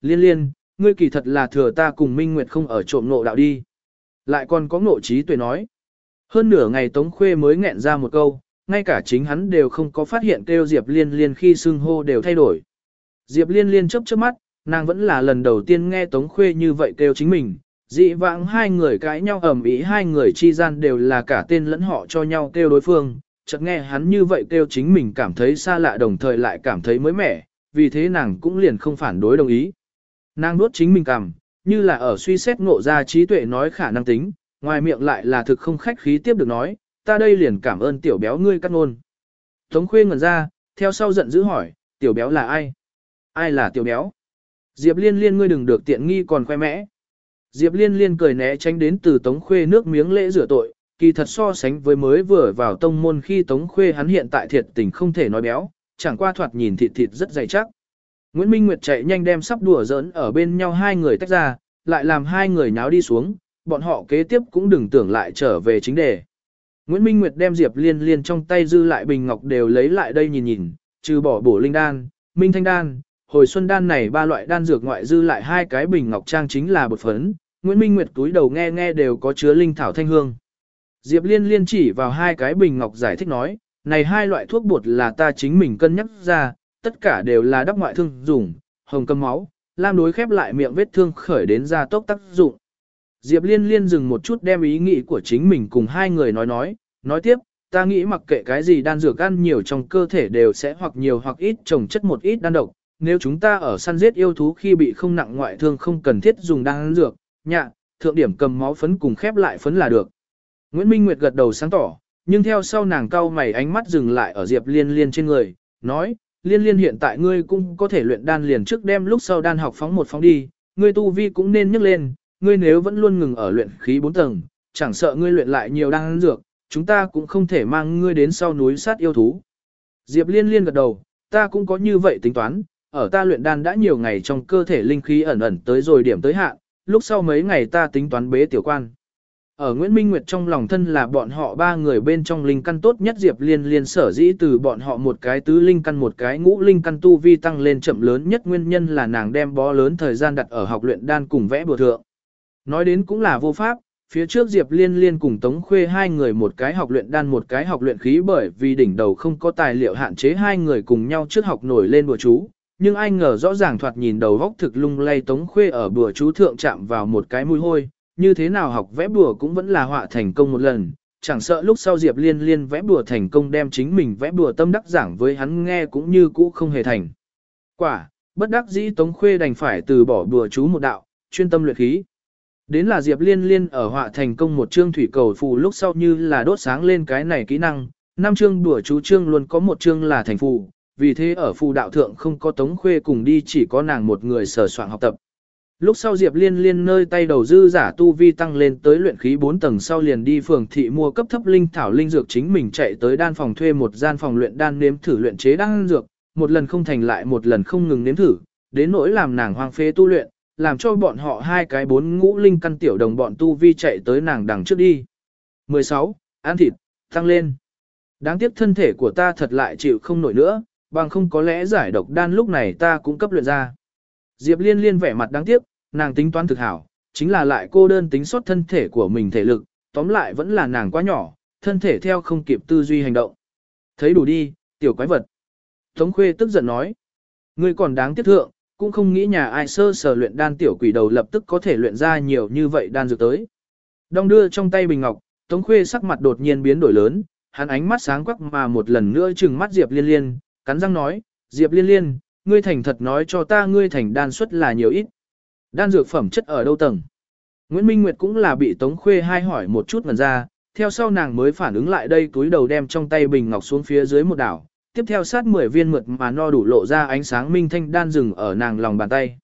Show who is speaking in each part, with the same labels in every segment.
Speaker 1: liên liên, ngươi kỳ thật là thừa ta cùng Minh Nguyệt không ở trộm nộ đạo đi. Lại còn có ngộ trí tuệ nói. Hơn nửa ngày Tống Khuê mới nghẹn ra một câu, ngay cả chính hắn đều không có phát hiện kêu Diệp Liên Liên khi xưng hô đều thay đổi. Diệp Liên Liên chớp chớp mắt, nàng vẫn là lần đầu tiên nghe Tống Khuê như vậy kêu chính mình. Dị vãng hai người cãi nhau ầm ĩ hai người chi gian đều là cả tên lẫn họ cho nhau kêu đối phương, chợt nghe hắn như vậy kêu chính mình cảm thấy xa lạ đồng thời lại cảm thấy mới mẻ, vì thế nàng cũng liền không phản đối đồng ý. Nàng nuốt chính mình cằm, như là ở suy xét ngộ ra trí tuệ nói khả năng tính, ngoài miệng lại là thực không khách khí tiếp được nói, ta đây liền cảm ơn tiểu béo ngươi cắt ngôn. Tống khuê ngẩn ra, theo sau giận dữ hỏi, tiểu béo là ai? Ai là tiểu béo? Diệp liên liên ngươi đừng được tiện nghi còn khoe mẽ. Diệp liên liên cười né tránh đến từ tống khuê nước miếng lễ rửa tội, kỳ thật so sánh với mới vừa vào tông môn khi tống khuê hắn hiện tại thiệt tình không thể nói béo, chẳng qua thoạt nhìn thịt thịt rất dày chắc. Nguyễn Minh Nguyệt chạy nhanh đem sắp đùa giỡn ở bên nhau hai người tách ra, lại làm hai người nháo đi xuống, bọn họ kế tiếp cũng đừng tưởng lại trở về chính đề. Nguyễn Minh Nguyệt đem Diệp Liên Liên trong tay dư lại bình ngọc đều lấy lại đây nhìn nhìn, trừ bỏ bổ linh đan, minh thanh đan, hồi xuân đan này ba loại đan dược ngoại dư lại hai cái bình ngọc trang chính là bột phấn, Nguyễn Minh Nguyệt túi đầu nghe nghe đều có chứa linh thảo thanh hương. Diệp Liên Liên chỉ vào hai cái bình ngọc giải thích nói, này hai loại thuốc bột là ta chính mình cân nhắc ra, tất cả đều là đắp ngoại thương dùng, hồng cầm máu, lam đối khép lại miệng vết thương khởi đến ra tốc tác dụng. Diệp Liên Liên dừng một chút đem ý nghĩ của chính mình cùng hai người nói nói, nói tiếp, ta nghĩ mặc kệ cái gì đan dược ăn nhiều trong cơ thể đều sẽ hoặc nhiều hoặc ít trồng chất một ít đan độc, nếu chúng ta ở săn giết yêu thú khi bị không nặng ngoại thương không cần thiết dùng đan dược, nhạ, thượng điểm cầm máu phấn cùng khép lại phấn là được. Nguyễn Minh Nguyệt gật đầu sáng tỏ, nhưng theo sau nàng cau mày ánh mắt dừng lại ở Diệp Liên Liên trên người, nói, Liên Liên hiện tại ngươi cũng có thể luyện đan liền trước đem lúc sau đan học phóng một phóng đi, ngươi tu vi cũng nên nhấc lên, ngươi nếu vẫn luôn ngừng ở luyện khí 4 tầng, chẳng sợ ngươi luyện lại nhiều đan dược, chúng ta cũng không thể mang ngươi đến sau núi sát yêu thú. Diệp Liên Liên gật đầu, ta cũng có như vậy tính toán, ở ta luyện đan đã nhiều ngày trong cơ thể linh khí ẩn ẩn tới rồi điểm tới hạn, lúc sau mấy ngày ta tính toán bế tiểu quan. Ở Nguyễn Minh Nguyệt trong lòng thân là bọn họ ba người bên trong linh căn tốt nhất Diệp Liên Liên sở dĩ từ bọn họ một cái tứ linh căn một cái ngũ linh căn tu vi tăng lên chậm lớn nhất nguyên nhân là nàng đem bó lớn thời gian đặt ở học luyện đan cùng vẽ bừa thượng. Nói đến cũng là vô pháp, phía trước Diệp Liên Liên cùng Tống Khuê hai người một cái học luyện đan một cái học luyện khí bởi vì đỉnh đầu không có tài liệu hạn chế hai người cùng nhau trước học nổi lên bùa chú, nhưng ai ngờ rõ ràng thoạt nhìn đầu góc thực lung lay Tống Khuê ở bùa chú thượng chạm vào một cái mũi hôi, như thế nào học vẽ bùa cũng vẫn là họa thành công một lần, chẳng sợ lúc sau Diệp Liên Liên vẽ bùa thành công đem chính mình vẽ bùa tâm đắc giảng với hắn nghe cũng như cũ không hề thành. Quả, bất đắc dĩ Tống Khuê đành phải từ bỏ bùa chú một đạo, chuyên tâm luyện khí. Đến là Diệp Liên Liên ở họa thành công một chương thủy cầu phù lúc sau như là đốt sáng lên cái này kỹ năng, năm chương đùa chú chương luôn có một chương là thành phù, vì thế ở phù đạo thượng không có Tống Khuê cùng đi chỉ có nàng một người sở soạn học tập. Lúc sau Diệp Liên Liên nơi tay đầu dư giả tu vi tăng lên tới luyện khí 4 tầng sau liền đi phường thị mua cấp thấp linh thảo linh dược chính mình chạy tới đan phòng thuê một gian phòng luyện đan nếm thử luyện chế đan dược, một lần không thành lại một lần không ngừng nếm thử, đến nỗi làm nàng hoang phế tu luyện, làm cho bọn họ hai cái bốn ngũ linh căn tiểu đồng bọn tu vi chạy tới nàng đằng trước đi. 16. Ăn thịt, tăng lên. Đáng tiếc thân thể của ta thật lại chịu không nổi nữa, bằng không có lẽ giải độc đan lúc này ta cũng cấp luyện ra. Diệp liên liên vẻ mặt đáng tiếc, nàng tính toán thực hảo, chính là lại cô đơn tính xuất thân thể của mình thể lực, tóm lại vẫn là nàng quá nhỏ, thân thể theo không kịp tư duy hành động. Thấy đủ đi, tiểu quái vật. Tống khuê tức giận nói. Ngươi còn đáng tiếc thượng, cũng không nghĩ nhà ai sơ sở luyện đan tiểu quỷ đầu lập tức có thể luyện ra nhiều như vậy đan dược tới. Đong đưa trong tay bình ngọc, Tống Khuê sắc mặt đột nhiên biến đổi lớn, hắn ánh mắt sáng quắc mà một lần nữa trừng mắt Diệp Liên Liên, cắn răng nói, Diệp Liên Liên, ngươi thành thật nói cho ta ngươi thành đan suất là nhiều ít. Đan dược phẩm chất ở đâu tầng? Nguyễn Minh Nguyệt cũng là bị Tống Khuê hai hỏi một chút ngần ra, theo sau nàng mới phản ứng lại đây túi đầu đem trong tay bình ngọc xuống phía dưới một đảo, tiếp theo sát 10 viên mượt mà no đủ lộ ra ánh sáng minh thanh đan rừng ở nàng lòng bàn tay.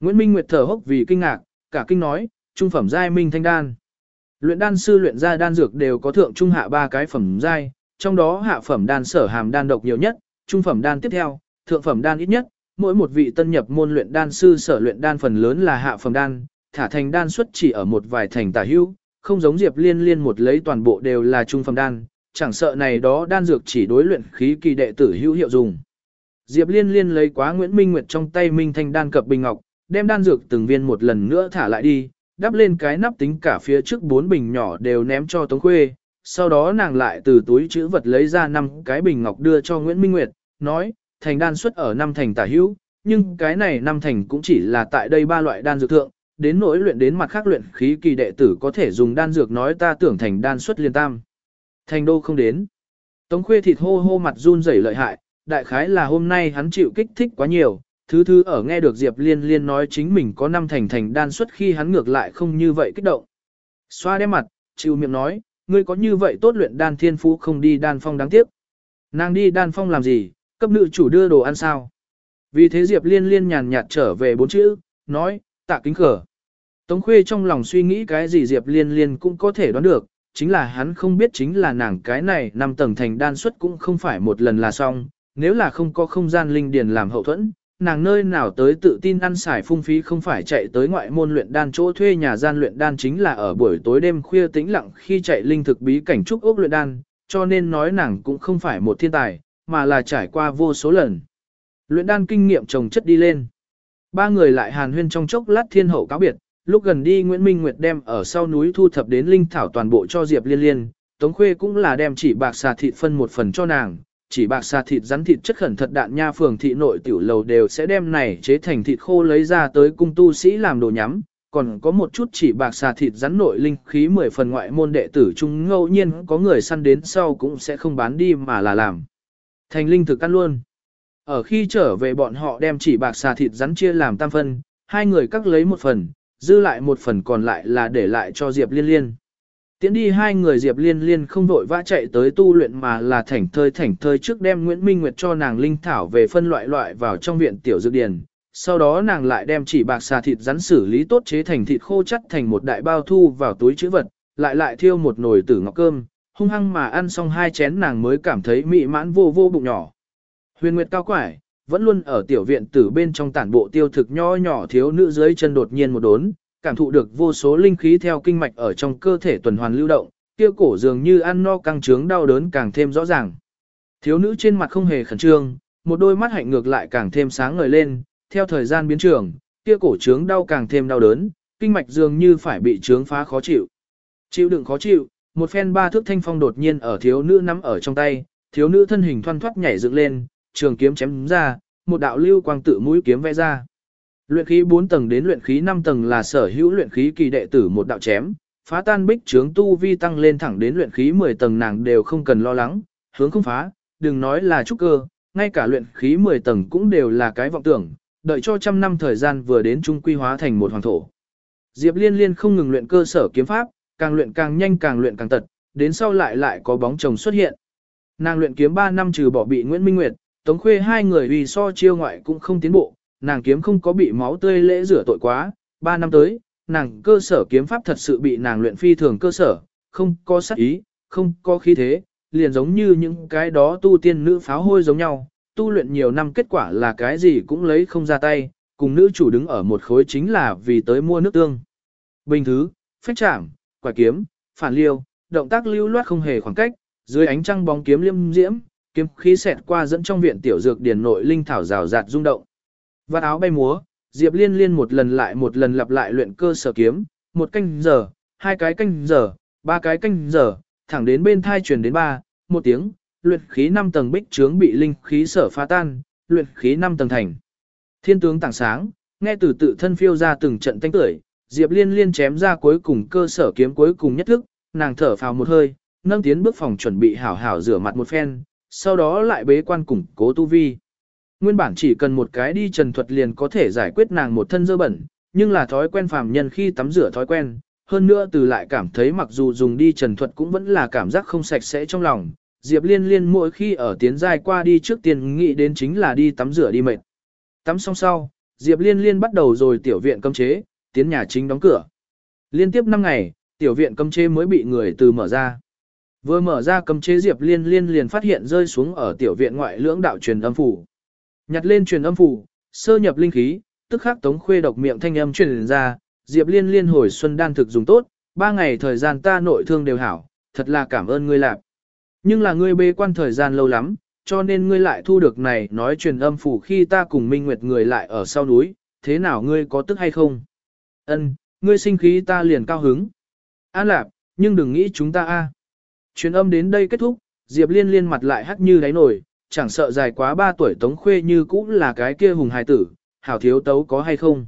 Speaker 1: Nguyễn Minh Nguyệt thở hốc vì kinh ngạc, cả kinh nói, trung phẩm giai minh thanh đan. Luyện đan sư luyện ra đan dược đều có thượng trung hạ ba cái phẩm giai, trong đó hạ phẩm đan sở hàm đan độc nhiều nhất, trung phẩm đan tiếp theo, thượng phẩm đan ít nhất, mỗi một vị tân nhập môn luyện đan sư sở luyện đan phần lớn là hạ phẩm đan, thả thành đan xuất chỉ ở một vài thành tả hữu, không giống Diệp Liên Liên một lấy toàn bộ đều là trung phẩm đan, chẳng sợ này đó đan dược chỉ đối luyện khí kỳ đệ tử hữu hiệu dùng. Diệp Liên Liên lấy quá Nguyễn Minh Nguyệt trong tay Minh Thanh đan cập bình ngọc, đem đan dược từng viên một lần nữa thả lại đi, đắp lên cái nắp tính cả phía trước bốn bình nhỏ đều ném cho Tống Khuê, sau đó nàng lại từ túi chữ vật lấy ra năm cái bình ngọc đưa cho Nguyễn Minh Nguyệt, nói, thành đan xuất ở năm thành tả hữu, nhưng cái này năm thành cũng chỉ là tại đây ba loại đan dược thượng, đến nỗi luyện đến mặt khác luyện khí kỳ đệ tử có thể dùng đan dược nói ta tưởng thành đan xuất liên tam. Thành đô không đến. Tống khuê thịt hô hô mặt run rẩy lợi hại, đại khái là hôm nay hắn chịu kích thích quá nhiều, thứ thứ ở nghe được Diệp Liên Liên nói chính mình có năm thành thành đan xuất khi hắn ngược lại không như vậy kích động. Xoa đem mặt, chịu miệng nói, ngươi có như vậy tốt luyện đan thiên phú không đi đan phong đáng tiếc. Nàng đi đan phong làm gì, cấp nữ chủ đưa đồ ăn sao. Vì thế Diệp Liên Liên nhàn nhạt trở về bốn chữ, nói, tạ kính khở. Tống Khuê trong lòng suy nghĩ cái gì Diệp Liên Liên cũng có thể đoán được, chính là hắn không biết chính là nàng cái này năm tầng thành đan xuất cũng không phải một lần là xong, nếu là không có không gian linh điền làm hậu thuẫn, nàng nơi nào tới tự tin ăn xài phung phí không phải chạy tới ngoại môn luyện đan chỗ thuê nhà gian luyện đan chính là ở buổi tối đêm khuya tĩnh lặng khi chạy linh thực bí cảnh trúc ốc luyện đan, cho nên nói nàng cũng không phải một thiên tài, mà là trải qua vô số lần. Luyện đan kinh nghiệm trồng chất đi lên. Ba người lại hàn huyên trong chốc lát thiên hậu cáo biệt, lúc gần đi Nguyễn Minh Nguyệt đem ở sau núi thu thập đến linh thảo toàn bộ cho Diệp Liên Liên, Tống Khuê cũng là đem chỉ bạc xà thịt phân một phần cho nàng, chỉ bạc xà thịt rắn thịt chất khẩn thật đạn nha phường thị nội tiểu lầu đều sẽ đem này chế thành thịt khô lấy ra tới cung tu sĩ làm đồ nhắm, còn có một chút chỉ bạc xà thịt rắn nội linh khí 10 phần ngoại môn đệ tử chung ngẫu nhiên có người săn đến sau cũng sẽ không bán đi mà là làm. Thành linh thực ăn luôn. Ở khi trở về bọn họ đem chỉ bạc xà thịt rắn chia làm tam phân, hai người cắt lấy một phần, dư lại một phần còn lại là để lại cho Diệp Liên Liên. Tiến đi hai người Diệp Liên Liên không vội vã chạy tới tu luyện mà là thảnh thơi thảnh thơi trước đem Nguyễn Minh Nguyệt cho nàng linh thảo về phân loại loại vào trong viện tiểu dược Điền. Sau đó nàng lại đem chỉ bạc xà thịt rắn xử lý tốt chế thành thịt khô chắt thành một đại bao thu vào túi chữ vật, lại lại thiêu một nồi tử ngọc cơm, hung hăng mà ăn xong hai chén nàng mới cảm thấy mị mãn vô vô bụng nhỏ. Huyền Nguyệt cao quải, vẫn luôn ở tiểu viện tử bên trong tản bộ tiêu thực nho nhỏ thiếu nữ dưới chân đột nhiên một đốn, cảm thụ được vô số linh khí theo kinh mạch ở trong cơ thể tuần hoàn lưu động, kia cổ dường như ăn no căng trướng đau đớn càng thêm rõ ràng. Thiếu nữ trên mặt không hề khẩn trương, một đôi mắt hạnh ngược lại càng thêm sáng ngời lên, theo thời gian biến trường, kia cổ trướng đau càng thêm đau đớn, kinh mạch dường như phải bị trướng phá khó chịu. Chịu đựng khó chịu, một phen ba thước thanh phong đột nhiên ở thiếu nữ nắm ở trong tay, thiếu nữ thân hình thoăn thoắt nhảy dựng lên, trường kiếm chém ra, một đạo lưu quang tự mũi kiếm vẽ ra. Luyện khí 4 tầng đến luyện khí 5 tầng là sở hữu luyện khí kỳ đệ tử một đạo chém, phá tan bích trướng tu vi tăng lên thẳng đến luyện khí 10 tầng nàng đều không cần lo lắng, hướng không phá, đừng nói là trúc cơ, ngay cả luyện khí 10 tầng cũng đều là cái vọng tưởng, đợi cho trăm năm thời gian vừa đến trung quy hóa thành một hoàng thổ. Diệp Liên Liên không ngừng luyện cơ sở kiếm pháp, càng luyện càng nhanh càng luyện càng tật, đến sau lại lại có bóng chồng xuất hiện. Nàng luyện kiếm 3 năm trừ bỏ bị Nguyễn Minh Nguyệt, Tống Khuê hai người vì so chiêu ngoại cũng không tiến bộ, nàng kiếm không có bị máu tươi lễ rửa tội quá, 3 năm tới, nàng cơ sở kiếm pháp thật sự bị nàng luyện phi thường cơ sở, không có sát ý, không có khí thế, liền giống như những cái đó tu tiên nữ pháo hôi giống nhau, tu luyện nhiều năm kết quả là cái gì cũng lấy không ra tay, cùng nữ chủ đứng ở một khối chính là vì tới mua nước tương. Bình thứ, phách chạm, quả kiếm, phản liêu, động tác lưu loát không hề khoảng cách, dưới ánh trăng bóng kiếm liêm diễm, kiếm khí xẹt qua dẫn trong viện tiểu dược điển nội linh thảo rào rạt rung động. Vạt áo bay múa, Diệp Liên Liên một lần lại một lần lặp lại luyện cơ sở kiếm, một canh giờ, hai cái canh giờ, ba cái canh giờ, thẳng đến bên thai truyền đến ba, một tiếng, luyện khí năm tầng bích trướng bị linh khí sở phá tan, luyện khí năm tầng thành. Thiên tướng tảng sáng, nghe từ tự thân phiêu ra từng trận tanh tưởi, Diệp Liên Liên chém ra cuối cùng cơ sở kiếm cuối cùng nhất thức, nàng thở phào một hơi, nâng tiến bước phòng chuẩn bị hảo hảo rửa mặt một phen, sau đó lại bế quan củng cố tu vi. Nguyên bản chỉ cần một cái đi trần thuật liền có thể giải quyết nàng một thân dơ bẩn, nhưng là thói quen phàm nhân khi tắm rửa thói quen, hơn nữa từ lại cảm thấy mặc dù dùng đi trần thuật cũng vẫn là cảm giác không sạch sẽ trong lòng. Diệp liên liên mỗi khi ở tiến giai qua đi trước tiên nghĩ đến chính là đi tắm rửa đi mệt. Tắm xong sau, Diệp liên liên bắt đầu rồi tiểu viện cấm chế, tiến nhà chính đóng cửa. Liên tiếp 5 ngày, tiểu viện cấm chế mới bị người từ mở ra. Vừa mở ra cấm chế Diệp liên liên liền phát hiện rơi xuống ở tiểu viện ngoại lưỡng đạo truyền âm phủ. Nhặt lên truyền âm phủ, sơ nhập linh khí, tức khắc tống khuê độc miệng thanh âm truyền ra, Diệp Liên liên hồi xuân đan thực dùng tốt, ba ngày thời gian ta nội thương đều hảo, thật là cảm ơn ngươi lạc. Nhưng là ngươi bê quan thời gian lâu lắm, cho nên ngươi lại thu được này nói truyền âm phủ khi ta cùng Minh Nguyệt người lại ở sau núi, thế nào ngươi có tức hay không? Ân, ngươi sinh khí ta liền cao hứng. An lạp, nhưng đừng nghĩ chúng ta a. Truyền âm đến đây kết thúc, Diệp Liên liên mặt lại hắt như đáy nổi, chẳng sợ dài quá 3 tuổi Tống Khuê như cũng là cái kia hùng hài tử, hảo thiếu tấu có hay không.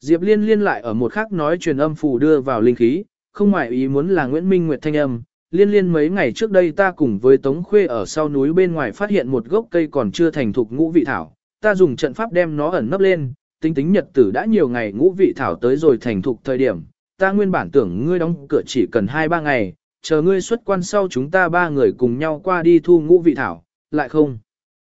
Speaker 1: Diệp Liên liên lại ở một khắc nói truyền âm phù đưa vào linh khí, không ngoại ý muốn là Nguyễn Minh Nguyệt thanh âm. Liên liên mấy ngày trước đây ta cùng với Tống Khuê ở sau núi bên ngoài phát hiện một gốc cây còn chưa thành thục ngũ vị thảo, ta dùng trận pháp đem nó ẩn nấp lên, tính tính nhật tử đã nhiều ngày ngũ vị thảo tới rồi thành thục thời điểm, ta nguyên bản tưởng ngươi đóng cửa chỉ cần 2-3 ngày, chờ ngươi xuất quan sau chúng ta ba người cùng nhau qua đi thu ngũ vị thảo, lại không.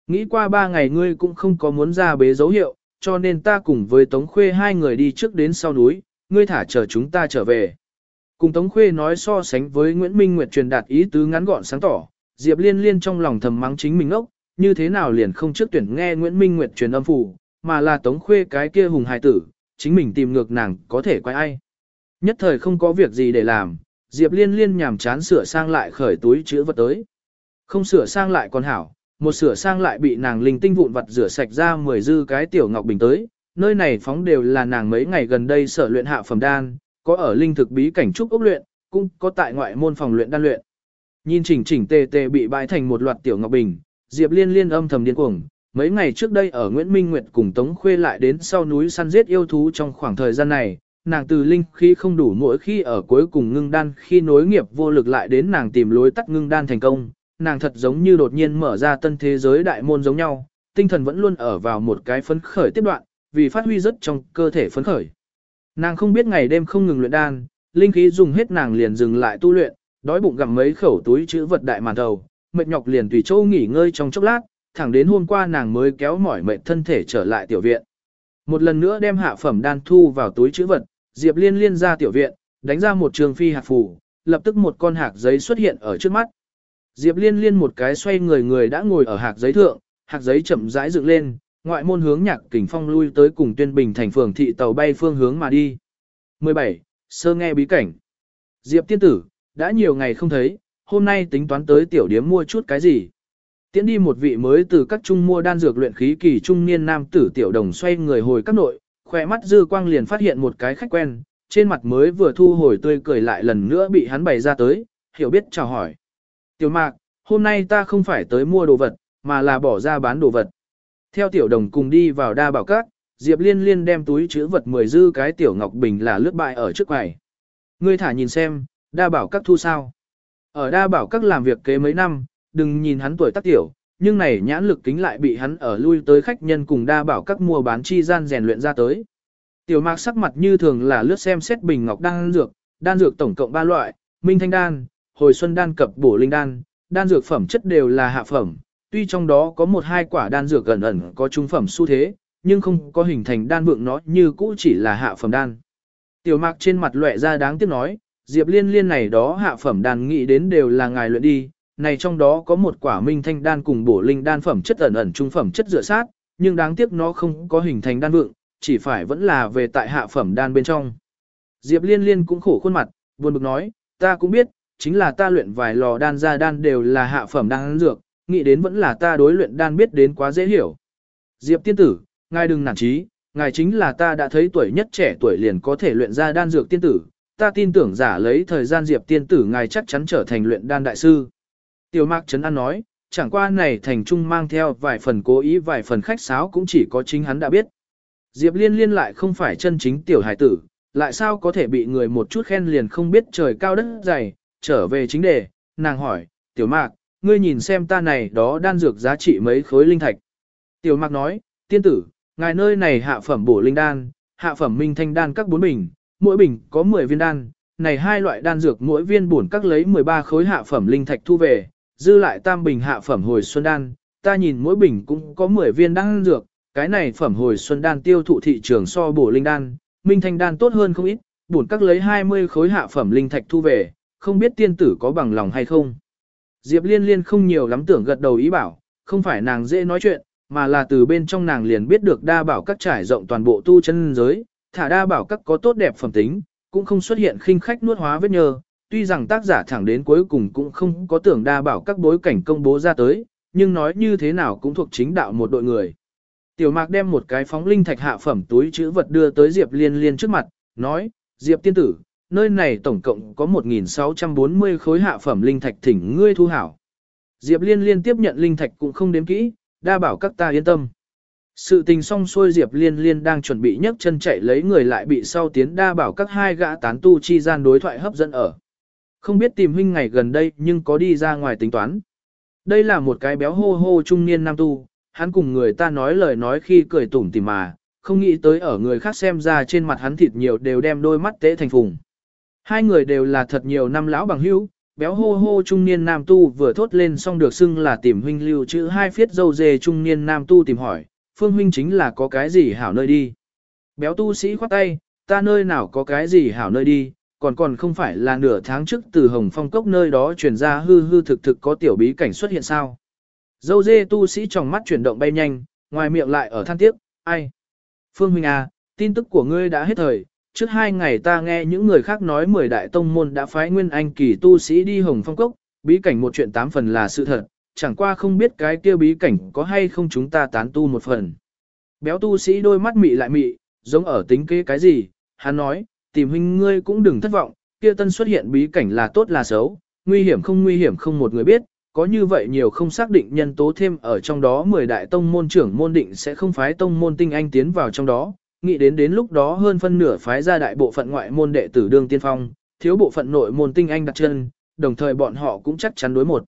Speaker 1: Nghĩ qua ba ngày ngươi cũng không có muốn ra bế dấu hiệu, cho nên ta cùng với Tống Khuê hai người đi trước đến sau núi, ngươi thả chờ chúng ta trở về. Cùng Tống Khuê nói so sánh với Nguyễn Minh Nguyệt truyền đạt ý tứ ngắn gọn sáng tỏ, Diệp Liên Liên trong lòng thầm mắng chính mình ốc, như thế nào liền không trước tuyển nghe Nguyễn Minh Nguyệt truyền âm phủ, mà là Tống Khuê cái kia hùng hài tử, chính mình tìm ngược nàng có thể quay ai. Nhất thời không có việc gì để làm, Diệp Liên Liên nhảm chán sửa sang lại khởi túi chữ vật tới. Không sửa sang lại còn hảo, một sửa sang lại bị nàng linh tinh vụn vật rửa sạch ra mười dư cái tiểu ngọc bình tới, nơi này phóng đều là nàng mấy ngày gần đây sở luyện hạ phẩm đan, có ở linh thực bí cảnh trúc ốc luyện, cũng có tại ngoại môn phòng luyện đan luyện. Nhìn chỉnh chỉnh tề tề bị bãi thành một loạt tiểu ngọc bình, Diệp Liên liên âm thầm điên cuồng. Mấy ngày trước đây ở Nguyễn Minh Nguyệt cùng Tống Khuê lại đến sau núi săn giết yêu thú trong khoảng thời gian này, nàng từ linh khi không đủ mỗi khi ở cuối cùng ngưng đan khi nối nghiệp vô lực lại đến nàng tìm lối tắt ngưng đan thành công, nàng thật giống như đột nhiên mở ra tân thế giới đại môn giống nhau, tinh thần vẫn luôn ở vào một cái phấn khởi tiếp đoạn, vì phát huy rất trong cơ thể phấn khởi. Nàng không biết ngày đêm không ngừng luyện đan, linh khí dùng hết nàng liền dừng lại tu luyện, đói bụng gặm mấy khẩu túi chữ vật đại màn đầu, mệt nhọc liền tùy châu nghỉ ngơi trong chốc lát, thẳng đến hôm qua nàng mới kéo mỏi mệt thân thể trở lại tiểu viện. Một lần nữa đem hạ phẩm đan thu vào túi chữ vật, Diệp Liên liên ra tiểu viện, đánh ra một trường phi hạt phù, lập tức một con hạt giấy xuất hiện ở trước mắt. Diệp Liên liên một cái xoay người người đã ngồi ở hạt giấy thượng, hạt giấy chậm rãi dựng lên, ngoại môn hướng nhạc kình phong lui tới cùng tuyên bình thành phường thị tàu bay phương hướng mà đi. 17. Sơ nghe bí cảnh. Diệp tiên tử, đã nhiều ngày không thấy, hôm nay tính toán tới tiểu điếm mua chút cái gì. Tiến đi một vị mới từ các trung mua đan dược luyện khí kỳ trung niên nam tử tiểu đồng xoay người hồi các nội, khỏe mắt dư quang liền phát hiện một cái khách quen, trên mặt mới vừa thu hồi tươi cười lại lần nữa bị hắn bày ra tới, hiểu biết chào hỏi. Tiểu mạc, hôm nay ta không phải tới mua đồ vật, mà là bỏ ra bán đồ vật. Theo tiểu đồng cùng đi vào đa bảo cát, Diệp liên liên đem túi chứa vật mười dư cái tiểu ngọc bình là lướt bại ở trước quầy. Ngươi thả nhìn xem, đa bảo các thu sao. Ở đa bảo các làm việc kế mấy năm, đừng nhìn hắn tuổi tác tiểu, nhưng này nhãn lực kính lại bị hắn ở lui tới khách nhân cùng đa bảo các mua bán chi gian rèn luyện ra tới. Tiểu mạc sắc mặt như thường là lướt xem xét bình ngọc đan dược, đan dược tổng cộng 3 loại, minh thanh đan, hồi xuân đan cập bổ linh đan, đan dược phẩm chất đều là hạ phẩm, tuy trong đó có một hai quả đan dược gần ẩn có trung phẩm xu thế, nhưng không có hình thành đan vượng nó như cũ chỉ là hạ phẩm đan. Tiểu mạc trên mặt lệ ra đáng tiếc nói, Diệp liên liên này đó hạ phẩm đan nghĩ đến đều là ngài luyện đi, này trong đó có một quả minh thanh đan cùng bổ linh đan phẩm chất ẩn ẩn trung phẩm chất dựa sát, nhưng đáng tiếc nó không có hình thành đan vượng, chỉ phải vẫn là về tại hạ phẩm đan bên trong. Diệp liên liên cũng khổ khuôn mặt, buồn bực nói, ta cũng biết, chính là ta luyện vài lò đan ra đan đều là hạ phẩm đan dược, nghĩ đến vẫn là ta đối luyện đan biết đến quá dễ hiểu. Diệp tiên tử, ngài đừng nản chí, ngài chính là ta đã thấy tuổi nhất trẻ tuổi liền có thể luyện ra đan dược tiên tử, ta tin tưởng giả lấy thời gian Diệp tiên tử ngài chắc chắn trở thành luyện đan đại sư. Tiểu Mạc Trấn An nói, chẳng qua này thành trung mang theo vài phần cố ý vài phần khách sáo cũng chỉ có chính hắn đã biết. Diệp Liên liên lại không phải chân chính tiểu hải tử, lại sao có thể bị người một chút khen liền không biết trời cao đất dày, trở về chính đề, nàng hỏi, tiểu mạc, ngươi nhìn xem ta này đó đan dược giá trị mấy khối linh thạch. Tiểu mạc nói, tiên tử, ngài nơi này hạ phẩm bổ linh đan, hạ phẩm minh thanh đan các bốn bình, mỗi bình có 10 viên đan, này hai loại đan dược mỗi viên bổn các lấy 13 khối hạ phẩm linh thạch thu về, dư lại tam bình hạ phẩm hồi xuân đan, ta nhìn mỗi bình cũng có 10 viên đan dược, cái này phẩm hồi xuân đan tiêu thụ thị trường so bổ linh đan, minh thanh đan tốt hơn không ít, bổn các lấy 20 khối hạ phẩm linh thạch thu về, không biết tiên tử có bằng lòng hay không. Diệp liên liên không nhiều lắm tưởng gật đầu ý bảo, không phải nàng dễ nói chuyện, mà là từ bên trong nàng liền biết được đa bảo các trải rộng toàn bộ tu chân giới, thả đa bảo các có tốt đẹp phẩm tính, cũng không xuất hiện khinh khách nuốt hóa vết nhơ, tuy rằng tác giả thẳng đến cuối cùng cũng không có tưởng đa bảo các bối cảnh công bố ra tới, nhưng nói như thế nào cũng thuộc chính đạo một đội người. Tiểu Mạc đem một cái phóng linh thạch hạ phẩm túi chữ vật đưa tới Diệp Liên Liên trước mặt, nói, Diệp tiên tử, nơi này tổng cộng có 1.640 khối hạ phẩm linh thạch thỉnh ngươi thu hảo. Diệp Liên Liên tiếp nhận linh thạch cũng không đếm kỹ, đa bảo các ta yên tâm. Sự tình xong xuôi Diệp Liên Liên đang chuẩn bị nhấc chân chạy lấy người lại bị sau tiến đa bảo các hai gã tán tu chi gian đối thoại hấp dẫn ở. Không biết tìm huynh ngày gần đây nhưng có đi ra ngoài tính toán. Đây là một cái béo hô hô trung niên nam tu, hắn cùng người ta nói lời nói khi cười tủm tỉm mà, không nghĩ tới ở người khác xem ra trên mặt hắn thịt nhiều đều đem đôi mắt tế thành phùng. Hai người đều là thật nhiều năm lão bằng hữu, béo hô hô trung niên nam tu vừa thốt lên xong được xưng là tìm huynh lưu chữ hai phiết dâu dề trung niên nam tu tìm hỏi, phương huynh chính là có cái gì hảo nơi đi. Béo tu sĩ khoát tay, ta nơi nào có cái gì hảo nơi đi, còn còn không phải là nửa tháng trước từ Hồng Phong Cốc nơi đó truyền ra hư hư thực thực có tiểu bí cảnh xuất hiện sao. Dâu dê tu sĩ trong mắt chuyển động bay nhanh, ngoài miệng lại ở than tiếc, ai? Phương Huynh à, tin tức của ngươi đã hết thời, trước hai ngày ta nghe những người khác nói mười đại tông môn đã phái nguyên anh kỳ tu sĩ đi Hồng Phong Cốc, bí cảnh một chuyện tám phần là sự thật, chẳng qua không biết cái kia bí cảnh có hay không chúng ta tán tu một phần. Béo tu sĩ đôi mắt mị lại mị, giống ở tính kế cái gì, hắn nói, tìm huynh ngươi cũng đừng thất vọng, kia tân xuất hiện bí cảnh là tốt là xấu, nguy hiểm không nguy hiểm không một người biết, có như vậy nhiều không xác định nhân tố thêm ở trong đó 10 đại tông môn trưởng môn định sẽ không phái tông môn tinh anh tiến vào trong đó, nghĩ đến đến lúc đó hơn phân nửa phái ra đại bộ phận ngoại môn đệ tử đương tiên phong, thiếu bộ phận nội môn tinh anh đặt chân, đồng thời bọn họ cũng chắc chắn đối một.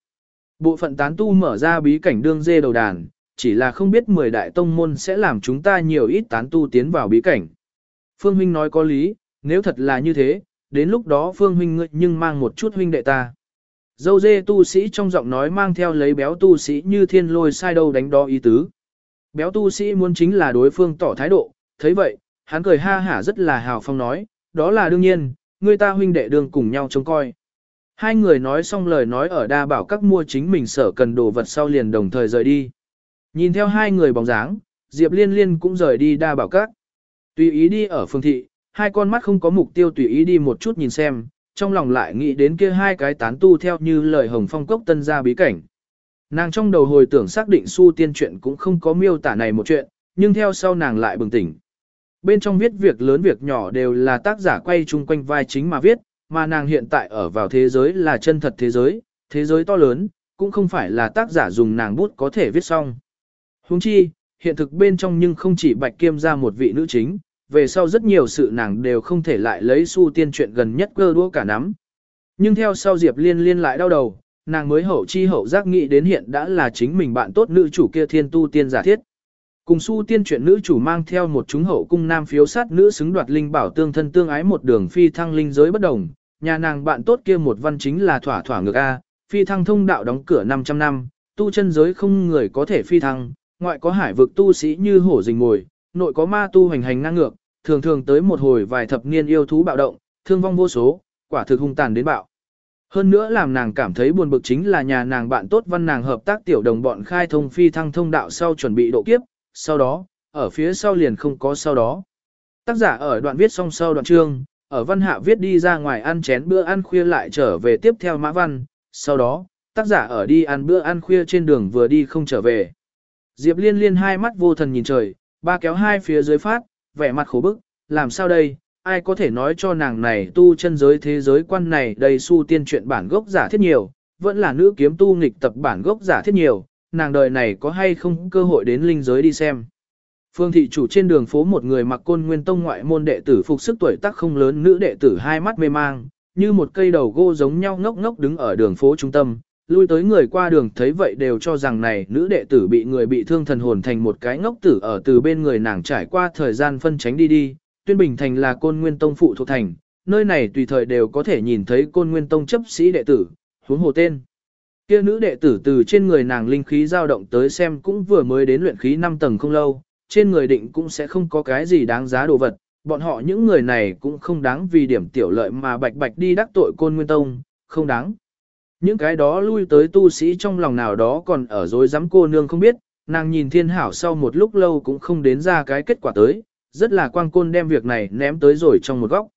Speaker 1: Bộ phận tán tu mở ra bí cảnh đương dê đầu đàn, chỉ là không biết 10 đại tông môn sẽ làm chúng ta nhiều ít tán tu tiến vào bí cảnh. Phương Huynh nói có lý, nếu thật là như thế, đến lúc đó Phương Huynh ngươi nhưng mang một chút huynh đệ ta. Dâu dê tu sĩ trong giọng nói mang theo lấy béo tu sĩ như thiên lôi sai đâu đánh đo ý tứ. Béo tu sĩ muốn chính là đối phương tỏ thái độ, thấy vậy, hắn cười ha hả rất là hào phong nói, đó là đương nhiên, người ta huynh đệ đường cùng nhau trông coi. Hai người nói xong lời nói ở đa bảo các mua chính mình sở cần đồ vật sau liền đồng thời rời đi. Nhìn theo hai người bóng dáng, Diệp Liên Liên cũng rời đi đa bảo các. Tùy ý đi ở phương thị, hai con mắt không có mục tiêu tùy ý đi một chút nhìn xem, trong lòng lại nghĩ đến kia hai cái tán tu theo như lời hồng phong cốc tân gia bí cảnh. Nàng trong đầu hồi tưởng xác định su tiên chuyện cũng không có miêu tả này một chuyện, nhưng theo sau nàng lại bừng tỉnh. Bên trong viết việc lớn việc nhỏ đều là tác giả quay chung quanh vai chính mà viết, mà nàng hiện tại ở vào thế giới là chân thật thế giới, thế giới to lớn, cũng không phải là tác giả dùng nàng bút có thể viết xong. Huống chi, hiện thực bên trong nhưng không chỉ bạch kiêm ra một vị nữ chính, về sau rất nhiều sự nàng đều không thể lại lấy su tiên chuyện gần nhất cơ đua cả nắm. Nhưng theo sau Diệp Liên liên lại đau đầu, nàng mới hậu chi hậu giác nghĩ đến hiện đã là chính mình bạn tốt nữ chủ kia thiên tu tiên giả thiết. Cùng su tiên chuyện nữ chủ mang theo một chúng hậu cung nam phiếu sát nữ xứng đoạt linh bảo tương thân tương ái một đường phi thăng linh giới bất đồng, nhà nàng bạn tốt kia một văn chính là thỏa thỏa ngược A, phi thăng thông đạo đóng cửa 500 năm, tu chân giới không người có thể phi thăng, ngoại có hải vực tu sĩ như hổ rình ngồi, nội có ma tu hành hành ngang ngược, thường thường tới một hồi vài thập niên yêu thú bạo động, thương vong vô số, quả thực hung tàn đến bạo. Hơn nữa làm nàng cảm thấy buồn bực chính là nhà nàng bạn tốt văn nàng hợp tác tiểu đồng bọn khai thông phi thăng thông đạo sau chuẩn bị độ kiếp, sau đó, ở phía sau liền không có sau đó. Tác giả ở đoạn viết xong sau đoạn chương, ở văn hạ viết đi ra ngoài ăn chén bữa ăn khuya lại trở về tiếp theo mã văn, sau đó, tác giả ở đi ăn bữa ăn khuya trên đường vừa đi không trở về. Diệp liên liên hai mắt vô thần nhìn trời, ba kéo hai phía dưới phát, vẻ mặt khổ bức, làm sao đây, ai có thể nói cho nàng này tu chân giới thế giới quan này đầy su tiên truyện bản gốc giả thiết nhiều, vẫn là nữ kiếm tu nghịch tập bản gốc giả thiết nhiều, nàng đời này có hay không cơ hội đến linh giới đi xem. Phương thị chủ trên đường phố một người mặc côn nguyên tông ngoại môn đệ tử phục sức tuổi tác không lớn nữ đệ tử hai mắt mê mang, như một cây đầu gô giống nhau ngốc ngốc đứng ở đường phố trung tâm, lui tới người qua đường thấy vậy đều cho rằng này nữ đệ tử bị người bị thương thần hồn thành một cái ngốc tử ở từ bên người nàng trải qua thời gian phân tránh đi đi, tuyên bình thành là côn nguyên tông phụ thuộc thành, nơi này tùy thời đều có thể nhìn thấy côn nguyên tông chấp sĩ đệ tử, huống hồ tên. Kia nữ đệ tử từ trên người nàng linh khí dao động tới xem cũng vừa mới đến luyện khí 5 tầng không lâu, trên người định cũng sẽ không có cái gì đáng giá đồ vật, bọn họ những người này cũng không đáng vì điểm tiểu lợi mà bạch bạch đi đắc tội côn nguyên tông, không đáng. Những cái đó lui tới tu sĩ trong lòng nào đó còn ở dối dám cô nương không biết, nàng nhìn thiên hảo sau một lúc lâu cũng không đến ra cái kết quả tới, rất là quang côn đem việc này ném tới rồi trong một góc.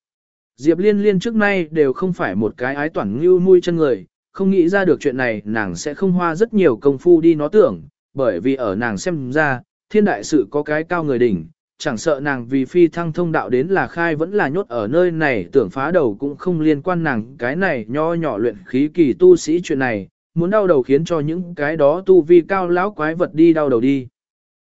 Speaker 1: Diệp liên liên trước nay đều không phải một cái ái toản như nuôi chân người, không nghĩ ra được chuyện này nàng sẽ không hoa rất nhiều công phu đi nó tưởng, bởi vì ở nàng xem ra, thiên đại sự có cái cao người đỉnh, chẳng sợ nàng vì phi thăng thông đạo đến là khai vẫn là nhốt ở nơi này tưởng phá đầu cũng không liên quan nàng. Cái này nho nhỏ luyện khí kỳ tu sĩ chuyện này, muốn đau đầu khiến cho những cái đó tu vi cao lão quái vật đi đau đầu đi.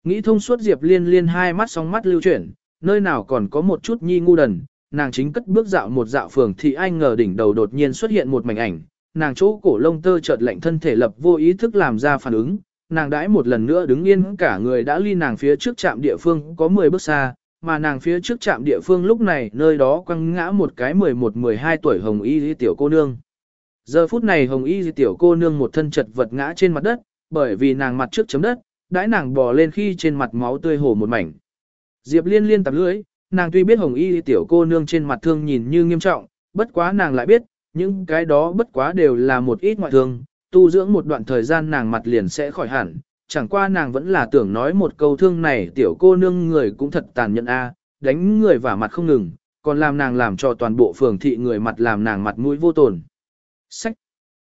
Speaker 1: Nghĩ thông suốt Diệp Liên liên hai mắt song mắt lưu chuyển, nơi nào còn có một chút nhi ngu đần, nàng chính cất bước dạo một dạo phường thì anh ngờ đỉnh đầu đột nhiên xuất hiện một mảnh ảnh, nàng chỗ cổ lông tơ chợt lạnh thân thể lập vô ý thức làm ra phản ứng, nàng đãi một lần nữa đứng yên cả người đã ly nàng phía trước trạm địa phương có 10 bước xa, mà nàng phía trước trạm địa phương lúc này nơi đó quăng ngã một cái 11-12 tuổi hồng y tiểu cô nương. Giờ phút này hồng y tiểu cô nương một thân chật vật ngã trên mặt đất, bởi vì nàng mặt trước chấm đất, đãi nàng bò lên khi trên mặt máu tươi hồ một mảnh. Diệp liên liên tập lưỡi, nàng tuy biết hồng y tiểu cô nương trên mặt thương nhìn như nghiêm trọng, bất quá nàng lại biết, những cái đó bất quá đều là một ít ngoại thương, tu dưỡng một đoạn thời gian nàng mặt liền sẽ khỏi hẳn, chẳng qua nàng vẫn là tưởng nói một câu thương này tiểu cô nương người cũng thật tàn nhẫn a, à, đánh người và mặt không ngừng, còn làm nàng làm cho toàn bộ phường thị người mặt làm nàng mặt mũi vô tồn. Sách!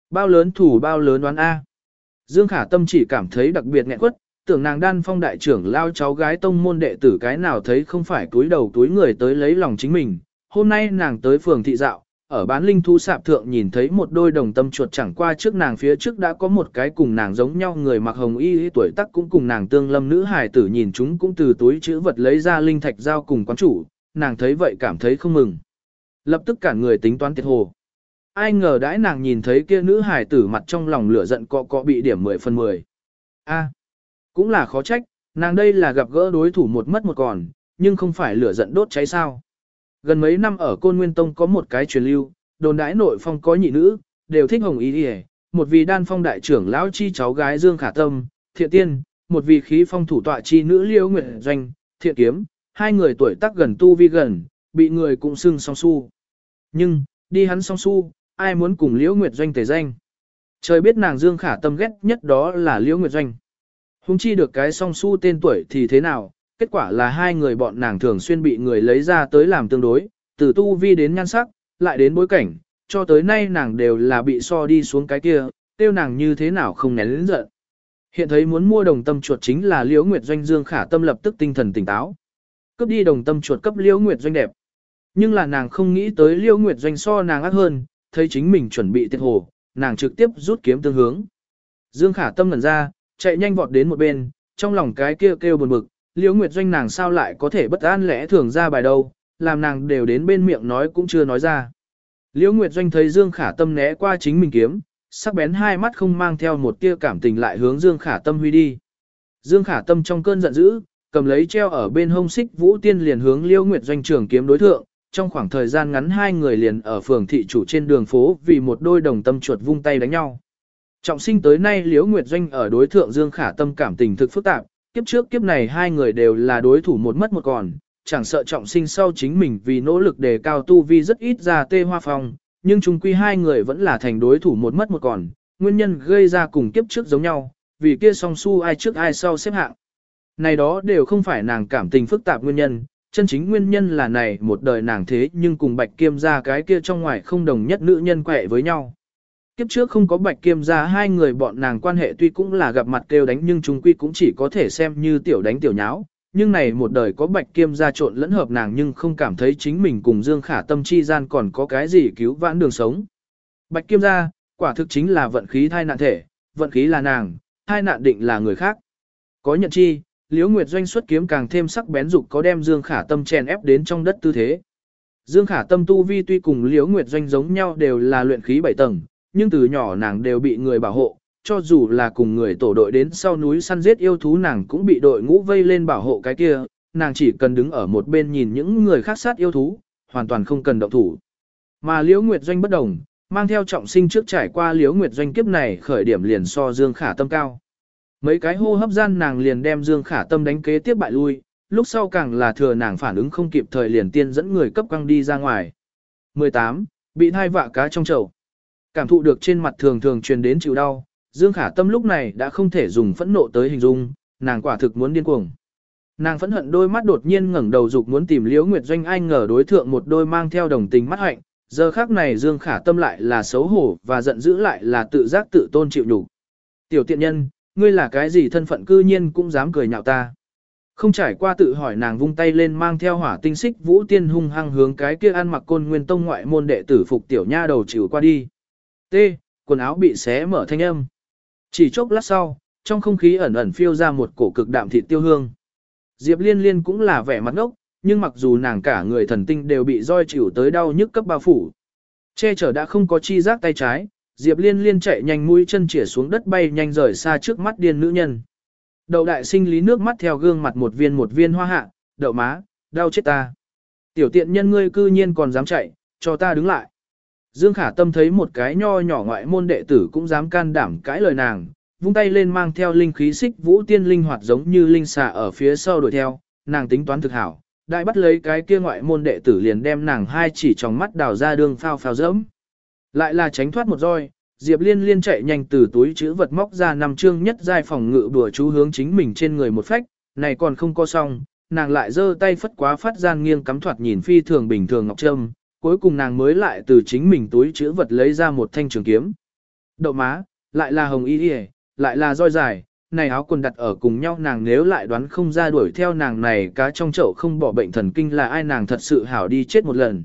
Speaker 1: Bao lớn thủ bao lớn đoán A. À. Dương Khả Tâm chỉ cảm thấy đặc biệt nghẹn quất, tưởng nàng đan phong đại trưởng lao cháu gái tông môn đệ tử cái nào thấy không phải túi đầu túi người tới lấy lòng chính mình. Hôm nay nàng tới phường thị dạo, ở bán linh thú sạp thượng nhìn thấy một đôi đồng tâm chuột chẳng qua trước nàng phía trước đã có một cái cùng nàng giống nhau người mặc hồng y tuổi tác cũng cùng nàng tương lâm nữ hài tử nhìn chúng cũng từ túi chữ vật lấy ra linh thạch giao cùng quán chủ, nàng thấy vậy cảm thấy không mừng. Lập tức cả người tính toán tiệt hồ. Ai ngờ đãi nàng nhìn thấy kia nữ hài tử mặt trong lòng lửa giận cọ cọ bị điểm 10 phần 10. A, cũng là khó trách, nàng đây là gặp gỡ đối thủ một mất một còn, nhưng không phải lửa giận đốt cháy sao. Gần mấy năm ở Côn Nguyên Tông có một cái truyền lưu, đồn đãi nội phong có nhị nữ, đều thích hồng ý đi một vị đan phong đại trưởng lão chi cháu gái Dương Khả Tâm, thiện tiên, một vị khí phong thủ tọa chi nữ liễu nguyệt doanh, thiện kiếm, hai người tuổi tác gần tu vi gần, bị người cũng xưng song su. Nhưng, đi hắn song su, ai muốn cùng liễu nguyệt doanh tề danh. Trời biết nàng Dương Khả Tâm ghét nhất đó là liễu nguyệt doanh. Hùng chi được cái song su tên tuổi thì thế nào, kết quả là hai người bọn nàng thường xuyên bị người lấy ra tới làm tương đối, từ tu vi đến nhan sắc, lại đến bối cảnh, cho tới nay nàng đều là bị so đi xuống cái kia, tiêu nàng như thế nào không nén lĩnh giận. Hiện thấy muốn mua đồng tâm chuột chính là Liễu Nguyệt Doanh Dương Khả Tâm lập tức tinh thần tỉnh táo. Cướp đi đồng tâm chuột cấp Liễu Nguyệt Doanh đẹp. Nhưng là nàng không nghĩ tới Liễu Nguyệt Doanh so nàng ác hơn, thấy chính mình chuẩn bị tiết hồ, nàng trực tiếp rút kiếm tương hướng. Dương Khả Tâm ngẩn ra, chạy nhanh vọt đến một bên, trong lòng cái kia kêu, kêu buồn bực, Liễu Nguyệt Doanh nàng sao lại có thể bất an lẽ thường ra bài đâu, làm nàng đều đến bên miệng nói cũng chưa nói ra. Liễu Nguyệt Doanh thấy Dương Khả Tâm né qua chính mình kiếm, sắc bén hai mắt không mang theo một tia cảm tình lại hướng Dương Khả Tâm huy đi. Dương Khả Tâm trong cơn giận dữ, cầm lấy treo ở bên hông xích Vũ Tiên liền hướng Liễu Nguyệt Doanh trưởng kiếm đối thượng, trong khoảng thời gian ngắn hai người liền ở phường thị chủ trên đường phố vì một đôi đồng tâm chuột vung tay đánh nhau. Trọng sinh tới nay Liễu Nguyệt Doanh ở đối thượng Dương Khả Tâm cảm tình thực phức tạp, kiếp trước kiếp này hai người đều là đối thủ một mất một còn, chẳng sợ trọng sinh sau chính mình vì nỗ lực đề cao tu vi rất ít ra tê hoa phong, nhưng chung quy hai người vẫn là thành đối thủ một mất một còn, nguyên nhân gây ra cùng kiếp trước giống nhau, vì kia song su ai trước ai sau xếp hạng. Này đó đều không phải nàng cảm tình phức tạp nguyên nhân, chân chính nguyên nhân là này một đời nàng thế nhưng cùng bạch kiêm ra cái kia trong ngoài không đồng nhất nữ nhân quẹ với nhau. Kiếp trước không có bạch kiêm ra hai người bọn nàng quan hệ tuy cũng là gặp mặt kêu đánh nhưng chúng quy cũng chỉ có thể xem như tiểu đánh tiểu nháo. Nhưng này một đời có bạch kiêm ra trộn lẫn hợp nàng nhưng không cảm thấy chính mình cùng Dương Khả Tâm chi gian còn có cái gì cứu vãn đường sống. Bạch kiêm ra, quả thực chính là vận khí thai nạn thể, vận khí là nàng, thai nạn định là người khác. Có nhận chi, Liễu Nguyệt Doanh xuất kiếm càng thêm sắc bén dục có đem Dương Khả Tâm chèn ép đến trong đất tư thế. Dương Khả Tâm tu vi tuy cùng Liễu Nguyệt Doanh giống nhau đều là luyện khí bảy tầng, nhưng từ nhỏ nàng đều bị người bảo hộ, cho dù là cùng người tổ đội đến sau núi săn giết yêu thú nàng cũng bị đội ngũ vây lên bảo hộ cái kia, nàng chỉ cần đứng ở một bên nhìn những người khác sát yêu thú, hoàn toàn không cần động thủ. Mà Liễu Nguyệt Doanh bất đồng, mang theo trọng sinh trước trải qua Liễu Nguyệt Doanh kiếp này khởi điểm liền so Dương Khả Tâm cao. Mấy cái hô hấp gian nàng liền đem Dương Khả Tâm đánh kế tiếp bại lui, lúc sau càng là thừa nàng phản ứng không kịp thời liền tiên dẫn người cấp quăng đi ra ngoài. 18. Bị thai vạ cá trong chậu. Cảm thụ được trên mặt thường thường truyền đến chịu đau, Dương Khả Tâm lúc này đã không thể dùng phẫn nộ tới hình dung, nàng quả thực muốn điên cuồng. Nàng phẫn hận đôi mắt đột nhiên ngẩng đầu dục muốn tìm Liễu Nguyệt Doanh Anh ngờ đối thượng một đôi mang theo đồng tình mắt hạnh, giờ khác này Dương Khả Tâm lại là xấu hổ và giận dữ lại là tự giác tự tôn chịu đủ. Tiểu tiện nhân, ngươi là cái gì thân phận cư nhiên cũng dám cười nhạo ta. Không trải qua tự hỏi nàng vung tay lên mang theo hỏa tinh xích vũ tiên hung hăng hướng cái kia ăn mặc côn nguyên tông ngoại môn đệ tử phục tiểu nha đầu chịu qua đi. T. Quần áo bị xé mở thanh âm. Chỉ chốc lát sau, trong không khí ẩn ẩn phiêu ra một cổ cực đạm thịt tiêu hương. Diệp liên liên cũng là vẻ mặt ngốc, nhưng mặc dù nàng cả người thần tinh đều bị roi chịu tới đau nhức cấp bao phủ. Che chở đã không có chi giác tay trái, Diệp liên liên chạy nhanh mũi chân chỉa xuống đất bay nhanh rời xa trước mắt điên nữ nhân. Đậu đại sinh lý nước mắt theo gương mặt một viên một viên hoa hạ, đậu má, đau chết ta. Tiểu tiện nhân ngươi cư nhiên còn dám chạy, cho ta đứng lại. Dương Khả Tâm thấy một cái nho nhỏ ngoại môn đệ tử cũng dám can đảm cãi lời nàng, vung tay lên mang theo linh khí xích vũ tiên linh hoạt giống như linh xà ở phía sau đuổi theo, nàng tính toán thực hảo, đại bắt lấy cái kia ngoại môn đệ tử liền đem nàng hai chỉ trong mắt đào ra đường phao phao dẫm. Lại là tránh thoát một roi, Diệp Liên liên chạy nhanh từ túi chữ vật móc ra năm chương nhất giai phòng ngự đùa chú hướng chính mình trên người một phách, này còn không có xong, nàng lại giơ tay phất quá phát gian nghiêng cắm thoạt nhìn phi thường bình thường ngọc trâm, cuối cùng nàng mới lại từ chính mình túi chữ vật lấy ra một thanh trường kiếm. Đậu má, lại là hồng y y, lại là roi dài, này áo quần đặt ở cùng nhau nàng nếu lại đoán không ra đuổi theo nàng này cá trong chậu không bỏ bệnh thần kinh là ai nàng thật sự hảo đi chết một lần.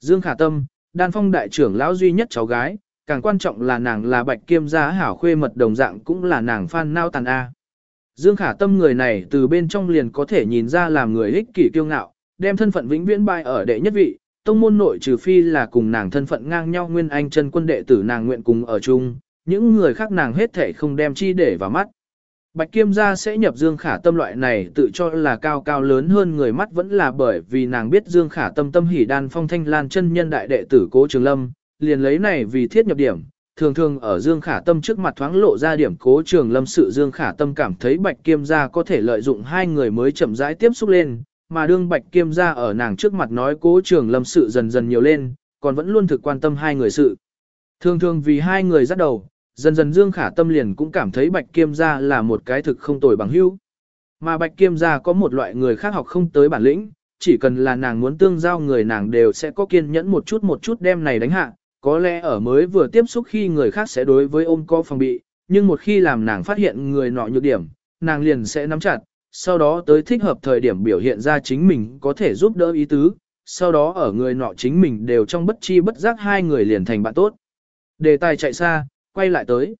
Speaker 1: Dương Khả Tâm, đan phong đại trưởng lão duy nhất cháu gái, càng quan trọng là nàng là bạch kiêm gia hảo khuê mật đồng dạng cũng là nàng phan nao tàn A. Dương Khả Tâm người này từ bên trong liền có thể nhìn ra làm người ích kỷ kiêu ngạo, đem thân phận vĩnh viễn bay ở đệ nhất vị, tông môn nội trừ phi là cùng nàng thân phận ngang nhau nguyên anh chân quân đệ tử nàng nguyện cùng ở chung, những người khác nàng hết thể không đem chi để vào mắt. Bạch Kiêm gia sẽ nhập Dương Khả Tâm loại này tự cho là cao cao lớn hơn người mắt vẫn là bởi vì nàng biết Dương Khả Tâm tâm hỉ đan phong thanh lan chân nhân đại đệ tử Cố Trường Lâm, liền lấy này vì thiết nhập điểm. Thường thường ở Dương Khả Tâm trước mặt thoáng lộ ra điểm Cố Trường Lâm sự Dương Khả Tâm cảm thấy Bạch Kiêm gia có thể lợi dụng hai người mới chậm rãi tiếp xúc lên, mà đương Bạch Kiêm gia ở nàng trước mặt nói Cố Trường Lâm sự dần dần nhiều lên, còn vẫn luôn thực quan tâm hai người sự. Thường thường vì hai người dắt đầu, Dần dần Dương Khả Tâm liền cũng cảm thấy Bạch Kiêm gia là một cái thực không tồi bằng hữu. Mà Bạch Kiêm gia có một loại người khác học không tới bản lĩnh, chỉ cần là nàng muốn tương giao người nàng đều sẽ có kiên nhẫn một chút một chút đem này đánh hạ, có lẽ ở mới vừa tiếp xúc khi người khác sẽ đối với ôm có phòng bị, nhưng một khi làm nàng phát hiện người nọ nhược điểm, nàng liền sẽ nắm chặt, sau đó tới thích hợp thời điểm biểu hiện ra chính mình có thể giúp đỡ ý tứ, sau đó ở người nọ chính mình đều trong bất chi bất giác hai người liền thành bạn tốt. Đề tài chạy xa, quay lại tới.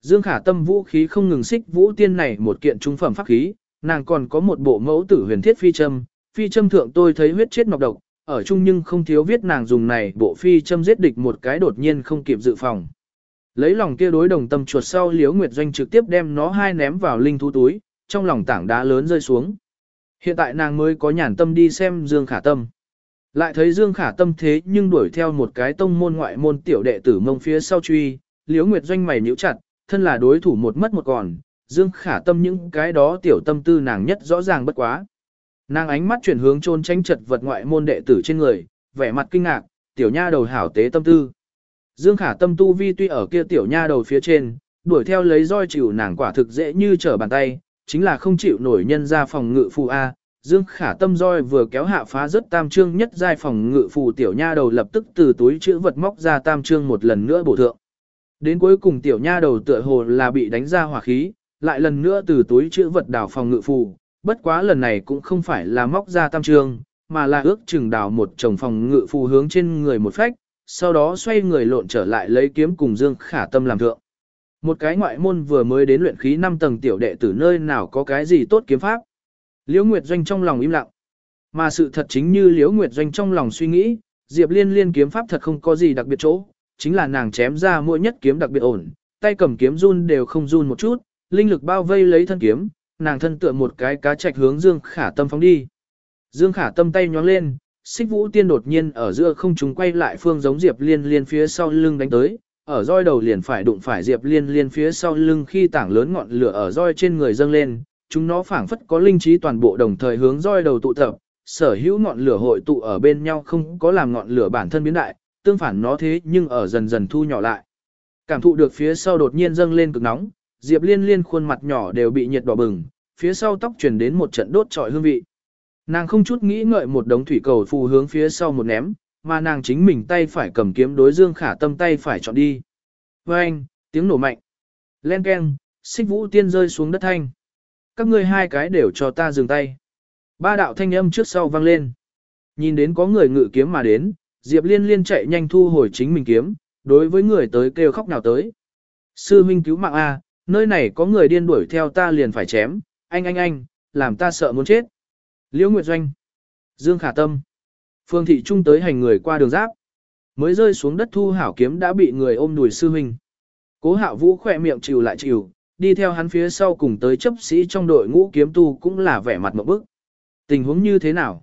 Speaker 1: Dương Khả Tâm vũ khí không ngừng xích vũ tiên này một kiện trung phẩm pháp khí, nàng còn có một bộ mẫu tử huyền thiết phi châm, phi châm thượng tôi thấy huyết chết nọc độc, ở chung nhưng không thiếu viết nàng dùng này bộ phi châm giết địch một cái đột nhiên không kịp dự phòng. Lấy lòng kia đối đồng tâm chuột sau Liễu Nguyệt Doanh trực tiếp đem nó hai ném vào linh thú túi, trong lòng tảng đá lớn rơi xuống. Hiện tại nàng mới có nhàn tâm đi xem Dương Khả Tâm. Lại thấy Dương Khả Tâm thế nhưng đuổi theo một cái tông môn ngoại môn tiểu đệ tử mông phía sau truy, Liễu Nguyệt Doanh mày nhíu chặt, thân là đối thủ một mất một còn, Dương Khả Tâm những cái đó tiểu tâm tư nàng nhất rõ ràng bất quá. Nàng ánh mắt chuyển hướng chôn tranh chật vật ngoại môn đệ tử trên người, vẻ mặt kinh ngạc, tiểu nha đầu hảo tế tâm tư. Dương Khả Tâm tu vi tuy ở kia tiểu nha đầu phía trên, đuổi theo lấy roi chịu nàng quả thực dễ như trở bàn tay, chính là không chịu nổi nhân ra phòng ngự phù A. Dương Khả Tâm roi vừa kéo hạ phá rất tam trương nhất giai phòng ngự phù tiểu nha đầu lập tức từ túi chữ vật móc ra tam trương một lần nữa bổ thượng. Đến cuối cùng tiểu nha đầu tựa hồ là bị đánh ra hỏa khí, lại lần nữa từ túi chữ vật đào phòng ngự phù, bất quá lần này cũng không phải là móc ra tam trương, mà là ước chừng đào một chồng phòng ngự phù hướng trên người một phách, sau đó xoay người lộn trở lại lấy kiếm cùng Dương Khả Tâm làm thượng. Một cái ngoại môn vừa mới đến luyện khí 5 tầng tiểu đệ tử nơi nào có cái gì tốt kiếm pháp. Liễu Nguyệt Doanh trong lòng im lặng. Mà sự thật chính như Liễu Nguyệt Doanh trong lòng suy nghĩ, Diệp Liên Liên kiếm pháp thật không có gì đặc biệt chỗ, chính là nàng chém ra mỗi nhất kiếm đặc biệt ổn, tay cầm kiếm run đều không run một chút, linh lực bao vây lấy thân kiếm, nàng thân tựa một cái cá trạch hướng Dương Khả Tâm phóng đi. Dương Khả Tâm tay nhón lên, Xích Vũ Tiên đột nhiên ở giữa không trung quay lại phương giống Diệp Liên Liên phía sau lưng đánh tới, ở roi đầu liền phải đụng phải Diệp Liên Liên phía sau lưng khi tảng lớn ngọn lửa ở roi trên người dâng lên, chúng nó phảng phất có linh trí toàn bộ đồng thời hướng roi đầu tụ tập, sở hữu ngọn lửa hội tụ ở bên nhau không có làm ngọn lửa bản thân biến đại, tương phản nó thế nhưng ở dần dần thu nhỏ lại. Cảm thụ được phía sau đột nhiên dâng lên cực nóng, Diệp Liên Liên khuôn mặt nhỏ đều bị nhiệt đỏ bừng, phía sau tóc truyền đến một trận đốt trọi hương vị. Nàng không chút nghĩ ngợi một đống thủy cầu phù hướng phía sau một ném, mà nàng chính mình tay phải cầm kiếm đối Dương Khả Tâm tay phải chọn đi. Với anh, tiếng nổ mạnh. Len keng, xích vũ tiên rơi xuống đất thanh. các ngươi hai cái đều cho ta dừng tay. Ba đạo thanh âm trước sau vang lên. Nhìn đến có người ngự kiếm mà đến, Diệp Liên Liên chạy nhanh thu hồi chính mình kiếm, đối với người tới kêu khóc nào tới. Sư huynh cứu mạng A, nơi này có người điên đuổi theo ta liền phải chém, anh anh anh, làm ta sợ muốn chết. Liễu Nguyệt Doanh, Dương Khả Tâm, Phương Thị Trung tới hành người qua đường giáp. Mới rơi xuống đất thu hảo kiếm đã bị người ôm đùi sư huynh. Cố hạo vũ khỏe miệng chịu lại chịu, đi theo hắn phía sau cùng tới chấp sĩ trong đội ngũ kiếm tu cũng là vẻ mặt một bức. Tình huống như thế nào?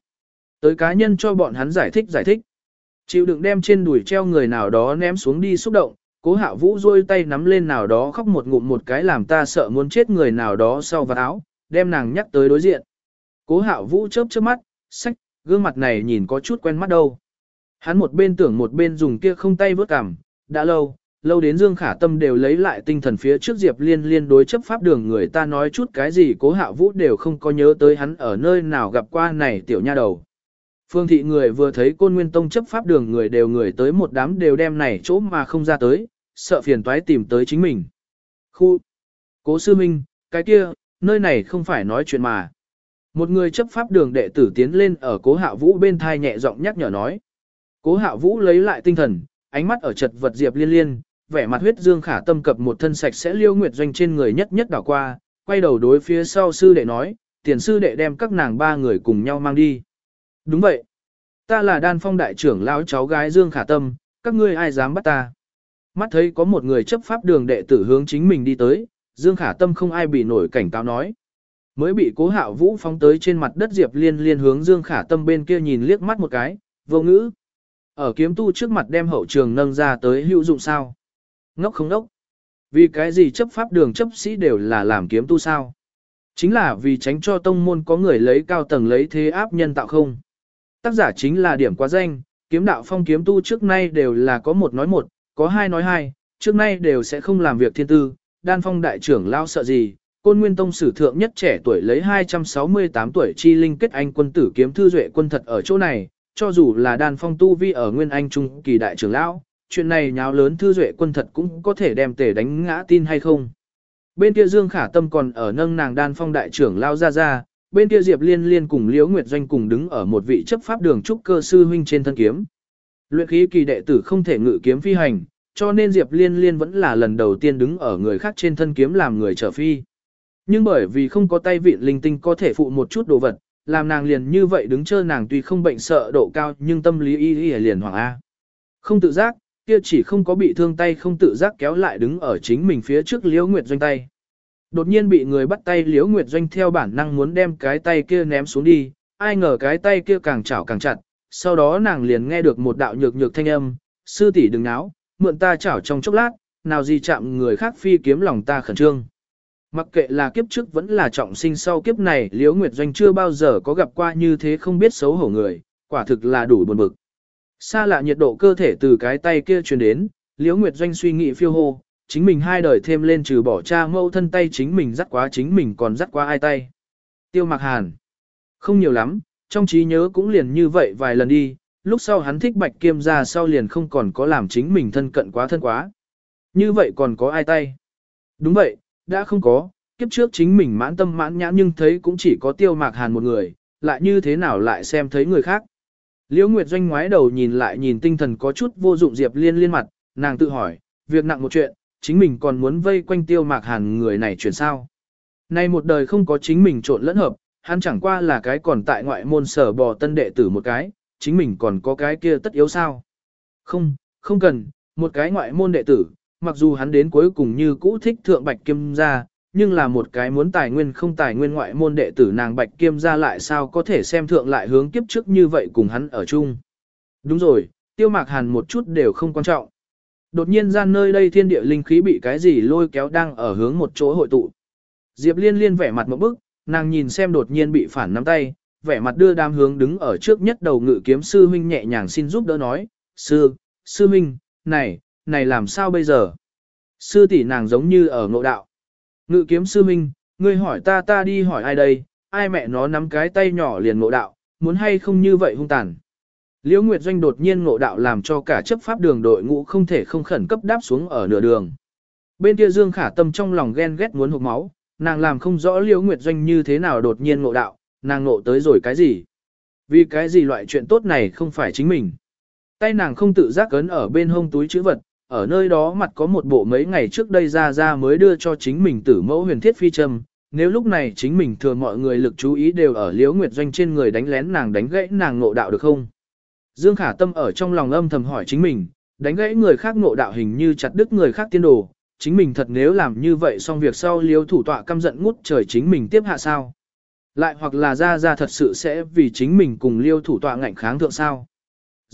Speaker 1: Tới cá nhân cho bọn hắn giải thích giải thích. Chịu đựng đem trên đùi treo người nào đó ném xuống đi xúc động, cố hạo vũ rôi tay nắm lên nào đó khóc một ngụm một cái làm ta sợ muốn chết người nào đó sau vạt áo, đem nàng nhắc tới đối diện. Cố hạo vũ chớp chớp mắt, sách, gương mặt này nhìn có chút quen mắt đâu. Hắn một bên tưởng một bên dùng kia không tay vớt cằm, đã lâu, lâu đến Dương Khả Tâm đều lấy lại tinh thần phía trước Diệp Liên liên đối chấp pháp đường người ta nói chút cái gì cố hạo vũ đều không có nhớ tới hắn ở nơi nào gặp qua này tiểu nha đầu. Phương thị người vừa thấy côn nguyên tông chấp pháp đường người đều người tới một đám đều đem này chỗ mà không ra tới, sợ phiền toái tìm tới chính mình. Khu! Cố sư minh, cái kia, nơi này không phải nói chuyện mà. Một người chấp pháp đường đệ tử tiến lên ở cố hạ vũ bên thai nhẹ giọng nhắc nhở nói. Cố hạ vũ lấy lại tinh thần, ánh mắt ở chật vật diệp liên liên, vẻ mặt huyết dương khả tâm cập một thân sạch sẽ liêu nguyệt doanh trên người nhất nhất đảo qua, quay đầu đối phía sau sư đệ nói, tiền sư đệ đem các nàng ba người cùng nhau mang đi. Đúng vậy. Ta là đan phong đại trưởng lão cháu gái Dương Khả Tâm, các ngươi ai dám bắt ta. Mắt thấy có một người chấp pháp đường đệ tử hướng chính mình đi tới, Dương Khả Tâm không ai bị nổi cảnh cáo nói. Mới bị cố hạo vũ phóng tới trên mặt đất Diệp Liên liên hướng Dương Khả Tâm bên kia nhìn liếc mắt một cái, vô ngữ. Ở kiếm tu trước mặt đem hậu trường nâng ra tới hữu dụng sao. Ngốc không ngốc. Vì cái gì chấp pháp đường chấp sĩ đều là làm kiếm tu sao? Chính là vì tránh cho tông môn có người lấy cao tầng lấy thế áp nhân tạo không. Tác giả chính là điểm quá danh, kiếm đạo phong kiếm tu trước nay đều là có một nói một, có hai nói hai, trước nay đều sẽ không làm việc thiên tư, đan phong đại trưởng lao sợ gì, côn nguyên tông sử thượng nhất trẻ tuổi lấy 268 tuổi chi linh kết anh quân tử kiếm thư duệ quân thật ở chỗ này, cho dù là đan phong tu vi ở nguyên anh trung kỳ đại trưởng lão, chuyện này nháo lớn thư duệ quân thật cũng có thể đem tể đánh ngã tin hay không. Bên kia Dương Khả Tâm còn ở nâng nàng đan phong đại trưởng lao ra ra, bên kia Diệp Liên Liên cùng Liễu Nguyệt Doanh cùng đứng ở một vị chấp pháp đường trúc cơ sư huynh trên thân kiếm. Luyện khí kỳ đệ tử không thể ngự kiếm phi hành, cho nên Diệp Liên Liên vẫn là lần đầu tiên đứng ở người khác trên thân kiếm làm người trở phi. Nhưng bởi vì không có tay vịn linh tinh có thể phụ một chút đồ vật, làm nàng liền như vậy đứng chơi nàng tuy không bệnh sợ độ cao nhưng tâm lý y y liền hoàng A. Không tự giác, kia chỉ không có bị thương tay không tự giác kéo lại đứng ở chính mình phía trước Liễu Nguyệt Doanh tay. Đột nhiên bị người bắt tay Liễu Nguyệt Doanh theo bản năng muốn đem cái tay kia ném xuống đi, ai ngờ cái tay kia càng chảo càng chặt, sau đó nàng liền nghe được một đạo nhược nhược thanh âm, sư tỷ đừng náo, mượn ta chảo trong chốc lát, nào gì chạm người khác phi kiếm lòng ta khẩn trương. Mặc kệ là kiếp trước vẫn là trọng sinh sau kiếp này, Liễu Nguyệt Doanh chưa bao giờ có gặp qua như thế không biết xấu hổ người, quả thực là đủ buồn bực. Xa lạ nhiệt độ cơ thể từ cái tay kia truyền đến, Liễu Nguyệt Doanh suy nghĩ phiêu hô, chính mình hai đời thêm lên trừ bỏ cha mâu thân tay chính mình dắt quá chính mình còn dắt quá ai tay. Tiêu mặc Hàn. Không nhiều lắm, trong trí nhớ cũng liền như vậy vài lần đi, lúc sau hắn thích bạch kiêm ra sau liền không còn có làm chính mình thân cận quá thân quá. Như vậy còn có ai tay? Đúng vậy, đã không có, kiếp trước chính mình mãn tâm mãn nhãn nhưng thấy cũng chỉ có tiêu mạc hàn một người, lại như thế nào lại xem thấy người khác. Liễu Nguyệt Doanh ngoái đầu nhìn lại nhìn tinh thần có chút vô dụng Diệp Liên liên mặt, nàng tự hỏi, việc nặng một chuyện, chính mình còn muốn vây quanh tiêu mạc hàn người này chuyển sao. Nay một đời không có chính mình trộn lẫn hợp, hắn chẳng qua là cái còn tại ngoại môn sở bò tân đệ tử một cái, chính mình còn có cái kia tất yếu sao. Không, không cần, một cái ngoại môn đệ tử, mặc dù hắn đến cuối cùng như cũ thích thượng bạch kim gia nhưng là một cái muốn tài nguyên không tài nguyên ngoại môn đệ tử nàng bạch kim gia lại sao có thể xem thượng lại hướng kiếp trước như vậy cùng hắn ở chung. Đúng rồi, tiêu mạc hàn một chút đều không quan trọng. Đột nhiên gian nơi đây thiên địa linh khí bị cái gì lôi kéo đang ở hướng một chỗ hội tụ. Diệp liên liên vẻ mặt một bức, nàng nhìn xem đột nhiên bị phản nắm tay, vẻ mặt đưa đam hướng đứng ở trước nhất đầu ngự kiếm sư huynh nhẹ nhàng xin giúp đỡ nói, sư, sư huynh, này, này làm sao bây giờ? Sư tỷ nàng giống như ở ngộ đạo. Ngự kiếm sư minh, ngươi hỏi ta ta đi hỏi ai đây, ai mẹ nó nắm cái tay nhỏ liền ngộ đạo, muốn hay không như vậy hung tàn. Liễu Nguyệt Doanh đột nhiên ngộ đạo làm cho cả chấp pháp đường đội ngũ không thể không khẩn cấp đáp xuống ở nửa đường. Bên kia Dương Khả Tâm trong lòng ghen ghét muốn hụt máu, nàng làm không rõ Liễu Nguyệt Doanh như thế nào đột nhiên ngộ đạo, nàng ngộ tới rồi cái gì. Vì cái gì loại chuyện tốt này không phải chính mình. Tay nàng không tự giác cấn ở bên hông túi chữ vật, ở nơi đó mặt có một bộ mấy ngày trước đây ra ra mới đưa cho chính mình tử mẫu huyền thiết phi châm. Nếu lúc này chính mình thừa mọi người lực chú ý đều ở liếu Nguyệt Doanh trên người đánh lén nàng đánh gãy nàng ngộ đạo được không? Dương Khả Tâm ở trong lòng âm thầm hỏi chính mình, đánh gãy người khác ngộ đạo hình như chặt đứt người khác tiên đồ, chính mình thật nếu làm như vậy xong việc sau liếu thủ tọa căm giận ngút trời chính mình tiếp hạ sao. Lại hoặc là ra ra thật sự sẽ vì chính mình cùng liêu thủ tọa ngạnh kháng thượng sao.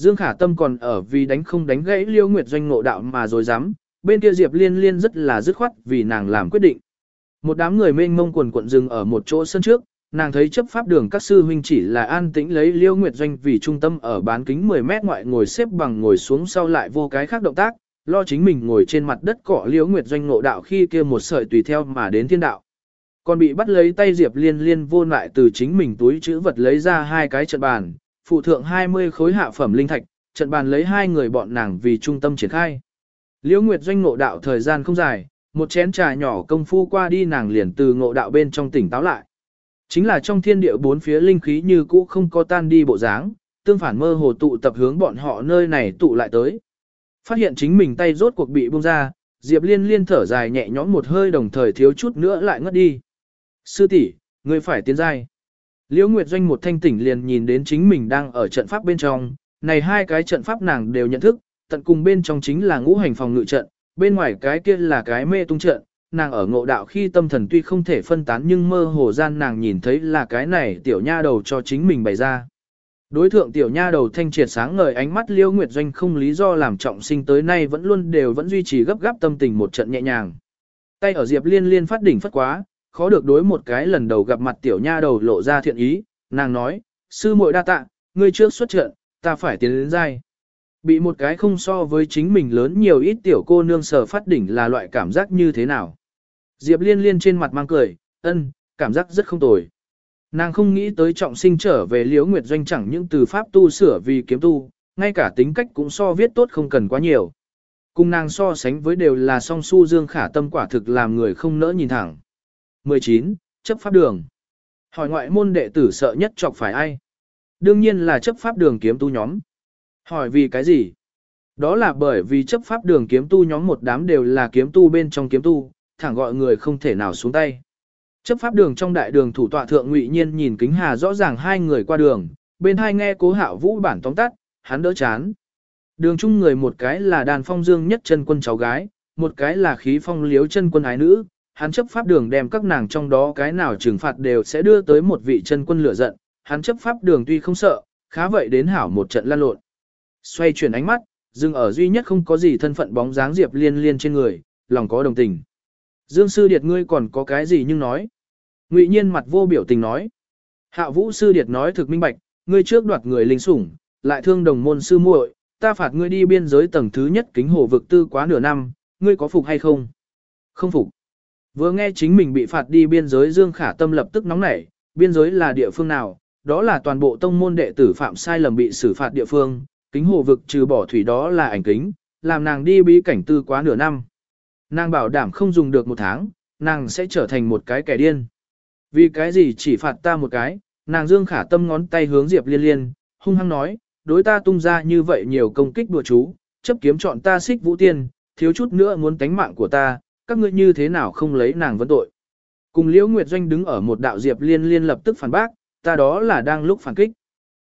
Speaker 1: Dương Khả Tâm còn ở vì đánh không đánh gãy liêu nguyệt doanh ngộ đạo mà rồi dám, bên kia Diệp Liên Liên rất là dứt khoát vì nàng làm quyết định. Một đám người mênh mông quần quận dừng ở một chỗ sân trước, nàng thấy chấp pháp đường các sư huynh chỉ là an tĩnh lấy liêu nguyệt doanh vì trung tâm ở bán kính 10 mét ngoại ngồi xếp bằng ngồi xuống sau lại vô cái khác động tác, lo chính mình ngồi trên mặt đất cỏ liêu nguyệt doanh ngộ đạo khi kia một sợi tùy theo mà đến thiên đạo. Còn bị bắt lấy tay Diệp Liên Liên vô lại từ chính mình túi chữ vật lấy ra hai cái trận bàn, phụ thượng 20 khối hạ phẩm linh thạch, trận bàn lấy hai người bọn nàng vì trung tâm triển khai. Liễu Nguyệt doanh ngộ đạo thời gian không dài, một chén trà nhỏ công phu qua đi nàng liền từ ngộ đạo bên trong tỉnh táo lại. Chính là trong thiên địa bốn phía linh khí như cũ không có tan đi bộ dáng, tương phản mơ hồ tụ tập hướng bọn họ nơi này tụ lại tới. Phát hiện chính mình tay rốt cuộc bị buông ra, Diệp Liên liên thở dài nhẹ nhõm một hơi đồng thời thiếu chút nữa lại ngất đi. Sư tỷ, người phải tiến giai. Liễu Nguyệt Doanh một thanh tỉnh liền nhìn đến chính mình đang ở trận pháp bên trong, này hai cái trận pháp nàng đều nhận thức, tận cùng bên trong chính là ngũ hành phòng ngự trận, bên ngoài cái kia là cái mê tung trận, nàng ở ngộ đạo khi tâm thần tuy không thể phân tán nhưng mơ hồ gian nàng nhìn thấy là cái này tiểu nha đầu cho chính mình bày ra. Đối thượng tiểu nha đầu thanh triệt sáng ngời ánh mắt Liễu Nguyệt Doanh không lý do làm trọng sinh tới nay vẫn luôn đều vẫn duy trì gấp gáp tâm tình một trận nhẹ nhàng. Tay ở Diệp Liên Liên phát đỉnh phất quá, khó được đối một cái lần đầu gặp mặt tiểu nha đầu lộ ra thiện ý, nàng nói, sư muội đa tạ, ngươi trước xuất trận, ta phải tiến đến dai. Bị một cái không so với chính mình lớn nhiều ít tiểu cô nương sở phát đỉnh là loại cảm giác như thế nào. Diệp liên liên trên mặt mang cười, ân, cảm giác rất không tồi. Nàng không nghĩ tới trọng sinh trở về liễu nguyệt doanh chẳng những từ pháp tu sửa vì kiếm tu, ngay cả tính cách cũng so viết tốt không cần quá nhiều. Cùng nàng so sánh với đều là song su dương khả tâm quả thực làm người không nỡ nhìn thẳng. 19. Chấp pháp đường. Hỏi ngoại môn đệ tử sợ nhất chọc phải ai? Đương nhiên là chấp pháp đường kiếm tu nhóm. Hỏi vì cái gì? Đó là bởi vì chấp pháp đường kiếm tu nhóm một đám đều là kiếm tu bên trong kiếm tu, thẳng gọi người không thể nào xuống tay. Chấp pháp đường trong đại đường thủ tọa thượng ngụy nhiên nhìn kính hà rõ ràng hai người qua đường, bên hai nghe cố hạo vũ bản tóm tắt, hắn đỡ chán. Đường chung người một cái là đàn phong dương nhất chân quân cháu gái, một cái là khí phong liếu chân quân ái nữ, hắn chấp pháp đường đem các nàng trong đó cái nào trừng phạt đều sẽ đưa tới một vị chân quân lửa giận, hắn chấp pháp đường tuy không sợ, khá vậy đến hảo một trận lan lộn. Xoay chuyển ánh mắt, dừng ở duy nhất không có gì thân phận bóng dáng Diệp Liên Liên trên người, lòng có đồng tình. Dương sư điệt ngươi còn có cái gì nhưng nói. Ngụy nhiên mặt vô biểu tình nói. Hạ vũ sư điệt nói thực minh bạch, ngươi trước đoạt người linh sủng, lại thương đồng môn sư muội, ta phạt ngươi đi biên giới tầng thứ nhất kính hồ vực tư quá nửa năm, ngươi có phục hay không? Không phục. Vừa nghe chính mình bị phạt đi biên giới Dương Khả Tâm lập tức nóng nảy, biên giới là địa phương nào, đó là toàn bộ tông môn đệ tử phạm sai lầm bị xử phạt địa phương, kính hồ vực trừ bỏ thủy đó là ảnh kính, làm nàng đi bí cảnh tư quá nửa năm. Nàng bảo đảm không dùng được một tháng, nàng sẽ trở thành một cái kẻ điên. Vì cái gì chỉ phạt ta một cái, nàng Dương Khả Tâm ngón tay hướng Diệp Liên Liên, hung hăng nói, đối ta tung ra như vậy nhiều công kích đùa chú, chấp kiếm chọn ta xích vũ tiên, thiếu chút nữa muốn tánh mạng của ta, các ngươi như thế nào không lấy nàng vấn tội. Cùng Liễu Nguyệt Doanh đứng ở một đạo Diệp Liên Liên lập tức phản bác, ta đó là đang lúc phản kích.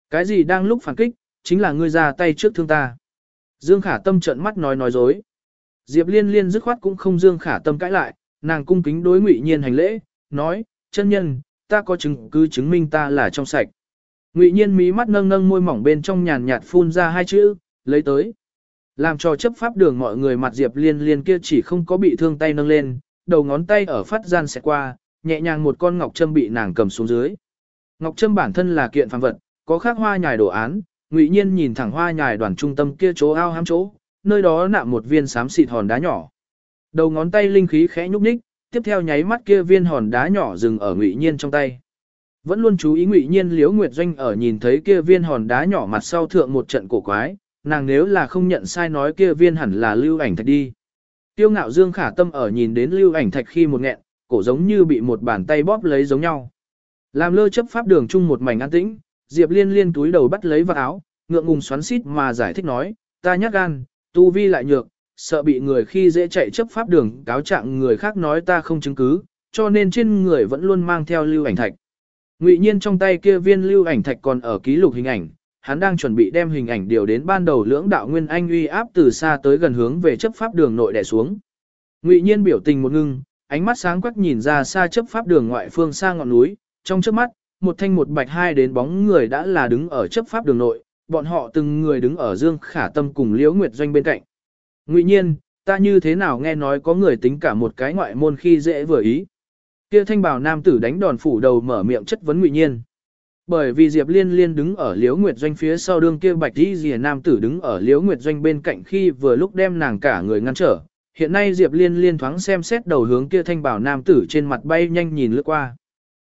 Speaker 1: Cái gì đang lúc phản kích, chính là ngươi ra tay trước thương ta. Dương Khả Tâm trợn mắt nói nói dối. Diệp Liên Liên dứt khoát cũng không Dương Khả Tâm cãi lại, nàng cung kính đối Ngụy Nhiên hành lễ, nói, chân nhân, ta có chứng cứ chứng minh ta là trong sạch. Ngụy Nhiên mí mắt nâng nâng môi mỏng bên trong nhàn nhạt phun ra hai chữ, lấy tới. Làm cho chấp pháp đường mọi người mặt Diệp Liên Liên kia chỉ không có bị thương tay nâng lên, đầu ngón tay ở phát gian sẽ qua, nhẹ nhàng một con ngọc châm bị nàng cầm xuống dưới. Ngọc châm bản thân là kiện phàm vật, có khác hoa nhài đồ án, ngụy nhiên nhìn thẳng hoa nhài đoàn trung tâm kia chỗ ao hám chỗ, nơi đó nạm một viên xám xịt hòn đá nhỏ. Đầu ngón tay linh khí khẽ nhúc nhích, tiếp theo nháy mắt kia viên hòn đá nhỏ dừng ở ngụy nhiên trong tay. Vẫn luôn chú ý ngụy nhiên liếu nguyệt doanh ở nhìn thấy kia viên hòn đá nhỏ mặt sau thượng một trận cổ quái, nàng nếu là không nhận sai nói kia viên hẳn là lưu ảnh thạch đi. Tiêu ngạo dương khả tâm ở nhìn đến lưu ảnh thạch khi một nghẹn, cổ giống như bị một bàn tay bóp lấy giống nhau. Làm lơ chấp pháp đường chung một mảnh an tĩnh, Diệp Liên liên túi đầu bắt lấy vào áo, ngượng ngùng xoắn xít mà giải thích nói, ta nhát gan, tu vi lại nhược, sợ bị người khi dễ chạy chấp pháp đường cáo trạng người khác nói ta không chứng cứ, cho nên trên người vẫn luôn mang theo lưu ảnh thạch. Ngụy nhiên trong tay kia viên lưu ảnh thạch còn ở ký lục hình ảnh, hắn đang chuẩn bị đem hình ảnh điều đến ban đầu lưỡng đạo nguyên anh uy áp từ xa tới gần hướng về chấp pháp đường nội đè xuống. Ngụy nhiên biểu tình một ngưng, ánh mắt sáng quắc nhìn ra xa chấp pháp đường ngoại phương xa ngọn núi, trong trước mắt, một thanh một bạch hai đến bóng người đã là đứng ở chấp pháp đường nội, bọn họ từng người đứng ở Dương Khả Tâm cùng Liễu Nguyệt Doanh bên cạnh. Ngụy nhiên, ta như thế nào nghe nói có người tính cả một cái ngoại môn khi dễ vừa ý. Kia thanh bảo nam tử đánh đòn phủ đầu mở miệng chất vấn Ngụy nhiên. Bởi vì Diệp Liên Liên đứng ở Liễu Nguyệt Doanh phía sau đương kia bạch đi rìa nam tử đứng ở Liễu Nguyệt Doanh bên cạnh khi vừa lúc đem nàng cả người ngăn trở. Hiện nay Diệp Liên Liên thoáng xem xét đầu hướng kia thanh bảo nam tử trên mặt bay nhanh nhìn lướt qua.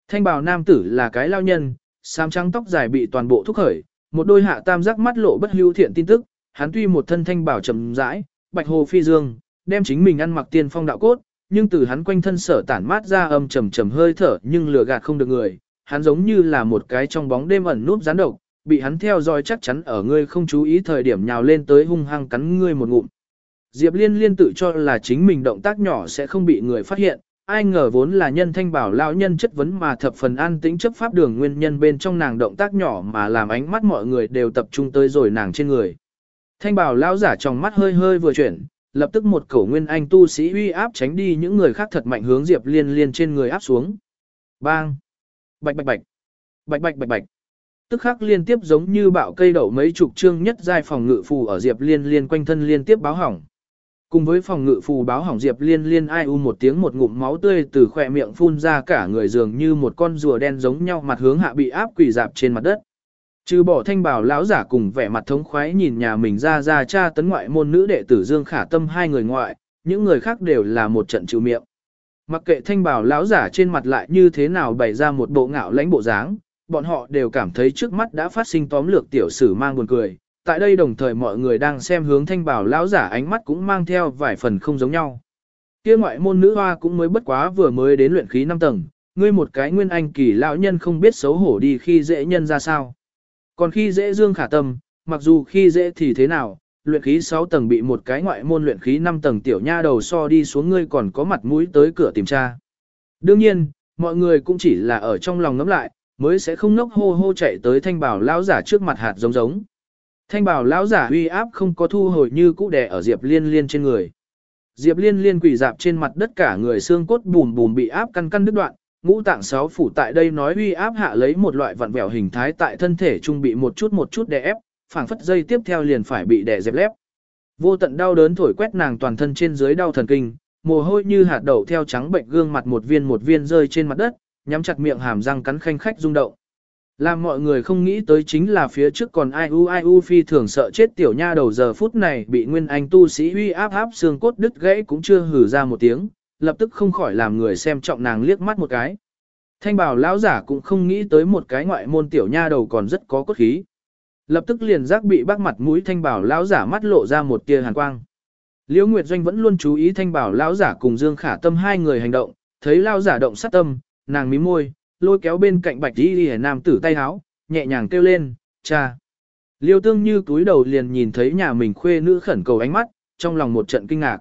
Speaker 1: Thanh bảo nam tử là cái lao nhân, xám trắng tóc dài bị toàn bộ thúc khởi, một đôi hạ tam giác mắt lộ bất hữu thiện tin tức, hắn tuy một thân thanh bảo trầm rãi, bạch hồ phi dương, đem chính mình ăn mặc tiên phong đạo cốt, nhưng từ hắn quanh thân sở tản mát ra âm trầm trầm hơi thở nhưng lừa gạt không được người, hắn giống như là một cái trong bóng đêm ẩn núp gián độc, bị hắn theo dõi chắc chắn ở ngươi không chú ý thời điểm nhào lên tới hung hăng cắn ngươi một ngụm. Diệp Liên liên tự cho là chính mình động tác nhỏ sẽ không bị người phát hiện, ai ngờ vốn là nhân thanh bảo lão nhân chất vấn mà thập phần an tĩnh chấp pháp đường nguyên nhân bên trong nàng động tác nhỏ mà làm ánh mắt mọi người đều tập trung tới rồi nàng trên người. Thanh bảo lão giả trong mắt hơi hơi vừa chuyển, lập tức một cổ nguyên anh tu sĩ uy áp tránh đi những người khác thật mạnh hướng Diệp Liên liên trên người áp xuống. Bang! Bạch bạch bạch! Bạch bạch bạch bạch! Tức khắc liên tiếp giống như bạo cây đậu mấy chục chương nhất giai phòng ngự phù ở Diệp Liên liên quanh thân liên tiếp báo hỏng. Cùng với phòng ngự phù báo hỏng Diệp Liên Liên ai u một tiếng một ngụm máu tươi từ khỏe miệng phun ra cả người dường như một con rùa đen giống nhau mặt hướng hạ bị áp quỳ dạp trên mặt đất. Trừ bỏ thanh bảo lão giả cùng vẻ mặt thống khoái nhìn nhà mình ra ra cha tấn ngoại môn nữ đệ tử Dương Khả Tâm hai người ngoại, những người khác đều là một trận chịu miệng. Mặc kệ thanh bảo lão giả trên mặt lại như thế nào bày ra một bộ ngạo lãnh bộ dáng, bọn họ đều cảm thấy trước mắt đã phát sinh tóm lược tiểu sử mang buồn cười, tại đây đồng thời mọi người đang xem hướng thanh bảo lão giả ánh mắt cũng mang theo vài phần không giống nhau. Kia ngoại môn nữ hoa cũng mới bất quá vừa mới đến luyện khí 5 tầng, ngươi một cái nguyên anh kỳ lão nhân không biết xấu hổ đi khi dễ nhân ra sao. Còn khi dễ dương khả tâm, mặc dù khi dễ thì thế nào, luyện khí 6 tầng bị một cái ngoại môn luyện khí 5 tầng tiểu nha đầu so đi xuống ngươi còn có mặt mũi tới cửa tìm tra. Đương nhiên, mọi người cũng chỉ là ở trong lòng ngắm lại, mới sẽ không nốc hô hô chạy tới thanh bảo lão giả trước mặt hạt giống giống. Thanh bảo lão giả uy áp không có thu hồi như cũ đè ở Diệp Liên Liên trên người. Diệp Liên Liên quỳ dạp trên mặt đất cả người xương cốt bùm bùm bị áp căn căn đứt đoạn, ngũ tạng sáu phủ tại đây nói uy áp hạ lấy một loại vặn vẹo hình thái tại thân thể trung bị một chút một chút đè ép, phảng phất dây tiếp theo liền phải bị đè dẹp lép. Vô tận đau đớn thổi quét nàng toàn thân trên dưới đau thần kinh, mồ hôi như hạt đậu theo trắng bệnh gương mặt một viên một viên rơi trên mặt đất, nhắm chặt miệng hàm răng cắn khanh khách rung động. Làm mọi người không nghĩ tới chính là phía trước còn ai u ai u phi thường sợ chết tiểu nha đầu giờ phút này bị nguyên anh tu sĩ uy áp áp xương cốt đứt gãy cũng chưa hử ra một tiếng, lập tức không khỏi làm người xem trọng nàng liếc mắt một cái. Thanh bảo lão giả cũng không nghĩ tới một cái ngoại môn tiểu nha đầu còn rất có cốt khí. Lập tức liền giác bị bác mặt mũi thanh bảo lão giả mắt lộ ra một tia hàn quang. Liễu Nguyệt Doanh vẫn luôn chú ý thanh bảo lão giả cùng Dương Khả Tâm hai người hành động, thấy lão giả động sát tâm, nàng mím môi, lôi kéo bên cạnh bạch Y Liễu nam tử tay háo, nhẹ nhàng kêu lên, cha. Liêu tương như túi đầu liền nhìn thấy nhà mình khuê nữ khẩn cầu ánh mắt, trong lòng một trận kinh ngạc.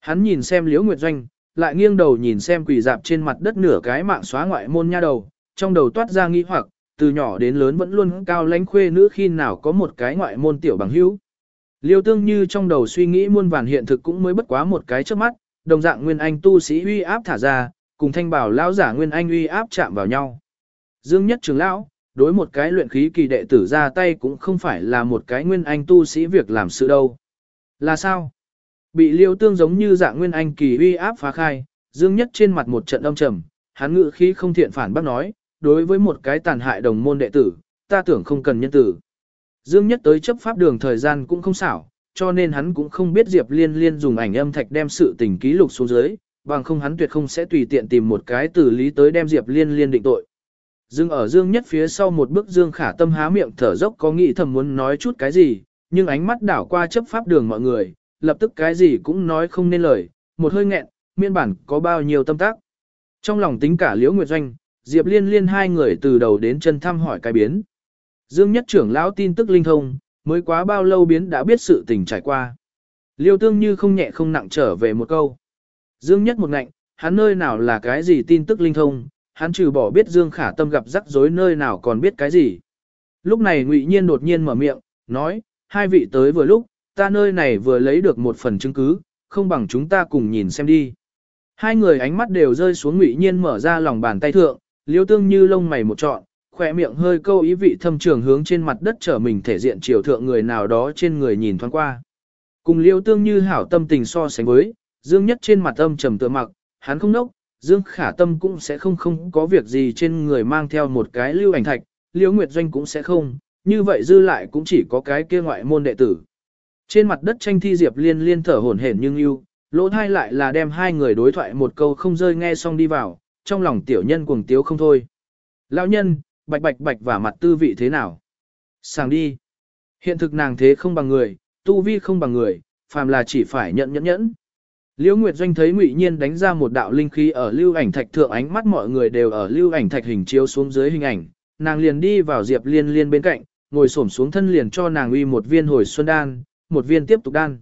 Speaker 1: Hắn nhìn xem liễu nguyệt doanh, lại nghiêng đầu nhìn xem quỳ dạp trên mặt đất nửa cái mạng xóa ngoại môn nha đầu, trong đầu toát ra nghi hoặc, từ nhỏ đến lớn vẫn luôn cao lãnh khuê nữ khi nào có một cái ngoại môn tiểu bằng hữu. Liêu tương như trong đầu suy nghĩ muôn vàn hiện thực cũng mới bất quá một cái trước mắt, đồng dạng nguyên anh tu sĩ uy áp thả ra, cùng thanh bảo lão giả nguyên anh uy áp chạm vào nhau. Dương nhất trưởng lão, đối một cái luyện khí kỳ đệ tử ra tay cũng không phải là một cái nguyên anh tu sĩ việc làm sự đâu. Là sao? Bị liêu tương giống như dạng nguyên anh kỳ uy áp phá khai, dương nhất trên mặt một trận âm trầm, hắn ngự khí không thiện phản bác nói, đối với một cái tàn hại đồng môn đệ tử, ta tưởng không cần nhân tử. Dương nhất tới chấp pháp đường thời gian cũng không xảo, cho nên hắn cũng không biết Diệp Liên Liên dùng ảnh âm thạch đem sự tình ký lục xuống dưới, bằng không hắn tuyệt không sẽ tùy tiện tìm một cái tử lý tới đem Diệp Liên liên định tội. Dương ở Dương nhất phía sau một bước Dương khả tâm há miệng thở dốc có nghĩ thầm muốn nói chút cái gì, nhưng ánh mắt đảo qua chấp pháp đường mọi người, lập tức cái gì cũng nói không nên lời, một hơi nghẹn, miên bản có bao nhiêu tâm tác. Trong lòng tính cả Liễu Nguyệt Doanh, Diệp Liên Liên hai người từ đầu đến chân thăm hỏi cái biến. Dương Nhất trưởng lão tin tức linh thông, mới quá bao lâu biến đã biết sự tình trải qua. Liêu Tương như không nhẹ không nặng trở về một câu. Dương Nhất một ngạnh, hắn nơi nào là cái gì tin tức linh thông, hắn trừ bỏ biết Dương Khả Tâm gặp rắc rối nơi nào còn biết cái gì. Lúc này Ngụy Nhiên đột nhiên mở miệng, nói, hai vị tới vừa lúc, ta nơi này vừa lấy được một phần chứng cứ, không bằng chúng ta cùng nhìn xem đi. Hai người ánh mắt đều rơi xuống Ngụy Nhiên mở ra lòng bàn tay thượng, Liêu Tương như lông mày một trọn, khỏe miệng hơi câu ý vị thâm trường hướng trên mặt đất trở mình thể diện chiều thượng người nào đó trên người nhìn thoáng qua. Cùng Liêu Tương như hảo tâm tình so sánh với, Dương Nhất trên mặt âm trầm tựa mặc, hắn không nốc, Dương Khả Tâm cũng sẽ không không có việc gì trên người mang theo một cái lưu ảnh thạch, Liêu Nguyệt Doanh cũng sẽ không, như vậy dư lại cũng chỉ có cái kia ngoại môn đệ tử. Trên mặt đất tranh thi Diệp Liên liên thở hổn hển nhưng yêu, lỗ thai lại là đem hai người đối thoại một câu không rơi nghe xong đi vào, trong lòng tiểu nhân cuồng tiếu không thôi. Lão nhân, bạch bạch bạch và mặt tư vị thế nào? Sàng đi. Hiện thực nàng thế không bằng người, tu vi không bằng người, phàm là chỉ phải nhận nhẫn nhẫn. Liễu Nguyệt Doanh thấy Ngụy Nhiên đánh ra một đạo linh khí ở lưu ảnh thạch thượng ánh mắt mọi người đều ở lưu ảnh thạch hình chiếu xuống dưới hình ảnh, nàng liền đi vào Diệp Liên Liên bên cạnh, ngồi xổm xuống thân liền cho nàng uy một viên hồi xuân đan, một viên tiếp tục đan.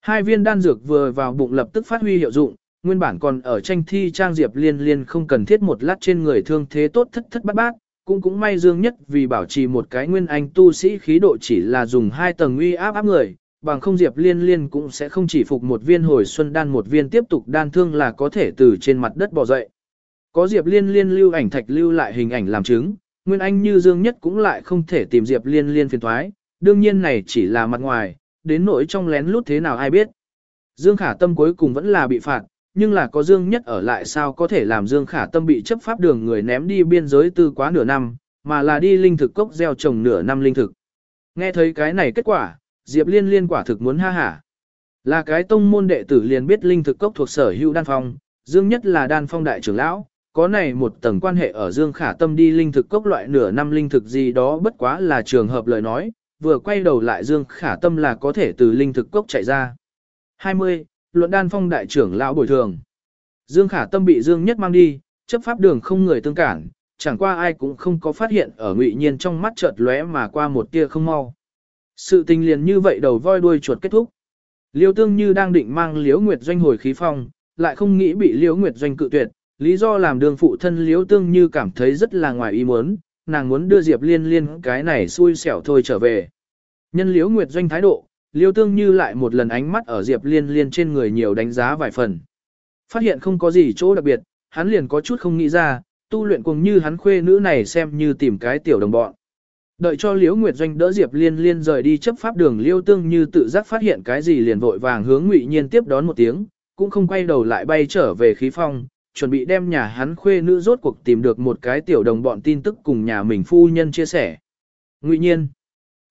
Speaker 1: Hai viên đan dược vừa vào bụng lập tức phát huy hiệu dụng, nguyên bản còn ở tranh thi trang Diệp Liên Liên không cần thiết một lát trên người thương thế tốt thất thất bát bát, cũng cũng may dương nhất vì bảo trì một cái nguyên anh tu sĩ khí độ chỉ là dùng hai tầng uy áp áp người, bằng không Diệp Liên Liên cũng sẽ không chỉ phục một viên hồi xuân đan một viên tiếp tục đan thương là có thể từ trên mặt đất bò dậy. Có Diệp Liên Liên lưu ảnh thạch lưu lại hình ảnh làm chứng, Nguyên Anh như Dương Nhất cũng lại không thể tìm Diệp Liên Liên phiền thoái, đương nhiên này chỉ là mặt ngoài, đến nỗi trong lén lút thế nào ai biết. Dương Khả Tâm cuối cùng vẫn là bị phạt, nhưng là có Dương Nhất ở lại sao có thể làm Dương Khả Tâm bị chấp pháp đường người ném đi biên giới tư quá nửa năm, mà là đi linh thực cốc gieo trồng nửa năm linh thực. Nghe thấy cái này kết quả, Diệp Liên liên quả thực muốn ha hả. Là cái tông môn đệ tử liền biết linh thực cốc thuộc sở hữu đan phong, Dương Nhất là đan phong đại trưởng lão, có này một tầng quan hệ ở Dương Khả Tâm đi linh thực cốc loại nửa năm linh thực gì đó bất quá là trường hợp lời nói, vừa quay đầu lại Dương Khả Tâm là có thể từ linh thực cốc chạy ra. 20. Luận đan phong đại trưởng lão bồi thường. Dương Khả Tâm bị Dương Nhất mang đi, chấp pháp đường không người tương cản, chẳng qua ai cũng không có phát hiện ở ngụy nhiên trong mắt chợt lóe mà qua một tia không mau. Sự tình liền như vậy đầu voi đuôi chuột kết thúc. Liêu tương như đang định mang Liễu Nguyệt Doanh hồi khí phong, lại không nghĩ bị Liễu Nguyệt Doanh cự tuyệt, lý do làm đường phụ thân Liễu tương như cảm thấy rất là ngoài ý muốn, nàng muốn đưa Diệp Liên Liên cái này xui xẻo thôi trở về. Nhân Liễu Nguyệt Doanh thái độ, Liêu Tương Như lại một lần ánh mắt ở Diệp Liên Liên trên người nhiều đánh giá vài phần. Phát hiện không có gì chỗ đặc biệt, hắn liền có chút không nghĩ ra, tu luyện cùng như hắn khuê nữ này xem như tìm cái tiểu đồng bọn. Đợi cho Liễu Nguyệt Doanh đỡ Diệp Liên Liên rời đi chấp pháp đường Liêu Tương Như tự giác phát hiện cái gì liền vội vàng hướng Ngụy Nhiên tiếp đón một tiếng, cũng không quay đầu lại bay trở về khí phong, chuẩn bị đem nhà hắn khuê nữ rốt cuộc tìm được một cái tiểu đồng bọn tin tức cùng nhà mình phu nhân chia sẻ. Ngụy Nhiên,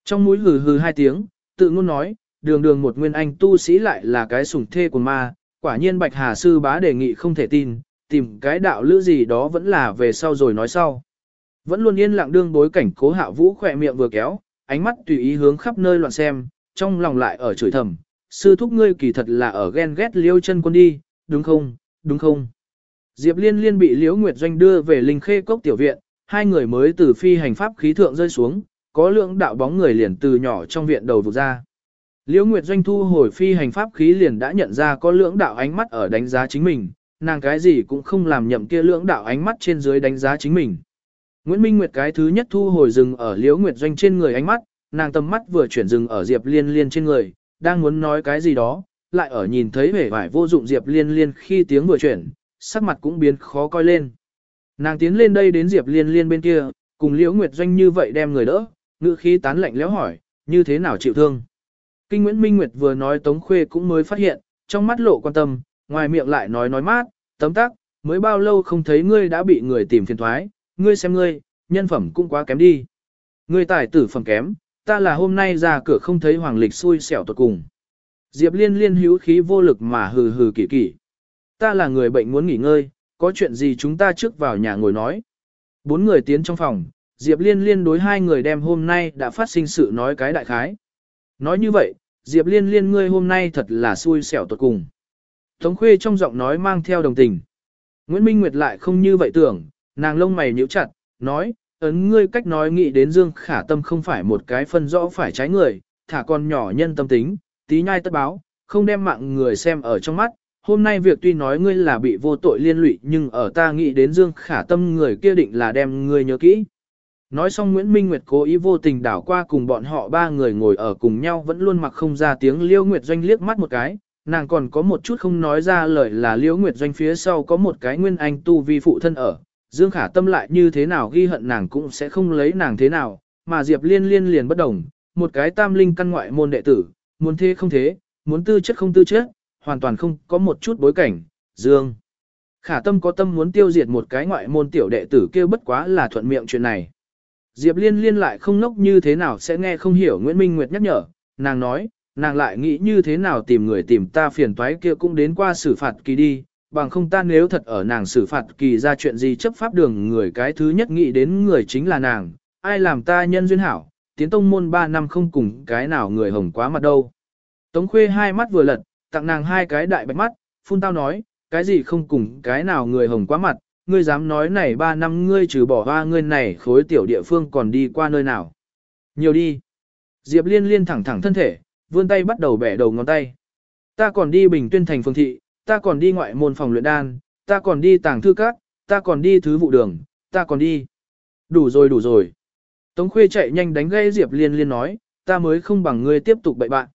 Speaker 1: trong mũi hừ hừ hai tiếng, tự ngôn nói, đường đường một nguyên anh tu sĩ lại là cái sủng thê của ma, quả nhiên Bạch Hà Sư bá đề nghị không thể tin, tìm cái đạo lữ gì đó vẫn là về sau rồi nói sau. Vẫn luôn yên lặng đương bối cảnh cố hạ vũ khỏe miệng vừa kéo, ánh mắt tùy ý hướng khắp nơi loạn xem, trong lòng lại ở chửi thầm, sư thúc ngươi kỳ thật là ở ghen ghét liêu chân quân đi, đúng không, đúng không. Diệp liên liên bị liễu nguyệt doanh đưa về linh khê cốc tiểu viện, hai người mới từ phi hành pháp khí thượng rơi xuống, có lượng đạo bóng người liền từ nhỏ trong viện đầu vụt ra. Liễu Nguyệt Doanh thu hồi phi hành pháp khí liền đã nhận ra có lưỡng đạo ánh mắt ở đánh giá chính mình, nàng cái gì cũng không làm nhậm kia lưỡng đạo ánh mắt trên dưới đánh giá chính mình. Nguyễn Minh Nguyệt cái thứ nhất thu hồi dừng ở Liễu Nguyệt Doanh trên người ánh mắt, nàng tầm mắt vừa chuyển dừng ở Diệp Liên Liên trên người, đang muốn nói cái gì đó, lại ở nhìn thấy vẻ vải vô dụng Diệp Liên Liên khi tiếng vừa chuyển, sắc mặt cũng biến khó coi lên. Nàng tiến lên đây đến Diệp Liên Liên bên kia, cùng Liễu Nguyệt Doanh như vậy đem người đỡ, ngữ khí tán lạnh léo hỏi, như thế nào chịu thương. Kinh Nguyễn Minh Nguyệt vừa nói Tống Khuê cũng mới phát hiện, trong mắt lộ quan tâm, ngoài miệng lại nói nói mát, tấm tắc, mới bao lâu không thấy ngươi đã bị người tìm phiền thoái, ngươi xem ngươi, nhân phẩm cũng quá kém đi. Ngươi tài tử phẩm kém, ta là hôm nay ra cửa không thấy hoàng lịch xui xẻo tuột cùng. Diệp liên liên hữu khí vô lực mà hừ hừ kỳ kỳ. Ta là người bệnh muốn nghỉ ngơi, có chuyện gì chúng ta trước vào nhà ngồi nói. Bốn người tiến trong phòng, Diệp liên liên đối hai người đem hôm nay đã phát sinh sự nói cái đại khái. Nói như vậy, Diệp liên liên ngươi hôm nay thật là xui xẻo tuột cùng. Tống khuê trong giọng nói mang theo đồng tình. Nguyễn Minh Nguyệt lại không như vậy tưởng, nàng lông mày nhíu chặt, nói, ấn ngươi cách nói nghĩ đến Dương Khả Tâm không phải một cái phân rõ phải trái người, thả con nhỏ nhân tâm tính, tí nhai tất báo, không đem mạng người xem ở trong mắt. Hôm nay việc tuy nói ngươi là bị vô tội liên lụy nhưng ở ta nghĩ đến Dương Khả Tâm người kia định là đem ngươi nhớ kỹ. Nói xong Nguyễn Minh Nguyệt cố ý vô tình đảo qua cùng bọn họ ba người ngồi ở cùng nhau vẫn luôn mặc không ra tiếng Liêu Nguyệt Doanh liếc mắt một cái, nàng còn có một chút không nói ra lời là Liêu Nguyệt Doanh phía sau có một cái nguyên anh tu vi phụ thân ở, Dương Khả Tâm lại như thế nào ghi hận nàng cũng sẽ không lấy nàng thế nào, mà Diệp Liên Liên liền bất đồng, một cái tam linh căn ngoại môn đệ tử, muốn thế không thế, muốn tư chất không tư chất, hoàn toàn không có một chút bối cảnh, Dương. Khả Tâm có tâm muốn tiêu diệt một cái ngoại môn tiểu đệ tử kêu bất quá là thuận miệng chuyện này. Diệp Liên Liên lại không nốc như thế nào sẽ nghe không hiểu Nguyễn Minh Nguyệt nhắc nhở, nàng nói, nàng lại nghĩ như thế nào tìm người tìm ta phiền toái kia cũng đến qua xử phạt kỳ đi, bằng không ta nếu thật ở nàng xử phạt kỳ ra chuyện gì chấp pháp đường người cái thứ nhất nghĩ đến người chính là nàng, ai làm ta nhân duyên hảo, tiến tông môn 3 năm không cùng cái nào người hồng quá mặt đâu. Tống khuê hai mắt vừa lật, tặng nàng hai cái đại bạch mắt, phun tao nói, cái gì không cùng cái nào người hồng quá mặt, ngươi dám nói này ba năm ngươi trừ bỏ hoa ngươi này khối tiểu địa phương còn đi qua nơi nào. Nhiều đi. Diệp liên liên thẳng thẳng thân thể, vươn tay bắt đầu bẻ đầu ngón tay. Ta còn đi bình tuyên thành phương thị, ta còn đi ngoại môn phòng luyện đan, ta còn đi tàng thư cát, ta còn đi thứ vụ đường, ta còn đi. Đủ rồi đủ rồi. Tống Khuê chạy nhanh đánh gây Diệp Liên Liên nói, ta mới không bằng ngươi tiếp tục bậy bạn.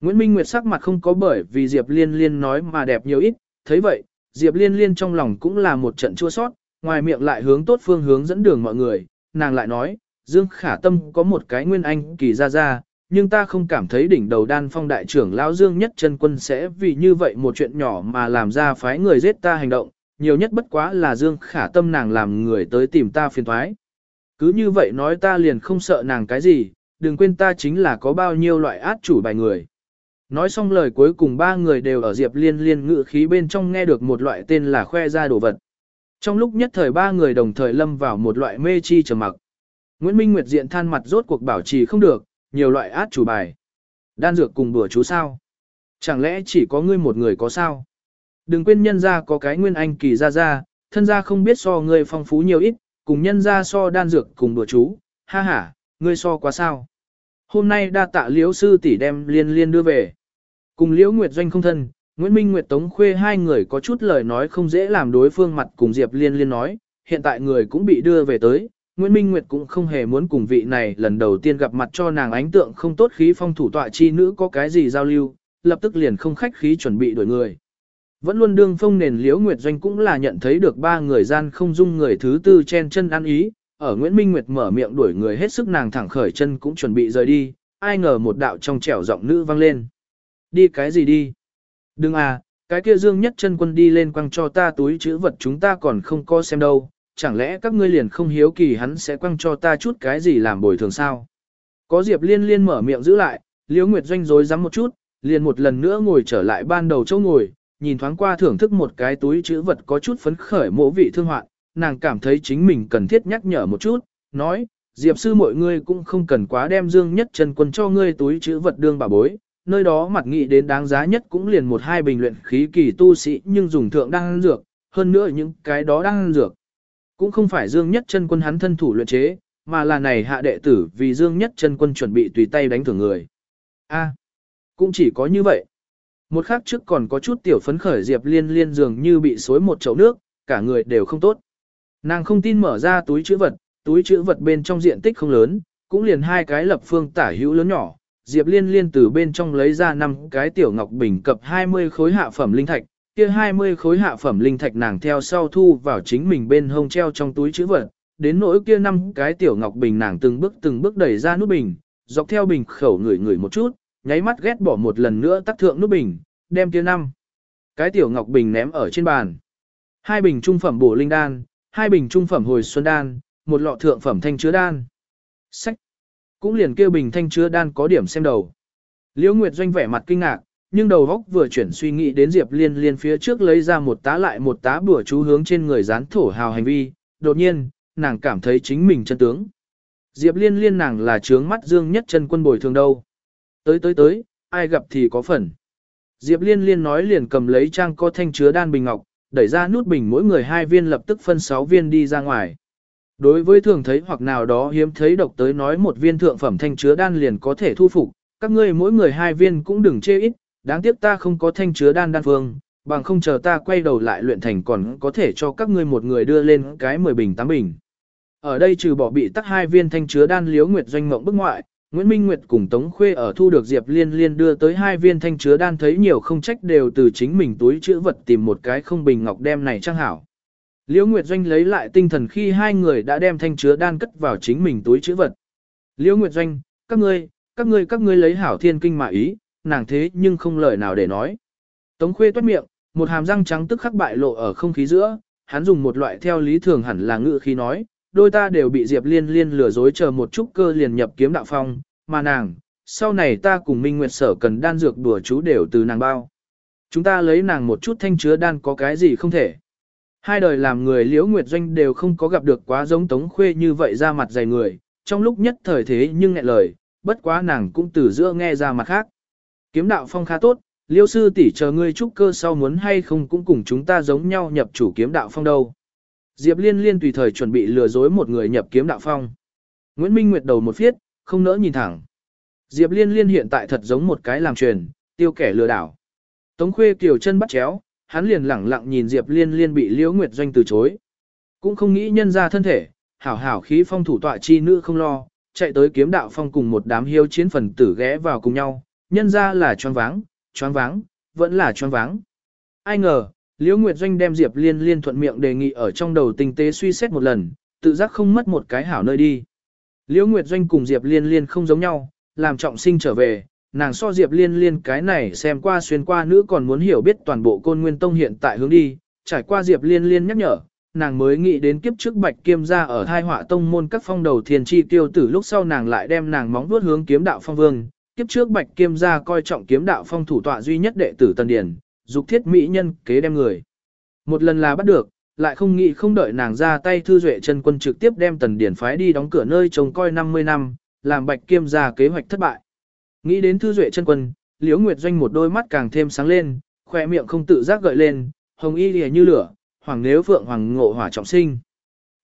Speaker 1: Nguyễn Minh Nguyệt sắc mặt không có bởi vì Diệp Liên Liên nói mà đẹp nhiều ít, thấy vậy, Diệp Liên Liên trong lòng cũng là một trận chua sót, ngoài miệng lại hướng tốt phương hướng dẫn đường mọi người, nàng lại nói, Dương Khả Tâm có một cái nguyên anh kỳ ra ra, nhưng ta không cảm thấy đỉnh đầu đan phong đại trưởng lão Dương nhất chân quân sẽ vì như vậy một chuyện nhỏ mà làm ra phái người giết ta hành động, nhiều nhất bất quá là Dương khả tâm nàng làm người tới tìm ta phiền thoái. Cứ như vậy nói ta liền không sợ nàng cái gì, đừng quên ta chính là có bao nhiêu loại át chủ bài người. Nói xong lời cuối cùng ba người đều ở Diệp Liên Liên ngự khí bên trong nghe được một loại tên là khoe ra đồ vật. Trong lúc nhất thời ba người đồng thời lâm vào một loại mê chi trầm mặc. Nguyễn Minh Nguyệt diện than mặt rốt cuộc bảo trì không được, nhiều loại át chủ bài. Đan dược cùng bữa chú sao? Chẳng lẽ chỉ có ngươi một người có sao? Đừng quên nhân gia có cái nguyên anh kỳ ra ra, thân gia không biết so ngươi phong phú nhiều ít, cùng nhân gia so đan dược cùng bữa chú, ha ha, ngươi so quá sao? Hôm nay đa tạ liễu sư tỷ đem liên liên đưa về. Cùng liễu nguyệt doanh không thân, Nguyễn Minh Nguyệt Tống Khuê hai người có chút lời nói không dễ làm đối phương mặt cùng Diệp Liên Liên nói, hiện tại người cũng bị đưa về tới, Nguyễn Minh Nguyệt cũng không hề muốn cùng vị này lần đầu tiên gặp mặt cho nàng ánh tượng không tốt khí phong thủ tọa chi nữ có cái gì giao lưu, lập tức liền không khách khí chuẩn bị đổi người. Vẫn luôn đương phong nền liễu Nguyệt Doanh cũng là nhận thấy được ba người gian không dung người thứ tư chen chân ăn ý, ở Nguyễn Minh Nguyệt mở miệng đuổi người hết sức nàng thẳng khởi chân cũng chuẩn bị rời đi, ai ngờ một đạo trong trẻo giọng nữ vang lên. Đi cái gì đi? Đừng à, cái kia dương nhất chân quân đi lên quăng cho ta túi chữ vật chúng ta còn không có xem đâu, chẳng lẽ các ngươi liền không hiếu kỳ hắn sẽ quăng cho ta chút cái gì làm bồi thường sao? Có Diệp Liên Liên mở miệng giữ lại, Liễu Nguyệt Doanh rối rắm một chút, liền một lần nữa ngồi trở lại ban đầu chỗ ngồi, nhìn thoáng qua thưởng thức một cái túi chữ vật có chút phấn khởi mộ vị thương hoạn, nàng cảm thấy chính mình cần thiết nhắc nhở một chút, nói, Diệp sư mọi người cũng không cần quá đem dương nhất chân quân cho ngươi túi chữ vật đương bà bối, nơi đó mặt nghĩ đến đáng giá nhất cũng liền một hai bình luyện khí kỳ tu sĩ nhưng dùng thượng đang dược, hơn nữa những cái đó đang dược. Cũng không phải Dương Nhất chân quân hắn thân thủ luyện chế, mà là này hạ đệ tử vì Dương Nhất chân quân chuẩn bị tùy tay đánh thưởng người. A, cũng chỉ có như vậy. Một khắc trước còn có chút tiểu phấn khởi Diệp Liên Liên dường như bị xối một chậu nước, cả người đều không tốt. Nàng không tin mở ra túi chữ vật, túi chữ vật bên trong diện tích không lớn, cũng liền hai cái lập phương tả hữu lớn nhỏ. Diệp Liên Liên từ bên trong lấy ra năm cái tiểu ngọc bình cập 20 khối hạ phẩm linh thạch, kia 20 khối hạ phẩm linh thạch nàng theo sau thu vào chính mình bên hông treo trong túi chữ vật, đến nỗi kia năm cái tiểu ngọc bình nàng từng bước từng bước đẩy ra nút bình, dọc theo bình khẩu ngửi ngửi một chút, nháy mắt ghét bỏ một lần nữa tắt thượng nút bình, đem kia năm cái tiểu ngọc bình ném ở trên bàn. Hai bình trung phẩm bổ linh đan, hai bình trung phẩm hồi xuân đan, một lọ thượng phẩm thanh chứa đan. Sách. Cũng liền kêu bình thanh chứa đan có điểm xem đầu. Liễu Nguyệt doanh vẻ mặt kinh ngạc, nhưng đầu góc vừa chuyển suy nghĩ đến Diệp Liên Liên phía trước lấy ra một tá lại một tá bùa chú hướng trên người dán thổ hào hành vi, đột nhiên, nàng cảm thấy chính mình chân tướng. Diệp Liên Liên nàng là trướng mắt dương nhất chân quân bồi thường đâu. Tới tới tới, ai gặp thì có phần. Diệp Liên Liên nói liền cầm lấy trang có thanh chứa đan bình ngọc, đẩy ra nút bình mỗi người hai viên lập tức phân sáu viên đi ra ngoài. Đối với thường thấy hoặc nào đó hiếm thấy độc tới nói một viên thượng phẩm thanh chứa đan liền có thể thu phục, các ngươi mỗi người hai viên cũng đừng chê ít, đáng tiếc ta không có thanh chứa đan đan phương, bằng không chờ ta quay đầu lại luyện thành còn có thể cho các ngươi một người đưa lên cái 10 bình 8 bình. Ở đây trừ bỏ bị tắc hai viên thanh chứa đan liếu nguyệt doanh mộng bức ngoại, Nguyễn Minh Nguyệt cùng Tống Khuê ở thu được Diệp Liên Liên đưa tới hai viên thanh chứa đan thấy nhiều không trách đều từ chính mình túi chữ vật tìm một cái không bình ngọc đem này trang hảo. Liễu Nguyệt Doanh lấy lại tinh thần khi hai người đã đem thanh chứa đan cất vào chính mình túi chữ vật. Liễu Nguyệt Doanh, các ngươi, các ngươi các ngươi lấy hảo thiên kinh mà ý, nàng thế nhưng không lời nào để nói. Tống Khuê toát miệng, một hàm răng trắng tức khắc bại lộ ở không khí giữa, hắn dùng một loại theo lý thường hẳn là ngữ khí nói, đôi ta đều bị Diệp Liên Liên lừa dối chờ một chút cơ liền nhập kiếm đạo phong, mà nàng, sau này ta cùng Minh Nguyệt Sở cần đan dược đùa chú đều từ nàng bao. Chúng ta lấy nàng một chút thanh chứa đan có cái gì không thể. Hai đời làm người Liễu Nguyệt Doanh đều không có gặp được quá giống Tống Khuê như vậy ra mặt dày người, trong lúc nhất thời thế nhưng nghẹn lời, bất quá nàng cũng từ giữa nghe ra mặt khác. Kiếm đạo phong khá tốt, Liêu sư tỷ chờ ngươi trúc cơ sau muốn hay không cũng cùng chúng ta giống nhau nhập chủ kiếm đạo phong đâu. Diệp Liên Liên tùy thời chuẩn bị lừa dối một người nhập kiếm đạo phong. Nguyễn Minh Nguyệt đầu một phiết, không nỡ nhìn thẳng. Diệp Liên Liên hiện tại thật giống một cái làm truyền, tiêu kẻ lừa đảo. Tống Khuê kiều chân bắt chéo, hắn liền lẳng lặng nhìn Diệp Liên Liên bị Liễu Nguyệt Doanh từ chối. Cũng không nghĩ nhân ra thân thể, hảo hảo khí phong thủ tọa chi nữ không lo, chạy tới kiếm đạo phong cùng một đám hiếu chiến phần tử ghé vào cùng nhau, nhân ra là choáng váng, choáng váng, vẫn là choáng váng. Ai ngờ, Liễu Nguyệt Doanh đem Diệp Liên Liên thuận miệng đề nghị ở trong đầu tinh tế suy xét một lần, tự giác không mất một cái hảo nơi đi. Liễu Nguyệt Doanh cùng Diệp Liên Liên không giống nhau, làm trọng sinh trở về, nàng so Diệp Liên Liên cái này xem qua xuyên qua nữ còn muốn hiểu biết toàn bộ côn nguyên tông hiện tại hướng đi, trải qua Diệp Liên Liên nhắc nhở, nàng mới nghĩ đến kiếp trước Bạch Kiêm gia ở thai họa tông môn các phong đầu thiên chi tiêu tử lúc sau nàng lại đem nàng móng vuốt hướng kiếm đạo phong vương, kiếp trước Bạch Kiêm gia coi trọng kiếm đạo phong thủ tọa duy nhất đệ tử Tần Điển, dục thiết mỹ nhân kế đem người. Một lần là bắt được, lại không nghĩ không đợi nàng ra tay thư duệ chân quân trực tiếp đem Tần Điển phái đi đóng cửa nơi trông coi 50 năm, làm Bạch Kiêm gia kế hoạch thất bại. Nghĩ đến thư duệ chân quân, Liễu Nguyệt Doanh một đôi mắt càng thêm sáng lên, khoe miệng không tự giác gợi lên, hồng y lìa như lửa, hoàng nếu phượng hoàng ngộ hỏa trọng sinh.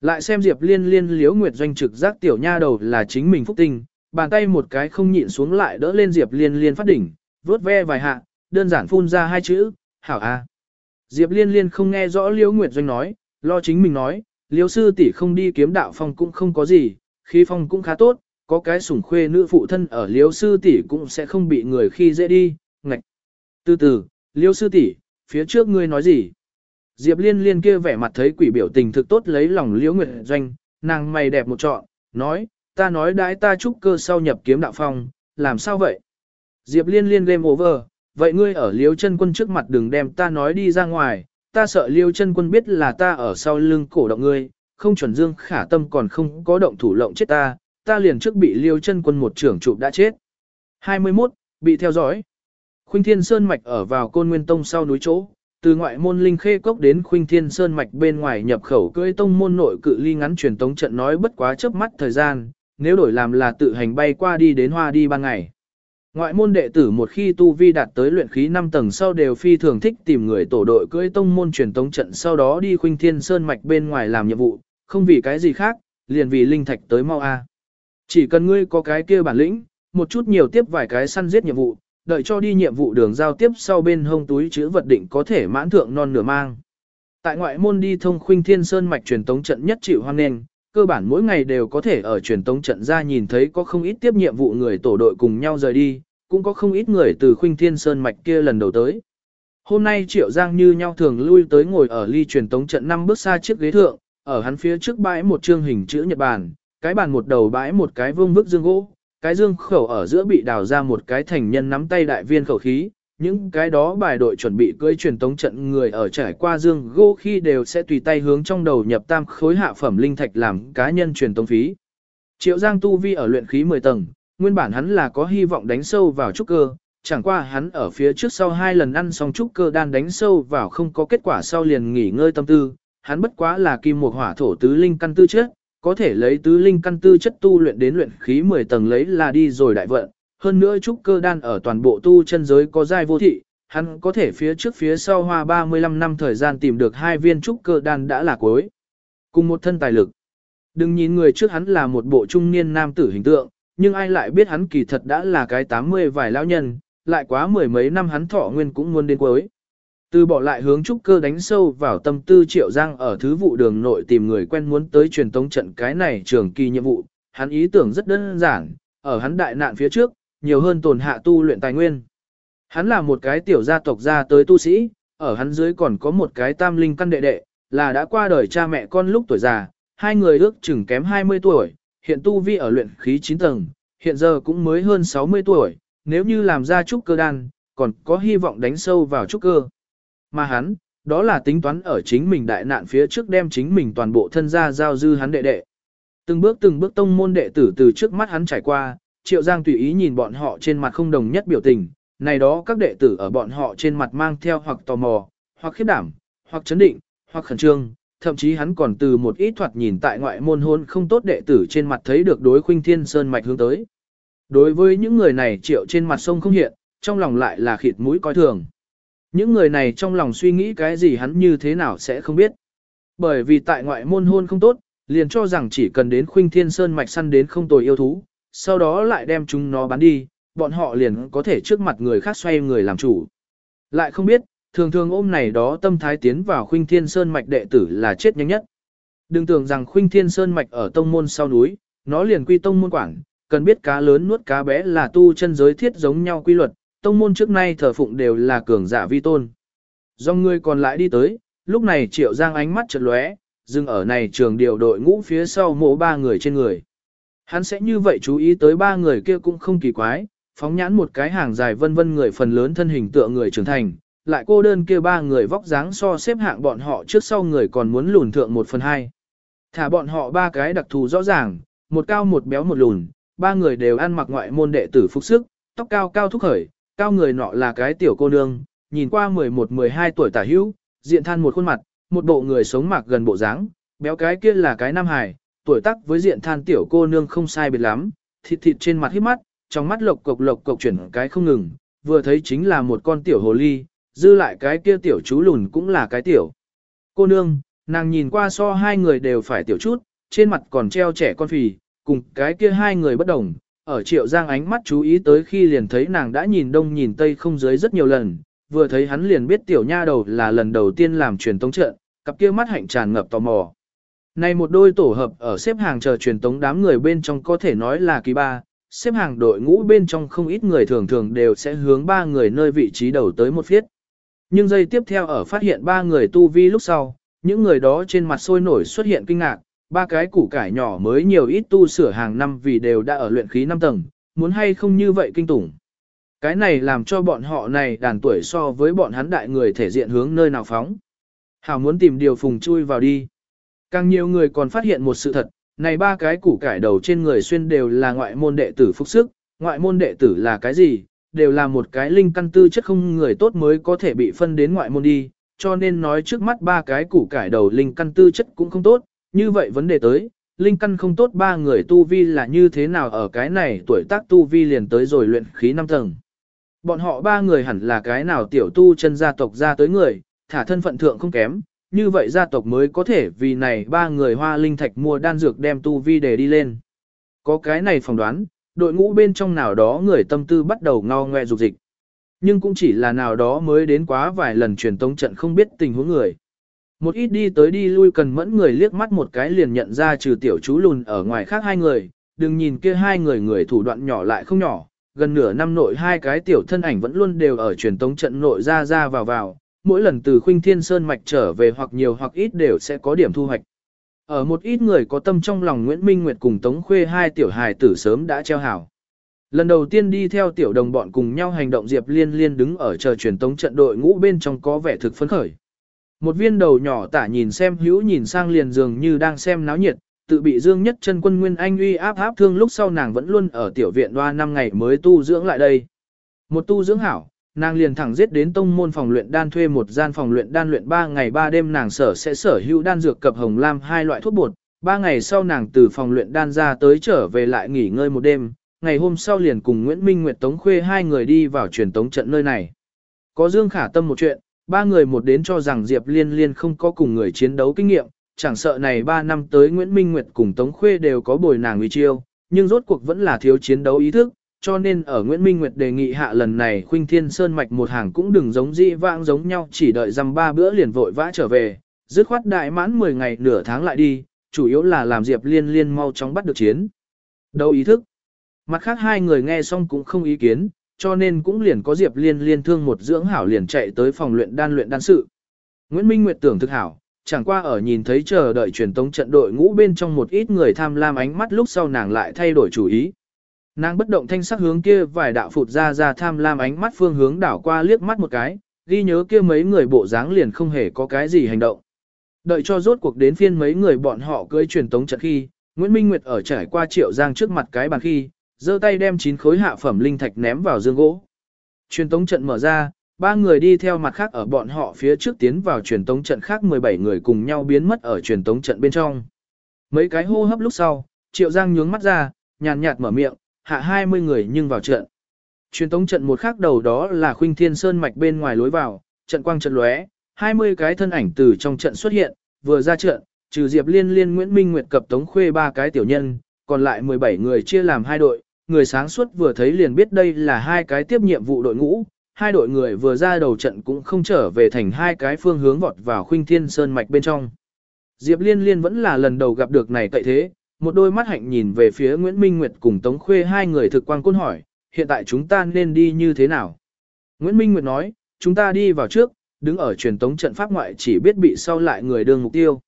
Speaker 1: Lại xem Diệp Liên Liên Liễu Nguyệt Doanh trực giác tiểu nha đầu là chính mình phúc tinh, bàn tay một cái không nhịn xuống lại đỡ lên Diệp Liên Liên phát đỉnh, vớt ve vài hạ, đơn giản phun ra hai chữ, hảo a. Diệp Liên Liên không nghe rõ Liễu Nguyệt Doanh nói, lo chính mình nói, Liễu sư tỷ không đi kiếm đạo phong cũng không có gì, khí phong cũng khá tốt, có cái sủng khuê nữ phụ thân ở liếu sư tỷ cũng sẽ không bị người khi dễ đi, ngạch. Từ từ, liếu sư tỷ, phía trước ngươi nói gì? Diệp Liên Liên kia vẻ mặt thấy quỷ biểu tình thực tốt lấy lòng Liễu Nguyệt Doanh, nàng mày đẹp một trọn, nói, ta nói đãi ta trúc cơ sau nhập kiếm đạo phong, làm sao vậy? Diệp Liên Liên game over, vậy ngươi ở liếu chân quân trước mặt đừng đem ta nói đi ra ngoài, ta sợ liêu chân quân biết là ta ở sau lưng cổ động ngươi, không chuẩn dương khả tâm còn không có động thủ lộng chết ta, ta liền trước bị liêu chân quân một trưởng trụ đã chết. 21. Bị theo dõi. Khuynh Thiên Sơn mạch ở vào Côn Nguyên Tông sau núi chỗ, từ ngoại môn linh khê cốc đến khuynh thiên sơn mạch bên ngoài nhập khẩu cưỡi tông môn nội cự ly ngắn truyền tống trận nói bất quá chớp mắt thời gian, nếu đổi làm là tự hành bay qua đi đến hoa đi ban ngày. Ngoại môn đệ tử một khi tu vi đạt tới luyện khí 5 tầng sau đều phi thường thích tìm người tổ đội cưỡi tông môn truyền tống trận sau đó đi khuynh thiên sơn mạch bên ngoài làm nhiệm vụ, không vì cái gì khác, liền vì linh thạch tới mau a. Chỉ cần ngươi có cái kia bản lĩnh, một chút nhiều tiếp vài cái săn giết nhiệm vụ, đợi cho đi nhiệm vụ đường giao tiếp sau bên hông túi chữ vật định có thể mãn thượng non nửa mang. Tại ngoại môn đi thông khuynh thiên sơn mạch truyền tống trận nhất chịu hoang nền, cơ bản mỗi ngày đều có thể ở truyền tống trận ra nhìn thấy có không ít tiếp nhiệm vụ người tổ đội cùng nhau rời đi, cũng có không ít người từ khuynh thiên sơn mạch kia lần đầu tới. Hôm nay Triệu Giang như nhau thường lui tới ngồi ở ly truyền tống trận năm bước xa chiếc ghế thượng, ở hắn phía trước bãi một chương hình chữ nhật bản, cái bàn một đầu bãi một cái vương vức dương gỗ, cái dương khẩu ở giữa bị đào ra một cái thành nhân nắm tay đại viên khẩu khí, những cái đó bài đội chuẩn bị cưỡi truyền tống trận người ở trải qua dương gỗ khi đều sẽ tùy tay hướng trong đầu nhập tam khối hạ phẩm linh thạch làm cá nhân truyền tống phí. Triệu Giang tu vi ở luyện khí 10 tầng, nguyên bản hắn là có hy vọng đánh sâu vào trúc cơ, chẳng qua hắn ở phía trước sau hai lần ăn xong trúc cơ đan đánh sâu vào không có kết quả sau liền nghỉ ngơi tâm tư, hắn bất quá là kim một hỏa thổ tứ linh căn tư trước, có thể lấy tứ linh căn tư chất tu luyện đến luyện khí 10 tầng lấy là đi rồi đại vận, hơn nữa trúc cơ đan ở toàn bộ tu chân giới có giai vô thị, hắn có thể phía trước phía sau hoa 35 năm thời gian tìm được hai viên trúc cơ đan đã là cuối. Cùng một thân tài lực. Đừng nhìn người trước hắn là một bộ trung niên nam tử hình tượng, nhưng ai lại biết hắn kỳ thật đã là cái 80 vài lão nhân, lại quá mười mấy năm hắn thọ nguyên cũng muốn đến cuối. Từ bỏ lại hướng trúc cơ đánh sâu vào tâm tư triệu giang ở thứ vụ đường nội tìm người quen muốn tới truyền tống trận cái này trường kỳ nhiệm vụ, hắn ý tưởng rất đơn giản, ở hắn đại nạn phía trước, nhiều hơn tồn hạ tu luyện tài nguyên. Hắn là một cái tiểu gia tộc ra tới tu sĩ, ở hắn dưới còn có một cái tam linh căn đệ đệ, là đã qua đời cha mẹ con lúc tuổi già, hai người ước chừng kém 20 tuổi, hiện tu vi ở luyện khí 9 tầng, hiện giờ cũng mới hơn 60 tuổi, nếu như làm ra trúc cơ đan, còn có hy vọng đánh sâu vào trúc cơ. Mà hắn, đó là tính toán ở chính mình đại nạn phía trước đem chính mình toàn bộ thân gia giao dư hắn đệ đệ. Từng bước từng bước tông môn đệ tử từ trước mắt hắn trải qua, Triệu Giang tùy ý nhìn bọn họ trên mặt không đồng nhất biểu tình, này đó các đệ tử ở bọn họ trên mặt mang theo hoặc tò mò, hoặc khiếp đảm, hoặc chấn định, hoặc khẩn trương, thậm chí hắn còn từ một ít thoạt nhìn tại ngoại môn hôn không tốt đệ tử trên mặt thấy được đối khuynh thiên sơn mạch hướng tới. Đối với những người này triệu trên mặt sông không hiện, trong lòng lại là khịt mũi coi thường. Những người này trong lòng suy nghĩ cái gì hắn như thế nào sẽ không biết. Bởi vì tại ngoại môn hôn không tốt, liền cho rằng chỉ cần đến khuynh thiên sơn mạch săn đến không tồi yêu thú, sau đó lại đem chúng nó bán đi, bọn họ liền có thể trước mặt người khác xoay người làm chủ. Lại không biết, thường thường ôm này đó tâm thái tiến vào khuynh thiên sơn mạch đệ tử là chết nhanh nhất. Đừng tưởng rằng khuynh thiên sơn mạch ở tông môn sau núi, nó liền quy tông môn quảng, cần biết cá lớn nuốt cá bé là tu chân giới thiết giống nhau quy luật, tông môn trước nay thờ phụng đều là cường giả vi tôn. Do người còn lại đi tới, lúc này triệu giang ánh mắt chợt lóe, dừng ở này trường điều đội ngũ phía sau mộ ba người trên người. Hắn sẽ như vậy chú ý tới ba người kia cũng không kỳ quái, phóng nhãn một cái hàng dài vân vân người phần lớn thân hình tựa người trưởng thành, lại cô đơn kia ba người vóc dáng so xếp hạng bọn họ trước sau người còn muốn lùn thượng một phần hai. Thả bọn họ ba cái đặc thù rõ ràng, một cao một béo một lùn, ba người đều ăn mặc ngoại môn đệ tử phục sức, tóc cao cao thúc khởi, cao người nọ là cái tiểu cô nương, nhìn qua 11-12 tuổi tả hữu, diện than một khuôn mặt, một bộ người sống mạc gần bộ dáng, béo cái kia là cái nam hài, tuổi tác với diện than tiểu cô nương không sai biệt lắm, thịt thịt trên mặt hít mắt, trong mắt lộc cộc lộc cộc chuyển cái không ngừng, vừa thấy chính là một con tiểu hồ ly, dư lại cái kia tiểu chú lùn cũng là cái tiểu. Cô nương, nàng nhìn qua so hai người đều phải tiểu chút, trên mặt còn treo trẻ con phì, cùng cái kia hai người bất đồng, ở triệu giang ánh mắt chú ý tới khi liền thấy nàng đã nhìn đông nhìn tây không dưới rất nhiều lần, vừa thấy hắn liền biết tiểu nha đầu là lần đầu tiên làm truyền tống trận, cặp kia mắt hạnh tràn ngập tò mò. Này một đôi tổ hợp ở xếp hàng chờ truyền tống đám người bên trong có thể nói là kỳ ba, xếp hàng đội ngũ bên trong không ít người thường thường đều sẽ hướng ba người nơi vị trí đầu tới một phiết. Nhưng giây tiếp theo ở phát hiện ba người tu vi lúc sau, những người đó trên mặt sôi nổi xuất hiện kinh ngạc, ba cái củ cải nhỏ mới nhiều ít tu sửa hàng năm vì đều đã ở luyện khí 5 tầng, muốn hay không như vậy kinh tủng. Cái này làm cho bọn họ này đàn tuổi so với bọn hắn đại người thể diện hướng nơi nào phóng. Hảo muốn tìm điều phùng chui vào đi. Càng nhiều người còn phát hiện một sự thật, này ba cái củ cải đầu trên người xuyên đều là ngoại môn đệ tử phúc sức, ngoại môn đệ tử là cái gì, đều là một cái linh căn tư chất không người tốt mới có thể bị phân đến ngoại môn đi, cho nên nói trước mắt ba cái củ cải đầu linh căn tư chất cũng không tốt, như vậy vấn đề tới, linh căn không tốt ba người tu vi là như thế nào ở cái này tuổi tác tu vi liền tới rồi luyện khí năm tầng. Bọn họ ba người hẳn là cái nào tiểu tu chân gia tộc ra tới người, thả thân phận thượng không kém, như vậy gia tộc mới có thể vì này ba người hoa linh thạch mua đan dược đem tu vi để đi lên. Có cái này phỏng đoán, đội ngũ bên trong nào đó người tâm tư bắt đầu ngao ngoe dục dịch. Nhưng cũng chỉ là nào đó mới đến quá vài lần truyền tống trận không biết tình huống người. Một ít đi tới đi lui cần mẫn người liếc mắt một cái liền nhận ra trừ tiểu chú lùn ở ngoài khác hai người, đừng nhìn kia hai người người thủ đoạn nhỏ lại không nhỏ, gần nửa năm nội hai cái tiểu thân ảnh vẫn luôn đều ở truyền tống trận nội ra ra vào vào, mỗi lần từ khuynh thiên sơn mạch trở về hoặc nhiều hoặc ít đều sẽ có điểm thu hoạch. Ở một ít người có tâm trong lòng Nguyễn Minh Nguyệt cùng Tống Khuê hai tiểu hài tử sớm đã treo hảo. Lần đầu tiên đi theo tiểu đồng bọn cùng nhau hành động Diệp Liên Liên đứng ở chờ truyền tống trận đội ngũ bên trong có vẻ thực phấn khởi. Một viên đầu nhỏ tả nhìn xem hữu nhìn sang liền dường như đang xem náo nhiệt, tự bị Dương Nhất chân quân Nguyên Anh uy áp áp thương lúc sau nàng vẫn luôn ở tiểu viện đoa năm ngày mới tu dưỡng lại đây. Một tu dưỡng hảo, nàng liền thẳng giết đến tông môn phòng luyện đan thuê một gian phòng luyện đan luyện 3 ngày 3 đêm nàng sở sẽ sở hữu đan dược cập hồng lam hai loại thuốc bột. 3 ngày sau nàng từ phòng luyện đan ra tới trở về lại nghỉ ngơi một đêm, ngày hôm sau liền cùng Nguyễn Minh Nguyệt Tống Khuê hai người đi vào truyền tống trận nơi này. Có Dương Khả Tâm một chuyện, ba người một đến cho rằng Diệp Liên Liên không có cùng người chiến đấu kinh nghiệm, chẳng sợ này ba năm tới Nguyễn Minh Nguyệt cùng Tống Khuê đều có bồi nàng uy chiêu, nhưng rốt cuộc vẫn là thiếu chiến đấu ý thức, cho nên ở Nguyễn Minh Nguyệt đề nghị hạ lần này Khuynh Thiên Sơn mạch một hàng cũng đừng giống dị vãng giống nhau chỉ đợi dăm ba bữa liền vội vã trở về, dứt khoát đại mãn 10 ngày nửa tháng lại đi, chủ yếu là làm Diệp Liên Liên mau chóng bắt được chiến. đấu ý thức. Mặt khác hai người nghe xong cũng không ý kiến, cho nên cũng liền có Diệp Liên Liên thương một dưỡng hảo liền chạy tới phòng luyện đan luyện đan sự. Nguyễn Minh Nguyệt tưởng thực hảo, chẳng qua ở nhìn thấy chờ đợi truyền tống trận đội ngũ bên trong một ít người tham lam ánh mắt lúc sau nàng lại thay đổi chủ ý. Nàng bất động thanh sắc hướng kia vài đạo phụt ra ra tham lam ánh mắt phương hướng đảo qua liếc mắt một cái, ghi nhớ kia mấy người bộ dáng liền không hề có cái gì hành động. Đợi cho rốt cuộc đến phiên mấy người bọn họ cưỡi truyền tống trận khi, Nguyễn Minh Nguyệt ở trải qua triệu giang trước mặt cái bàn khi, giơ tay đem chín khối hạ phẩm linh thạch ném vào dương gỗ. Truyền tống trận mở ra, ba người đi theo mặt khác ở bọn họ phía trước tiến vào truyền tống trận khác 17 người cùng nhau biến mất ở truyền tống trận bên trong. Mấy cái hô hấp lúc sau, Triệu Giang nhướng mắt ra, nhàn nhạt mở miệng, hạ 20 người nhưng vào trận. Truyền tống trận một khác đầu đó là Khuynh Thiên Sơn mạch bên ngoài lối vào, trận quang trận lóe, 20 cái thân ảnh từ trong trận xuất hiện, vừa ra trận, trừ Diệp Liên Liên Nguyễn Minh Nguyệt cập Tống Khuê ba cái tiểu nhân, còn lại 17 người chia làm hai đội, người sáng suốt vừa thấy liền biết đây là hai cái tiếp nhiệm vụ đội ngũ, hai đội người vừa ra đầu trận cũng không trở về thành hai cái phương hướng vọt vào khuynh thiên sơn mạch bên trong. Diệp Liên Liên vẫn là lần đầu gặp được này tại thế, một đôi mắt hạnh nhìn về phía Nguyễn Minh Nguyệt cùng Tống Khuê hai người thực quan côn hỏi, hiện tại chúng ta nên đi như thế nào? Nguyễn Minh Nguyệt nói, chúng ta đi vào trước, đứng ở truyền tống trận pháp ngoại chỉ biết bị sau lại người đương mục tiêu.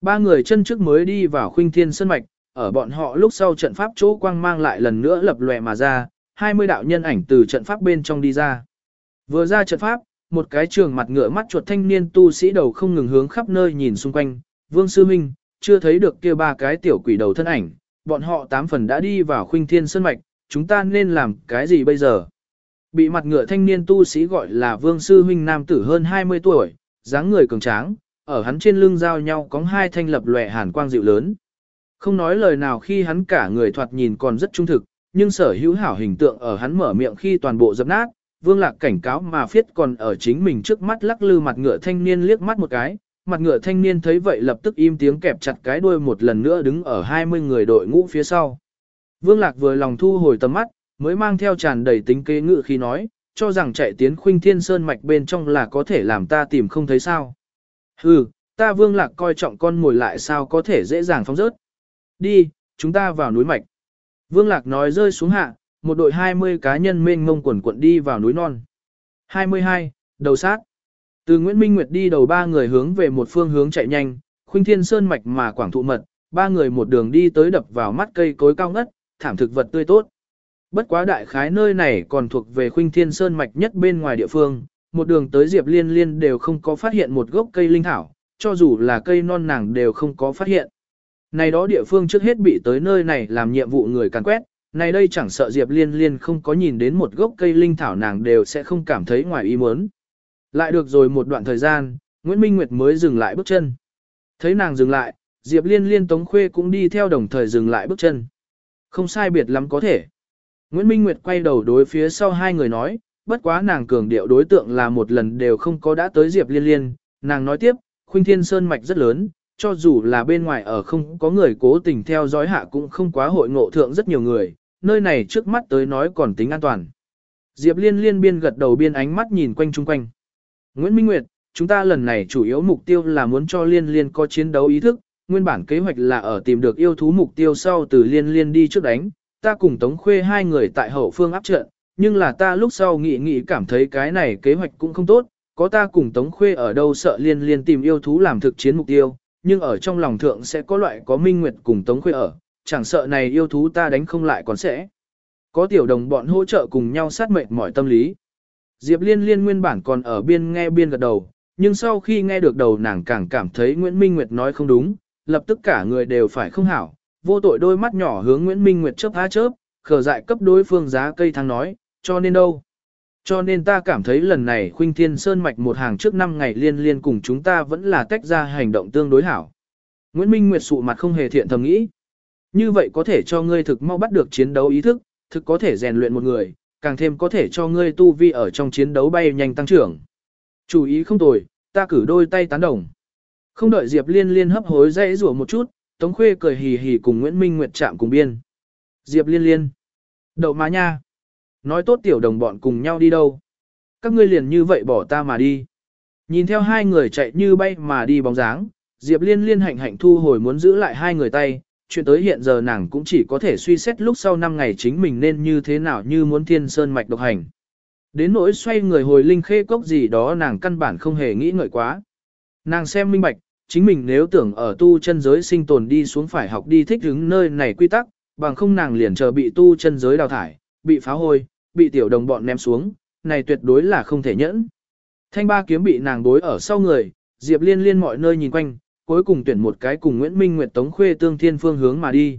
Speaker 1: Ba người chân trước mới đi vào khuynh thiên sơn mạch, ở bọn họ lúc sau trận pháp chỗ quang mang lại lần nữa lập lòe mà ra, 20 đạo nhân ảnh từ trận pháp bên trong đi ra. Vừa ra trận pháp, một cái trường mặt ngựa mắt chuột thanh niên tu sĩ đầu không ngừng hướng khắp nơi nhìn xung quanh, Vương Sư Minh, chưa thấy được kia ba cái tiểu quỷ đầu thân ảnh, bọn họ tám phần đã đi vào khuynh thiên sơn mạch, chúng ta nên làm cái gì bây giờ? Bị mặt ngựa thanh niên tu sĩ gọi là Vương Sư Minh nam tử hơn 20 tuổi, dáng người cường tráng, ở hắn trên lưng giao nhau có hai thanh lập lòe hàn quang dịu lớn. Không nói lời nào khi hắn cả người thoạt nhìn còn rất trung thực, nhưng sở hữu hảo hình tượng ở hắn mở miệng khi toàn bộ dập nát, vương lạc cảnh cáo mà phiết còn ở chính mình trước mắt lắc lư mặt ngựa thanh niên liếc mắt một cái, mặt ngựa thanh niên thấy vậy lập tức im tiếng kẹp chặt cái đuôi một lần nữa đứng ở 20 người đội ngũ phía sau. Vương lạc vừa lòng thu hồi tầm mắt, mới mang theo tràn đầy tính kế ngự khi nói, cho rằng chạy tiến khuynh thiên sơn mạch bên trong là có thể làm ta tìm không thấy sao. Hừ, ta vương lạc coi trọng con ngồi lại sao có thể dễ dàng phóng rớt. Đi, chúng ta vào núi mạch. Vương Lạc nói rơi xuống hạ, một đội 20 cá nhân mênh ngông quần quận đi vào núi non. 22. Đầu sát. Từ Nguyễn Minh Nguyệt đi đầu ba người hướng về một phương hướng chạy nhanh, khuynh thiên sơn mạch mà quảng thụ mật, ba người một đường đi tới đập vào mắt cây cối cao ngất, thảm thực vật tươi tốt. Bất quá đại khái nơi này còn thuộc về khuynh thiên sơn mạch nhất bên ngoài địa phương, một đường tới Diệp Liên Liên đều không có phát hiện một gốc cây linh thảo, cho dù là cây non nàng đều không có phát hiện. Này đó địa phương trước hết bị tới nơi này làm nhiệm vụ người càn quét, này đây chẳng sợ Diệp Liên Liên không có nhìn đến một gốc cây linh thảo nàng đều sẽ không cảm thấy ngoài ý muốn. Lại được rồi một đoạn thời gian, Nguyễn Minh Nguyệt mới dừng lại bước chân. Thấy nàng dừng lại, Diệp Liên Liên Tống Khuê cũng đi theo đồng thời dừng lại bước chân. Không sai biệt lắm có thể. Nguyễn Minh Nguyệt quay đầu đối phía sau hai người nói, bất quá nàng cường điệu đối tượng là một lần đều không có đã tới Diệp Liên Liên. Nàng nói tiếp, Khuynh Thiên Sơn Mạch rất lớn, cho dù là bên ngoài ở không có người cố tình theo dõi hạ cũng không quá hội ngộ thượng rất nhiều người, nơi này trước mắt tới nói còn tính an toàn. Diệp Liên liên biên gật đầu biên ánh mắt nhìn quanh chung quanh. Nguyễn Minh Nguyệt, chúng ta lần này chủ yếu mục tiêu là muốn cho Liên Liên có chiến đấu ý thức, nguyên bản kế hoạch là ở tìm được yêu thú mục tiêu sau từ Liên Liên đi trước đánh, ta cùng Tống Khuê hai người tại hậu phương áp trận, nhưng là ta lúc sau nghĩ nghĩ cảm thấy cái này kế hoạch cũng không tốt, có ta cùng Tống Khuê ở đâu sợ Liên Liên tìm yêu thú làm thực chiến mục tiêu, nhưng ở trong lòng thượng sẽ có loại có minh nguyệt cùng tống khuê ở, chẳng sợ này yêu thú ta đánh không lại còn sẽ. Có tiểu đồng bọn hỗ trợ cùng nhau sát mệnh mọi tâm lý. Diệp liên liên nguyên bản còn ở biên nghe biên gật đầu, nhưng sau khi nghe được đầu nàng càng cảm thấy Nguyễn Minh Nguyệt nói không đúng, lập tức cả người đều phải không hảo, vô tội đôi mắt nhỏ hướng Nguyễn Minh Nguyệt chớp há chớp, khờ dại cấp đối phương giá cây thang nói, cho nên đâu. Cho nên ta cảm thấy lần này Khuynh Thiên Sơn Mạch một hàng trước năm ngày liên liên cùng chúng ta vẫn là tách ra hành động tương đối hảo. Nguyễn Minh Nguyệt sụ mặt không hề thiện thầm nghĩ. Như vậy có thể cho ngươi thực mau bắt được chiến đấu ý thức, thực có thể rèn luyện một người, càng thêm có thể cho ngươi tu vi ở trong chiến đấu bay nhanh tăng trưởng. Chủ ý không tồi, ta cử đôi tay tán đồng. Không đợi Diệp Liên Liên hấp hối dãy rủa một chút, Tống Khuê cười hì hì cùng Nguyễn Minh Nguyệt chạm cùng biên. Diệp Liên Liên. Đậu má nha. Nói tốt tiểu đồng bọn cùng nhau đi đâu. Các ngươi liền như vậy bỏ ta mà đi. Nhìn theo hai người chạy như bay mà đi bóng dáng, Diệp Liên Liên hạnh hạnh thu hồi muốn giữ lại hai người tay, chuyện tới hiện giờ nàng cũng chỉ có thể suy xét lúc sau 5 ngày chính mình nên như thế nào như muốn thiên sơn mạch độc hành. Đến nỗi xoay người hồi linh khê cốc gì đó nàng căn bản không hề nghĩ ngợi quá. Nàng xem minh bạch, chính mình nếu tưởng ở tu chân giới sinh tồn đi xuống phải học đi thích ứng nơi này quy tắc, bằng không nàng liền chờ bị tu chân giới đào thải, bị phá hôi, bị tiểu đồng bọn ném xuống, này tuyệt đối là không thể nhẫn. Thanh ba kiếm bị nàng đối ở sau người, Diệp Liên liên mọi nơi nhìn quanh, cuối cùng tuyển một cái cùng Nguyễn Minh Nguyệt Tống Khuê tương thiên phương hướng mà đi.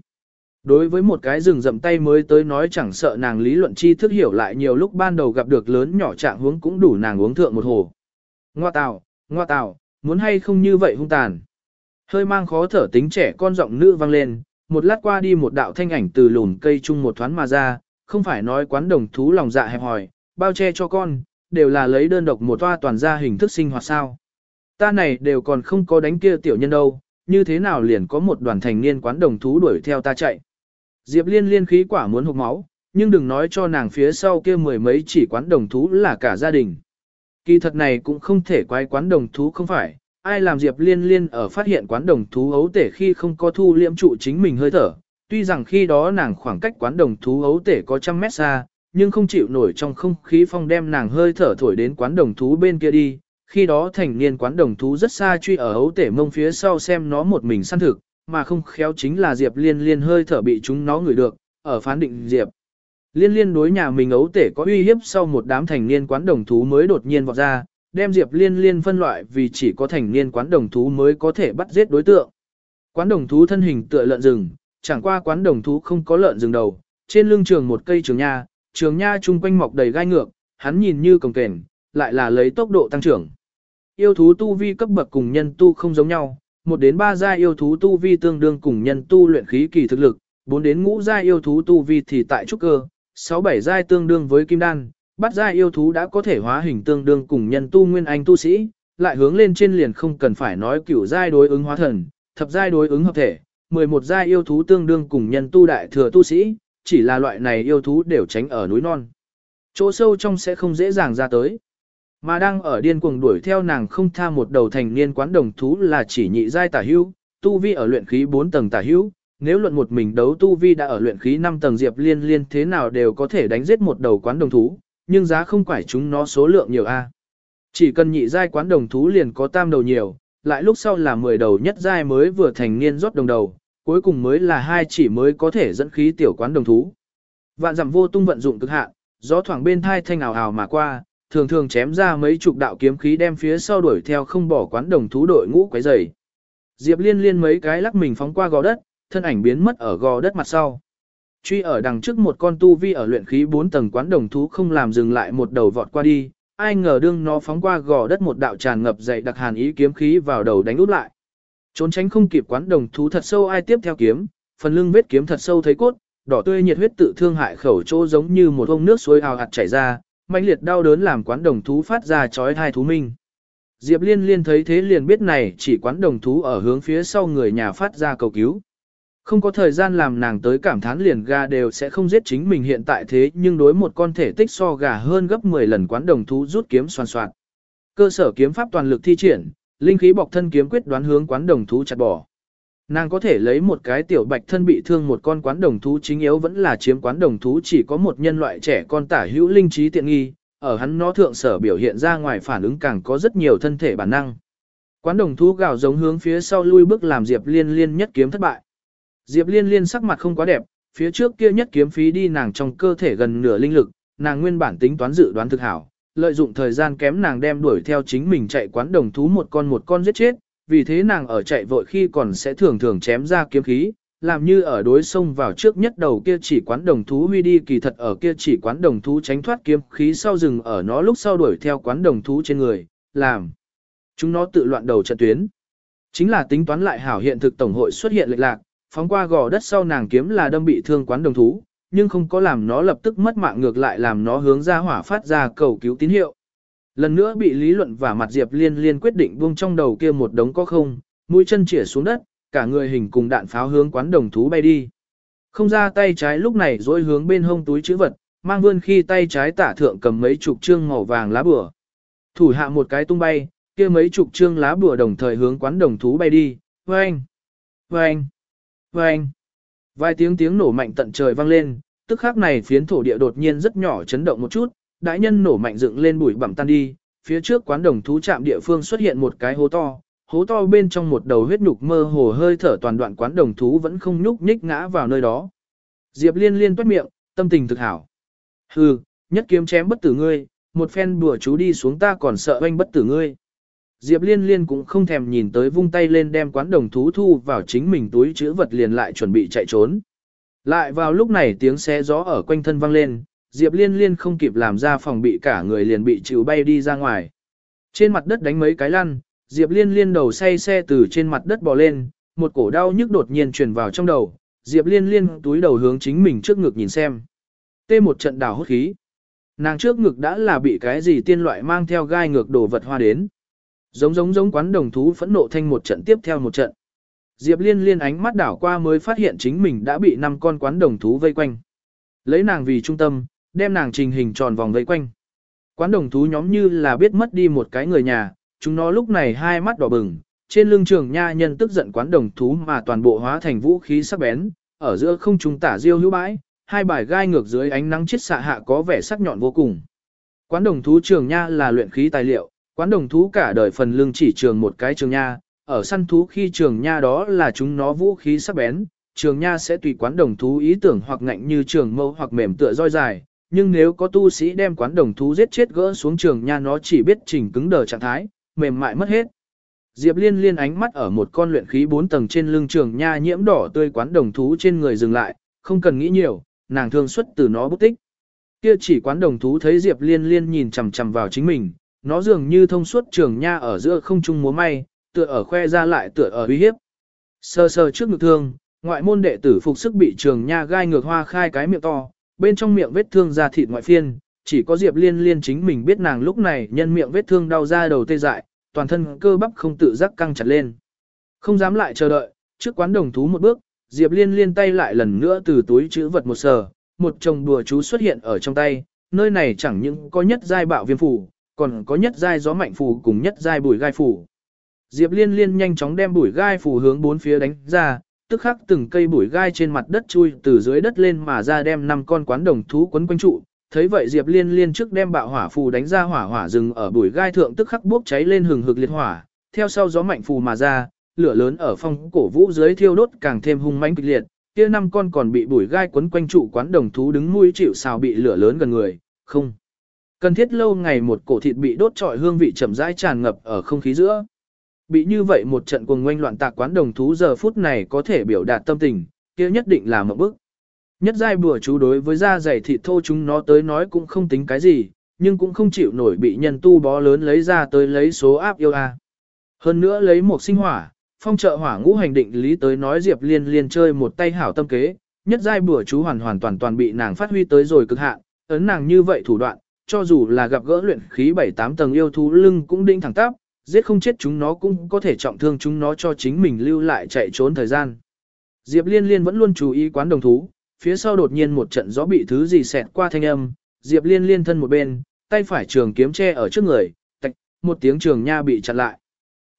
Speaker 1: Đối với một cái rừng rậm tay mới tới nói chẳng sợ nàng lý luận chi thức hiểu lại nhiều lúc ban đầu gặp được lớn nhỏ trạng hướng cũng đủ nàng uống thượng một hồ. Ngoa tào, ngoa tào, muốn hay không như vậy hung tàn. Hơi mang khó thở tính trẻ con giọng nữ vang lên, một lát qua đi một đạo thanh ảnh từ lùn cây chung một thoáng mà ra, không phải nói quán đồng thú lòng dạ hẹp hòi, bao che cho con, đều là lấy đơn độc một toa toàn ra hình thức sinh hoạt sao. Ta này đều còn không có đánh kia tiểu nhân đâu, như thế nào liền có một đoàn thành niên quán đồng thú đuổi theo ta chạy. Diệp liên liên khí quả muốn hụt máu, nhưng đừng nói cho nàng phía sau kia mười mấy chỉ quán đồng thú là cả gia đình. Kỳ thật này cũng không thể quay quán đồng thú không phải, ai làm Diệp liên liên ở phát hiện quán đồng thú ấu tể khi không có thu liễm trụ chính mình hơi thở. Tuy rằng khi đó nàng khoảng cách quán đồng thú ấu tể có trăm mét xa, nhưng không chịu nổi trong không khí phong đem nàng hơi thở thổi đến quán đồng thú bên kia đi, khi đó thành niên quán đồng thú rất xa truy ở ấu tể mông phía sau xem nó một mình săn thực, mà không khéo chính là Diệp Liên Liên hơi thở bị chúng nó ngửi được, ở phán định Diệp. Liên Liên đối nhà mình ấu tể có uy hiếp sau một đám thành niên quán đồng thú mới đột nhiên vọt ra, đem Diệp Liên Liên phân loại vì chỉ có thành niên quán đồng thú mới có thể bắt giết đối tượng. Quán đồng thú thân hình tựa lợn rừng, chẳng qua quán đồng thú không có lợn rừng đầu, trên lưng trường một cây trường nha, trường nha chung quanh mọc đầy gai ngược, hắn nhìn như cồng kềnh, lại là lấy tốc độ tăng trưởng. Yêu thú tu vi cấp bậc cùng nhân tu không giống nhau, một đến ba giai yêu thú tu vi tương đương cùng nhân tu luyện khí kỳ thực lực, bốn đến ngũ giai yêu thú tu vi thì tại trúc cơ, sáu bảy giai tương đương với kim đan, bắt giai yêu thú đã có thể hóa hình tương đương cùng nhân tu nguyên anh tu sĩ, lại hướng lên trên liền không cần phải nói cửu giai đối ứng hóa thần, thập giai đối ứng hợp thể, 11 gia yêu thú tương đương cùng nhân tu đại thừa tu sĩ, chỉ là loại này yêu thú đều tránh ở núi non. Chỗ sâu trong sẽ không dễ dàng ra tới. Mà đang ở điên cuồng đuổi theo nàng không tha một đầu thành niên quán đồng thú là chỉ nhị giai tả hữu, tu vi ở luyện khí 4 tầng tả hữu, nếu luận một mình đấu tu vi đã ở luyện khí 5 tầng diệp liên liên thế nào đều có thể đánh giết một đầu quán đồng thú, nhưng giá không phải chúng nó số lượng nhiều a. Chỉ cần nhị giai quán đồng thú liền có tam đầu nhiều, lại lúc sau là 10 đầu nhất giai mới vừa thành niên rót đồng đầu, cuối cùng mới là hai chỉ mới có thể dẫn khí tiểu quán đồng thú. Vạn dặm vô tung vận dụng cực hạn, gió thoảng bên thai thanh ảo ảo mà qua, thường thường chém ra mấy chục đạo kiếm khí đem phía sau đuổi theo không bỏ quán đồng thú đội ngũ quấy rầy. Diệp Liên liên mấy cái lắc mình phóng qua gò đất, thân ảnh biến mất ở gò đất mặt sau. Truy ở đằng trước một con tu vi ở luyện khí 4 tầng quán đồng thú không làm dừng lại một đầu vọt qua đi, ai ngờ đương nó phóng qua gò đất một đạo tràn ngập dậy đặc hàn ý kiếm khí vào đầu đánh út lại. Trốn tránh không kịp quán đồng thú thật sâu ai tiếp theo kiếm, phần lưng vết kiếm thật sâu thấy cốt, đỏ tươi nhiệt huyết tự thương hại khẩu chỗ giống như một ông nước suối ào hạt chảy ra, mãnh liệt đau đớn làm quán đồng thú phát ra chói thai thú minh. Diệp Liên Liên thấy thế liền biết này chỉ quán đồng thú ở hướng phía sau người nhà phát ra cầu cứu. Không có thời gian làm nàng tới cảm thán liền gà đều sẽ không giết chính mình hiện tại thế nhưng đối một con thể tích so gà hơn gấp 10 lần quán đồng thú rút kiếm xoan soạn. Cơ sở kiếm pháp toàn lực thi triển, linh khí bọc thân kiếm quyết đoán hướng quán đồng thú chặt bỏ. Nàng có thể lấy một cái tiểu bạch thân bị thương một con quán đồng thú chính yếu vẫn là chiếm quán đồng thú chỉ có một nhân loại trẻ con tả hữu linh trí tiện nghi, ở hắn nó thượng sở biểu hiện ra ngoài phản ứng càng có rất nhiều thân thể bản năng. Quán đồng thú gào giống hướng phía sau lui bước làm Diệp Liên Liên nhất kiếm thất bại. Diệp Liên Liên sắc mặt không quá đẹp, phía trước kia nhất kiếm phí đi nàng trong cơ thể gần nửa linh lực, nàng nguyên bản tính toán dự đoán thực hảo, lợi dụng thời gian kém nàng đem đuổi theo chính mình chạy quán đồng thú một con một con giết chết, vì thế nàng ở chạy vội khi còn sẽ thường thường chém ra kiếm khí, làm như ở đối sông vào trước nhất đầu kia chỉ quán đồng thú huy đi kỳ thật ở kia chỉ quán đồng thú tránh thoát kiếm khí sau rừng ở nó lúc sau đuổi theo quán đồng thú trên người, làm chúng nó tự loạn đầu trận tuyến. Chính là tính toán lại hảo hiện thực tổng hội xuất hiện lệch lạc, phóng qua gò đất sau nàng kiếm là đâm bị thương quán đồng thú, nhưng không có làm nó lập tức mất mạng ngược lại làm nó hướng ra hỏa phát ra cầu cứu tín hiệu. Lần nữa bị lý luận và mặt Diệp Liên Liên quyết định buông trong đầu kia một đống có không, mũi chân chĩa xuống đất, cả người hình cùng đạn pháo hướng quán đồng thú bay đi. Không ra tay trái lúc này dối hướng bên hông túi chữ vật, mang vươn khi tay trái tả thượng cầm mấy chục trương màu vàng lá bừa, Thủ hạ một cái tung bay, kia mấy chục trương lá bùa đồng thời hướng quán đồng thú bay đi, vang, và anh, Vài tiếng tiếng nổ mạnh tận trời vang lên, tức khắc này phiến thổ địa đột nhiên rất nhỏ chấn động một chút, đại nhân nổ mạnh dựng lên bụi bặm tan đi, phía trước quán đồng thú trạm địa phương xuất hiện một cái hố to, hố to bên trong một đầu huyết nhục mơ hồ hơi thở toàn đoạn quán đồng thú vẫn không nhúc nhích ngã vào nơi đó. Diệp Liên liên toát miệng, tâm tình thực hảo. Hừ, nhất kiếm chém bất tử ngươi, một phen bùa chú đi xuống ta còn sợ anh bất tử ngươi. Diệp Liên Liên cũng không thèm nhìn tới vung tay lên đem quán đồng thú thu vào chính mình túi chữ vật liền lại chuẩn bị chạy trốn. Lại vào lúc này tiếng xé gió ở quanh thân vang lên, Diệp Liên Liên không kịp làm ra phòng bị cả người liền bị chịu bay đi ra ngoài. Trên mặt đất đánh mấy cái lăn, Diệp Liên Liên đầu say xe từ trên mặt đất bò lên, một cổ đau nhức đột nhiên truyền vào trong đầu, Diệp Liên Liên túi đầu hướng chính mình trước ngực nhìn xem. Tê một trận đảo hốt khí. Nàng trước ngực đã là bị cái gì tiên loại mang theo gai ngược đồ vật hoa đến. Giống giống giống quán đồng thú phẫn nộ thanh một trận tiếp theo một trận. Diệp Liên Liên ánh mắt đảo qua mới phát hiện chính mình đã bị năm con quán đồng thú vây quanh. Lấy nàng vì trung tâm, đem nàng trình hình tròn vòng vây quanh. Quán đồng thú nhóm như là biết mất đi một cái người nhà, chúng nó lúc này hai mắt đỏ bừng, trên lưng trường nha nhân tức giận quán đồng thú mà toàn bộ hóa thành vũ khí sắc bén, ở giữa không trung tả diêu hữu bãi, hai bài gai ngược dưới ánh nắng chết xạ hạ có vẻ sắc nhọn vô cùng. Quán đồng thú trường nha là luyện khí tài liệu, quán đồng thú cả đời phần lưng chỉ trường một cái trường nha, ở săn thú khi trường nha đó là chúng nó vũ khí sắc bén, trường nha sẽ tùy quán đồng thú ý tưởng hoặc ngạnh như trường mâu hoặc mềm tựa roi dài, nhưng nếu có tu sĩ đem quán đồng thú giết chết gỡ xuống trường nha nó chỉ biết chỉnh cứng đờ trạng thái, mềm mại mất hết. Diệp Liên liên ánh mắt ở một con luyện khí 4 tầng trên lưng trường nha nhiễm đỏ tươi quán đồng thú trên người dừng lại, không cần nghĩ nhiều, nàng thương xuất từ nó bút tích. Kia chỉ quán đồng thú thấy Diệp Liên liên nhìn chằm chằm vào chính mình, nó dường như thông suốt trường nha ở giữa không trung múa may, tựa ở khoe ra lại tựa ở uy hiếp. Sơ sơ trước ngực thương, ngoại môn đệ tử phục sức bị trường nha gai ngược hoa khai cái miệng to, bên trong miệng vết thương ra thịt ngoại phiên, chỉ có Diệp Liên Liên chính mình biết nàng lúc này nhân miệng vết thương đau ra đầu tê dại, toàn thân cơ bắp không tự giác căng chặt lên. Không dám lại chờ đợi, trước quán đồng thú một bước, Diệp Liên Liên tay lại lần nữa từ túi chữ vật một sờ, một chồng đùa chú xuất hiện ở trong tay, nơi này chẳng những có nhất giai bạo viêm phủ, còn có nhất giai gió mạnh phù cùng nhất giai bùi gai phù Diệp Liên Liên nhanh chóng đem bùi gai phù hướng bốn phía đánh ra, tức khắc từng cây bùi gai trên mặt đất chui từ dưới đất lên mà ra đem năm con quán đồng thú quấn quanh trụ. Thấy vậy Diệp Liên Liên trước đem bạo hỏa phù đánh ra hỏa hỏa rừng ở bùi gai thượng tức khắc bốc cháy lên hừng hực liệt hỏa, theo sau gió mạnh phù mà ra, lửa lớn ở phong cổ vũ dưới thiêu đốt càng thêm hung mãnh kịch liệt. Kia năm con còn bị bùi gai quấn quanh trụ quán đồng thú đứng mũi chịu sào bị lửa lớn gần người, không. Cần thiết lâu ngày một cổ thịt bị đốt trọi hương vị chậm rãi tràn ngập ở không khí giữa. Bị như vậy một trận cuồng ngoanh loạn tạc quán đồng thú giờ phút này có thể biểu đạt tâm tình, kia nhất định là một bức. Nhất giai bùa chú đối với da dày thịt thô chúng nó tới nói cũng không tính cái gì, nhưng cũng không chịu nổi bị nhân tu bó lớn lấy ra tới lấy số áp yêu a. Hơn nữa lấy một sinh hỏa, phong trợ hỏa ngũ hành định lý tới nói Diệp Liên liên chơi một tay hảo tâm kế, nhất giai bùa chú hoàn hoàn toàn toàn bị nàng phát huy tới rồi cực hạn, ấn nàng như vậy thủ đoạn, cho dù là gặp gỡ luyện khí 7-8 tầng yêu thú lưng cũng đinh thẳng tắp, giết không chết chúng nó cũng có thể trọng thương chúng nó cho chính mình lưu lại chạy trốn thời gian. Diệp Liên Liên vẫn luôn chú ý quán đồng thú, phía sau đột nhiên một trận gió bị thứ gì xẹt qua thanh âm, Diệp Liên Liên thân một bên, tay phải trường kiếm che ở trước người, tạch, một tiếng trường nha bị chặn lại.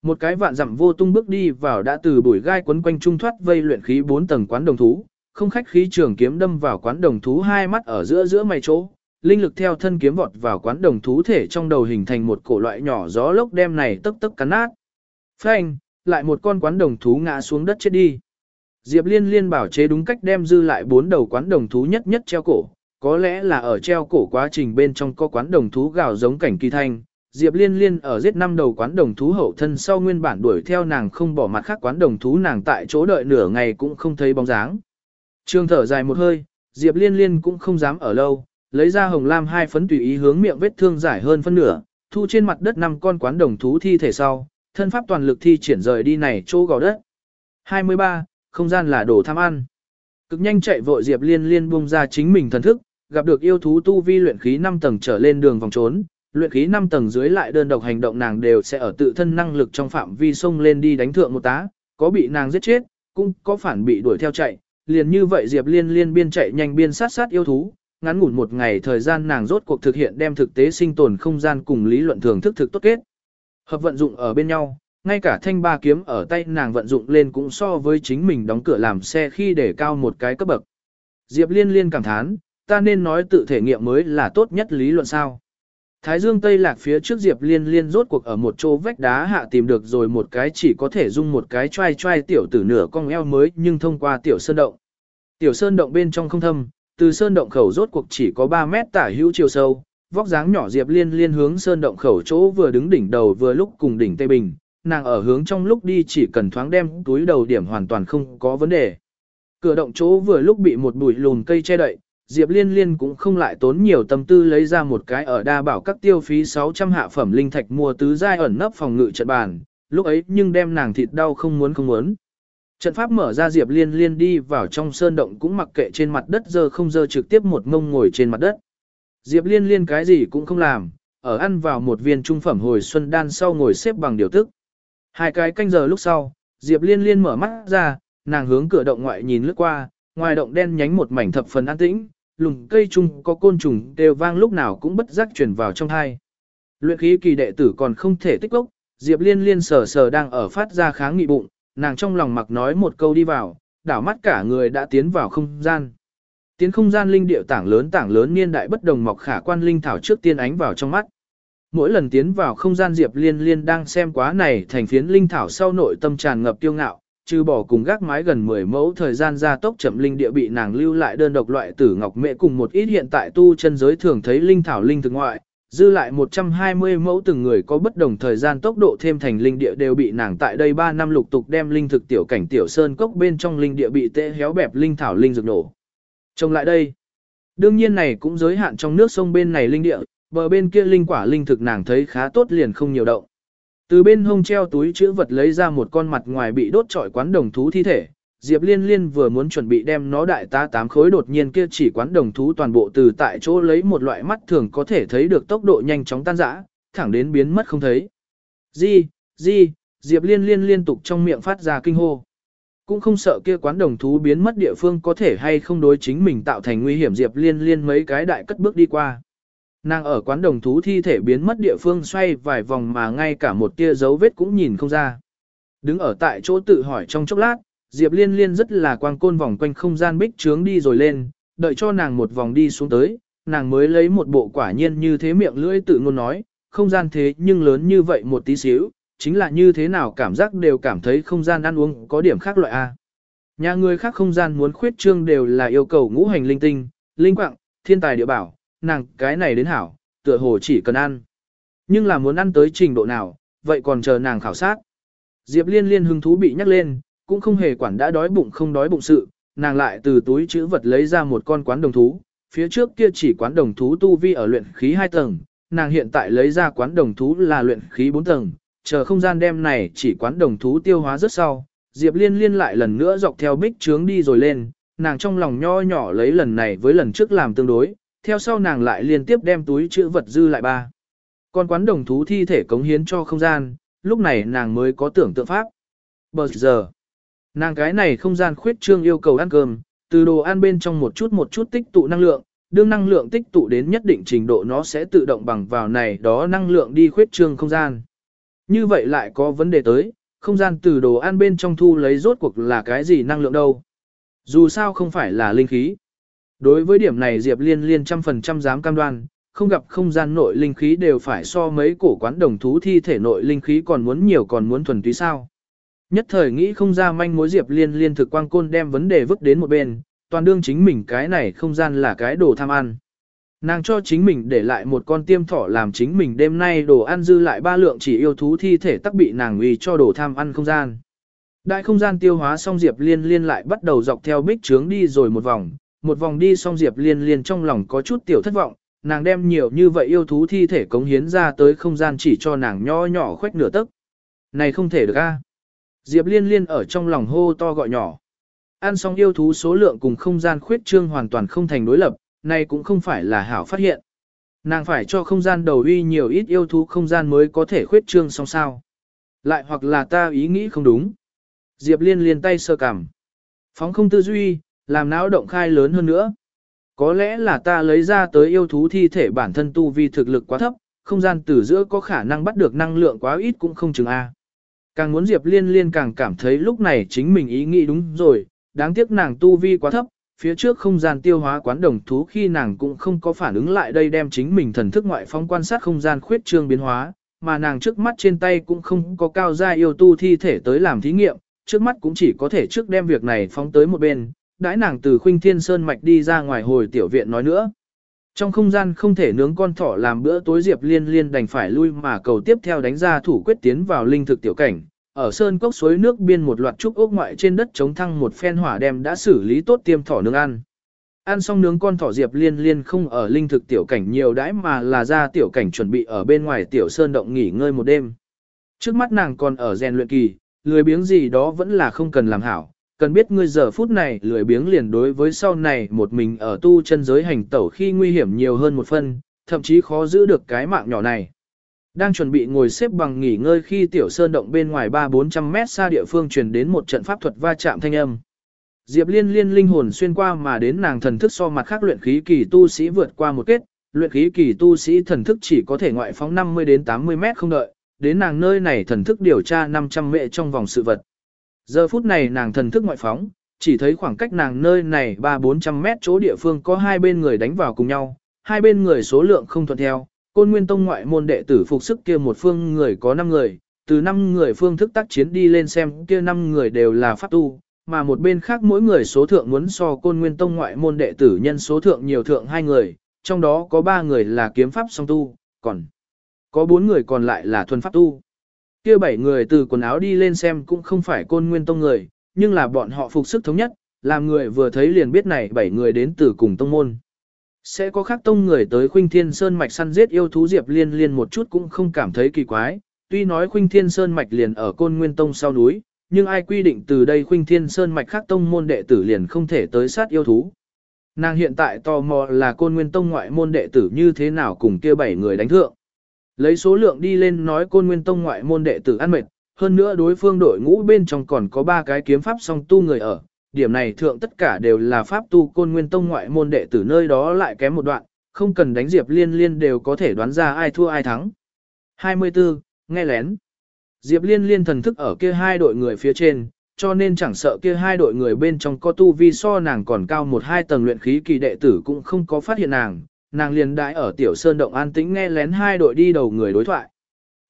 Speaker 1: Một cái vạn dặm vô tung bước đi vào đã từ bụi gai quấn quanh trung thoát vây luyện khí bốn tầng quán đồng thú, không khách khí trường kiếm đâm vào quán đồng thú hai mắt ở giữa giữa mày chỗ, linh lực theo thân kiếm vọt vào quán đồng thú thể trong đầu hình thành một cổ loại nhỏ gió lốc đem này tấp tấp cắn nát. Phanh, lại một con quán đồng thú ngã xuống đất chết đi. Diệp Liên Liên bảo chế đúng cách đem dư lại bốn đầu quán đồng thú nhất nhất treo cổ, có lẽ là ở treo cổ quá trình bên trong có quán đồng thú gào giống cảnh kỳ thanh. Diệp Liên Liên ở giết năm đầu quán đồng thú hậu thân sau nguyên bản đuổi theo nàng không bỏ mặt khác quán đồng thú nàng tại chỗ đợi nửa ngày cũng không thấy bóng dáng. Trương thở dài một hơi, Diệp Liên Liên cũng không dám ở lâu, lấy ra hồng lam hai phấn tùy ý hướng miệng vết thương giải hơn phân nửa, thu trên mặt đất năm con quán đồng thú thi thể sau, thân pháp toàn lực thi triển rời đi này chỗ gò đất. 23. Không gian là đồ tham ăn. Cực nhanh chạy vội Diệp Liên Liên bung ra chính mình thần thức, gặp được yêu thú tu vi luyện khí 5 tầng trở lên đường vòng trốn, luyện khí 5 tầng dưới lại đơn độc hành động nàng đều sẽ ở tự thân năng lực trong phạm vi xông lên đi đánh thượng một tá, có bị nàng giết chết, cũng có phản bị đuổi theo chạy, liền như vậy Diệp Liên Liên biên chạy nhanh biên sát sát yêu thú, ngắn ngủn một ngày thời gian nàng rốt cuộc thực hiện đem thực tế sinh tồn không gian cùng lý luận thường thức thực tốt kết. Hợp vận dụng ở bên nhau, ngay cả thanh ba kiếm ở tay nàng vận dụng lên cũng so với chính mình đóng cửa làm xe khi để cao một cái cấp bậc. Diệp Liên Liên cảm thán, ta nên nói tự thể nghiệm mới là tốt nhất lý luận sao. Thái Dương Tây Lạc phía trước Diệp Liên Liên rốt cuộc ở một chỗ vách đá hạ tìm được rồi một cái chỉ có thể dung một cái trai trai tiểu tử nửa con eo mới nhưng thông qua tiểu sơn động. Tiểu sơn động bên trong không thâm, từ sơn động khẩu rốt cuộc chỉ có 3 mét tả hữu chiều sâu, vóc dáng nhỏ Diệp Liên Liên hướng sơn động khẩu chỗ vừa đứng đỉnh đầu vừa lúc cùng đỉnh Tây Bình, nàng ở hướng trong lúc đi chỉ cần thoáng đem túi đầu điểm hoàn toàn không có vấn đề. Cửa động chỗ vừa lúc bị một bụi lùn cây che đậy, Diệp Liên Liên cũng không lại tốn nhiều tâm tư lấy ra một cái ở đa bảo các tiêu phí 600 hạ phẩm linh thạch mua tứ giai ẩn nấp phòng ngự trận bàn, lúc ấy nhưng đem nàng thịt đau không muốn không muốn. Trận pháp mở ra Diệp Liên Liên đi vào trong sơn động cũng mặc kệ trên mặt đất giờ không dơ trực tiếp một ngông ngồi trên mặt đất. Diệp Liên Liên cái gì cũng không làm, ở ăn vào một viên trung phẩm hồi xuân đan sau ngồi xếp bằng điều tức. Hai cái canh giờ lúc sau, Diệp Liên Liên mở mắt ra, nàng hướng cửa động ngoại nhìn lướt qua, ngoài động đen nhánh một mảnh thập phần an tĩnh, lùng cây chung có côn trùng đều vang lúc nào cũng bất giác truyền vào trong hai. Luyện khí kỳ đệ tử còn không thể tích lốc, Diệp Liên Liên sờ sờ đang ở phát ra kháng nghị bụng, nàng trong lòng mặc nói một câu đi vào, đảo mắt cả người đã tiến vào không gian. Tiến không gian linh điệu tảng lớn tảng lớn niên đại bất đồng mọc khả quan linh thảo trước tiên ánh vào trong mắt. Mỗi lần tiến vào không gian Diệp Liên Liên đang xem quá này thành phiến linh thảo sau nội tâm tràn ngập tiêu ngạo, trừ bỏ cùng gác mái gần 10 mẫu thời gian ra tốc chậm linh địa bị nàng lưu lại đơn độc loại tử ngọc mẹ cùng một ít hiện tại tu chân giới thường thấy linh thảo linh thực ngoại, dư lại 120 mẫu từng người có bất đồng thời gian tốc độ thêm thành linh địa đều bị nàng tại đây 3 năm lục tục đem linh thực tiểu cảnh tiểu sơn cốc bên trong linh địa bị tê héo bẹp linh thảo linh dược nổ. Trông lại đây. Đương nhiên này cũng giới hạn trong nước sông bên này linh địa, bờ bên kia linh quả linh thực nàng thấy khá tốt liền không nhiều động. Từ bên hông treo túi chữ vật lấy ra một con mặt ngoài bị đốt trọi quán đồng thú thi thể, Diệp Liên Liên vừa muốn chuẩn bị đem nó đại tá tám khối đột nhiên kia chỉ quán đồng thú toàn bộ từ tại chỗ lấy một loại mắt thường có thể thấy được tốc độ nhanh chóng tan rã, thẳng đến biến mất không thấy. Di, di, Diệp Liên Liên liên tục trong miệng phát ra kinh hô. Cũng không sợ kia quán đồng thú biến mất địa phương có thể hay không đối chính mình tạo thành nguy hiểm Diệp Liên Liên mấy cái đại cất bước đi qua. Nàng ở quán đồng thú thi thể biến mất địa phương xoay vài vòng mà ngay cả một tia dấu vết cũng nhìn không ra. Đứng ở tại chỗ tự hỏi trong chốc lát, Diệp Liên Liên rất là quang côn vòng quanh không gian bích trướng đi rồi lên, đợi cho nàng một vòng đi xuống tới, nàng mới lấy một bộ quả nhiên như thế miệng lưỡi tự ngôn nói, không gian thế nhưng lớn như vậy một tí xíu, chính là như thế nào cảm giác đều cảm thấy không gian ăn uống có điểm khác loại A. Nhà người khác không gian muốn khuyết trương đều là yêu cầu ngũ hành linh tinh, linh quạng, thiên tài địa bảo, nàng cái này đến hảo, tựa hồ chỉ cần ăn. Nhưng là muốn ăn tới trình độ nào, vậy còn chờ nàng khảo sát. Diệp liên liên hứng thú bị nhắc lên, cũng không hề quản đã đói bụng không đói bụng sự, nàng lại từ túi chữ vật lấy ra một con quán đồng thú, phía trước kia chỉ quán đồng thú tu vi ở luyện khí 2 tầng, nàng hiện tại lấy ra quán đồng thú là luyện khí 4 tầng, chờ không gian đem này chỉ quán đồng thú tiêu hóa rất sau, Diệp Liên liên lại lần nữa dọc theo bích trướng đi rồi lên, nàng trong lòng nho nhỏ lấy lần này với lần trước làm tương đối, theo sau nàng lại liên tiếp đem túi chữ vật dư lại ba. Con quán đồng thú thi thể cống hiến cho không gian, lúc này nàng mới có tưởng tượng pháp. Bờ giờ, nàng cái này không gian khuyết trương yêu cầu ăn cơm, từ đồ ăn bên trong một chút một chút tích tụ năng lượng, đương năng lượng tích tụ đến nhất định trình độ nó sẽ tự động bằng vào này đó năng lượng đi khuyết trương không gian. Như vậy lại có vấn đề tới, không gian từ đồ ăn bên trong thu lấy rốt cuộc là cái gì năng lượng đâu. Dù sao không phải là linh khí. Đối với điểm này Diệp Liên Liên trăm phần trăm dám cam đoan, không gặp không gian nội linh khí đều phải so mấy cổ quán đồng thú thi thể nội linh khí còn muốn nhiều còn muốn thuần túy sao. Nhất thời nghĩ không ra manh mối Diệp Liên Liên thực quang côn đem vấn đề vứt đến một bên, toàn đương chính mình cái này không gian là cái đồ tham ăn. Nàng cho chính mình để lại một con tiêm thỏ làm chính mình đêm nay đồ ăn dư lại ba lượng chỉ yêu thú thi thể tắc bị nàng uy cho đồ tham ăn không gian. Đại không gian tiêu hóa xong Diệp Liên Liên lại bắt đầu dọc theo bích trướng đi rồi một vòng, một vòng đi xong Diệp Liên Liên trong lòng có chút tiểu thất vọng, nàng đem nhiều như vậy yêu thú thi thể cống hiến ra tới không gian chỉ cho nàng nho nhỏ khoách nửa tấc. Này không thể được a. Diệp Liên Liên ở trong lòng hô to gọi nhỏ. Ăn xong yêu thú số lượng cùng không gian khuyết trương hoàn toàn không thành đối lập, này cũng không phải là hảo phát hiện. Nàng phải cho không gian đầu uy nhiều ít yêu thú không gian mới có thể khuyết trương xong sao. Lại hoặc là ta ý nghĩ không đúng. Diệp liên liên tay sơ cằm. Phóng không tư duy, làm não động khai lớn hơn nữa. Có lẽ là ta lấy ra tới yêu thú thi thể bản thân tu vi thực lực quá thấp, không gian từ giữa có khả năng bắt được năng lượng quá ít cũng không chừng A. Càng muốn Diệp Liên Liên càng cảm thấy lúc này chính mình ý nghĩ đúng rồi, đáng tiếc nàng tu vi quá thấp, phía trước không gian tiêu hóa quán đồng thú khi nàng cũng không có phản ứng lại đây đem chính mình thần thức ngoại phong quan sát không gian khuyết trương biến hóa, mà nàng trước mắt trên tay cũng không có cao gia yêu tu thi thể tới làm thí nghiệm, trước mắt cũng chỉ có thể trước đem việc này phóng tới một bên, đãi nàng từ khuynh thiên sơn mạch đi ra ngoài hồi tiểu viện nói nữa. Trong không gian không thể nướng con thỏ làm bữa tối Diệp Liên Liên đành phải lui mà cầu tiếp theo đánh ra thủ quyết tiến vào linh thực tiểu cảnh. Ở sơn cốc suối nước biên một loạt trúc ốc ngoại trên đất chống thăng một phen hỏa đem đã xử lý tốt tiêm thỏ nướng ăn. Ăn xong nướng con thỏ Diệp Liên Liên không ở linh thực tiểu cảnh nhiều đãi mà là ra tiểu cảnh chuẩn bị ở bên ngoài tiểu sơn động nghỉ ngơi một đêm. Trước mắt nàng còn ở rèn luyện kỳ, lười biếng gì đó vẫn là không cần làm hảo, cần biết ngươi giờ phút này lười biếng liền đối với sau này một mình ở tu chân giới hành tẩu khi nguy hiểm nhiều hơn một phân, thậm chí khó giữ được cái mạng nhỏ này. Đang chuẩn bị ngồi xếp bằng nghỉ ngơi khi tiểu sơn động bên ngoài 3-400 mét xa địa phương truyền đến một trận pháp thuật va chạm thanh âm. Diệp liên liên linh hồn xuyên qua mà đến nàng thần thức so mặt khác luyện khí kỳ tu sĩ vượt qua một kết, luyện khí kỳ tu sĩ thần thức chỉ có thể ngoại phóng 50 đến 80 mét không đợi, đến nàng nơi này thần thức điều tra 500 mệ trong vòng sự vật. Giờ phút này nàng thần thức ngoại phóng, chỉ thấy khoảng cách nàng nơi này 3-400 mét chỗ địa phương có hai bên người đánh vào cùng nhau, hai bên người số lượng không thuận theo, côn nguyên tông ngoại môn đệ tử phục sức kia một phương người có 5 người, từ 5 người phương thức tác chiến đi lên xem kia 5 người đều là pháp tu, mà một bên khác mỗi người số thượng muốn so côn nguyên tông ngoại môn đệ tử nhân số thượng nhiều thượng hai người, trong đó có 3 người là kiếm pháp song tu, còn có 4 người còn lại là thuần pháp tu kia bảy người từ quần áo đi lên xem cũng không phải côn nguyên tông người, nhưng là bọn họ phục sức thống nhất, làm người vừa thấy liền biết này bảy người đến từ cùng tông môn. Sẽ có khác tông người tới Khuynh Thiên Sơn mạch săn giết yêu thú Diệp Liên Liên một chút cũng không cảm thấy kỳ quái, tuy nói Khuynh Thiên Sơn mạch liền ở Côn Nguyên Tông sau núi, nhưng ai quy định từ đây Khuynh Thiên Sơn mạch khác tông môn đệ tử liền không thể tới sát yêu thú. Nàng hiện tại tò mò là Côn Nguyên Tông ngoại môn đệ tử như thế nào cùng kia bảy người đánh thượng. Lấy số lượng đi lên nói côn nguyên tông ngoại môn đệ tử ăn mệt, hơn nữa đối phương đội ngũ bên trong còn có ba cái kiếm pháp song tu người ở. Điểm này thượng tất cả đều là pháp tu côn nguyên tông ngoại môn đệ tử nơi đó lại kém một đoạn, không cần đánh diệp liên liên đều có thể đoán ra ai thua ai thắng. 24. Nghe lén. Diệp liên liên thần thức ở kia hai đội người phía trên, cho nên chẳng sợ kia hai đội người bên trong có tu vi so nàng còn cao một hai tầng luyện khí kỳ đệ tử cũng không có phát hiện nàng, nàng liền đại ở tiểu sơn động an tĩnh nghe lén hai đội đi đầu người đối thoại.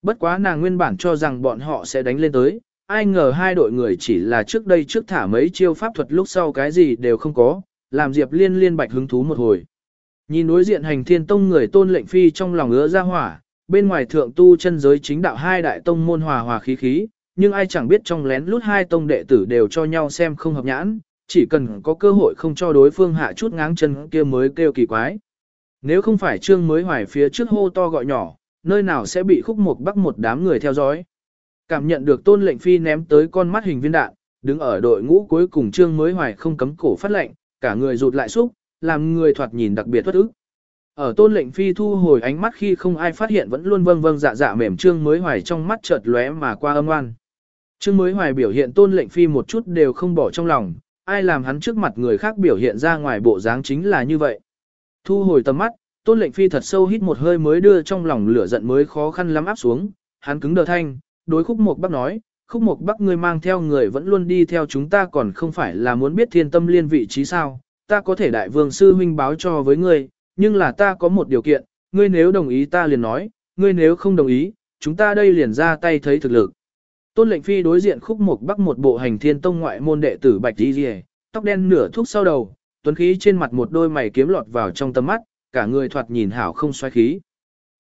Speaker 1: Bất quá nàng nguyên bản cho rằng bọn họ sẽ đánh lên tới, ai ngờ hai đội người chỉ là trước đây trước thả mấy chiêu pháp thuật lúc sau cái gì đều không có, làm Diệp Liên liên bạch hứng thú một hồi. Nhìn đối diện hành thiên tông người tôn lệnh phi trong lòng ứa ra hỏa, bên ngoài thượng tu chân giới chính đạo hai đại tông môn hòa hòa khí khí, nhưng ai chẳng biết trong lén lút hai tông đệ tử đều cho nhau xem không hợp nhãn, chỉ cần có cơ hội không cho đối phương hạ chút ngáng chân kia mới kêu kỳ quái. Nếu không phải trương mới hoài phía trước hô to gọi nhỏ, nơi nào sẽ bị khúc một bắc một đám người theo dõi. Cảm nhận được tôn lệnh phi ném tới con mắt hình viên đạn, đứng ở đội ngũ cuối cùng trương mới hoài không cấm cổ phát lệnh, cả người rụt lại xúc, làm người thoạt nhìn đặc biệt thất ức. Ở tôn lệnh phi thu hồi ánh mắt khi không ai phát hiện vẫn luôn vâng vâng dạ dạ mềm trương mới hoài trong mắt chợt lóe mà qua âm oan. Trương mới hoài biểu hiện tôn lệnh phi một chút đều không bỏ trong lòng, ai làm hắn trước mặt người khác biểu hiện ra ngoài bộ dáng chính là như vậy. Thu hồi tầm mắt, tôn lệnh phi thật sâu hít một hơi mới đưa trong lòng lửa giận mới khó khăn lắm áp xuống, hắn cứng đờ thanh, đối khúc một bắc nói, khúc một bắc ngươi mang theo người vẫn luôn đi theo chúng ta còn không phải là muốn biết thiên tâm liên vị trí sao, ta có thể đại vương sư huynh báo cho với ngươi, nhưng là ta có một điều kiện, ngươi nếu đồng ý ta liền nói, ngươi nếu không đồng ý, chúng ta đây liền ra tay thấy thực lực. Tôn lệnh phi đối diện khúc một bắc một bộ hành thiên tông ngoại môn đệ tử bạch Di rìa, tóc đen nửa thuốc sau đầu, tuấn khí trên mặt một đôi mày kiếm lọt vào trong tầm mắt, cả người thoạt nhìn hảo không xoay khí.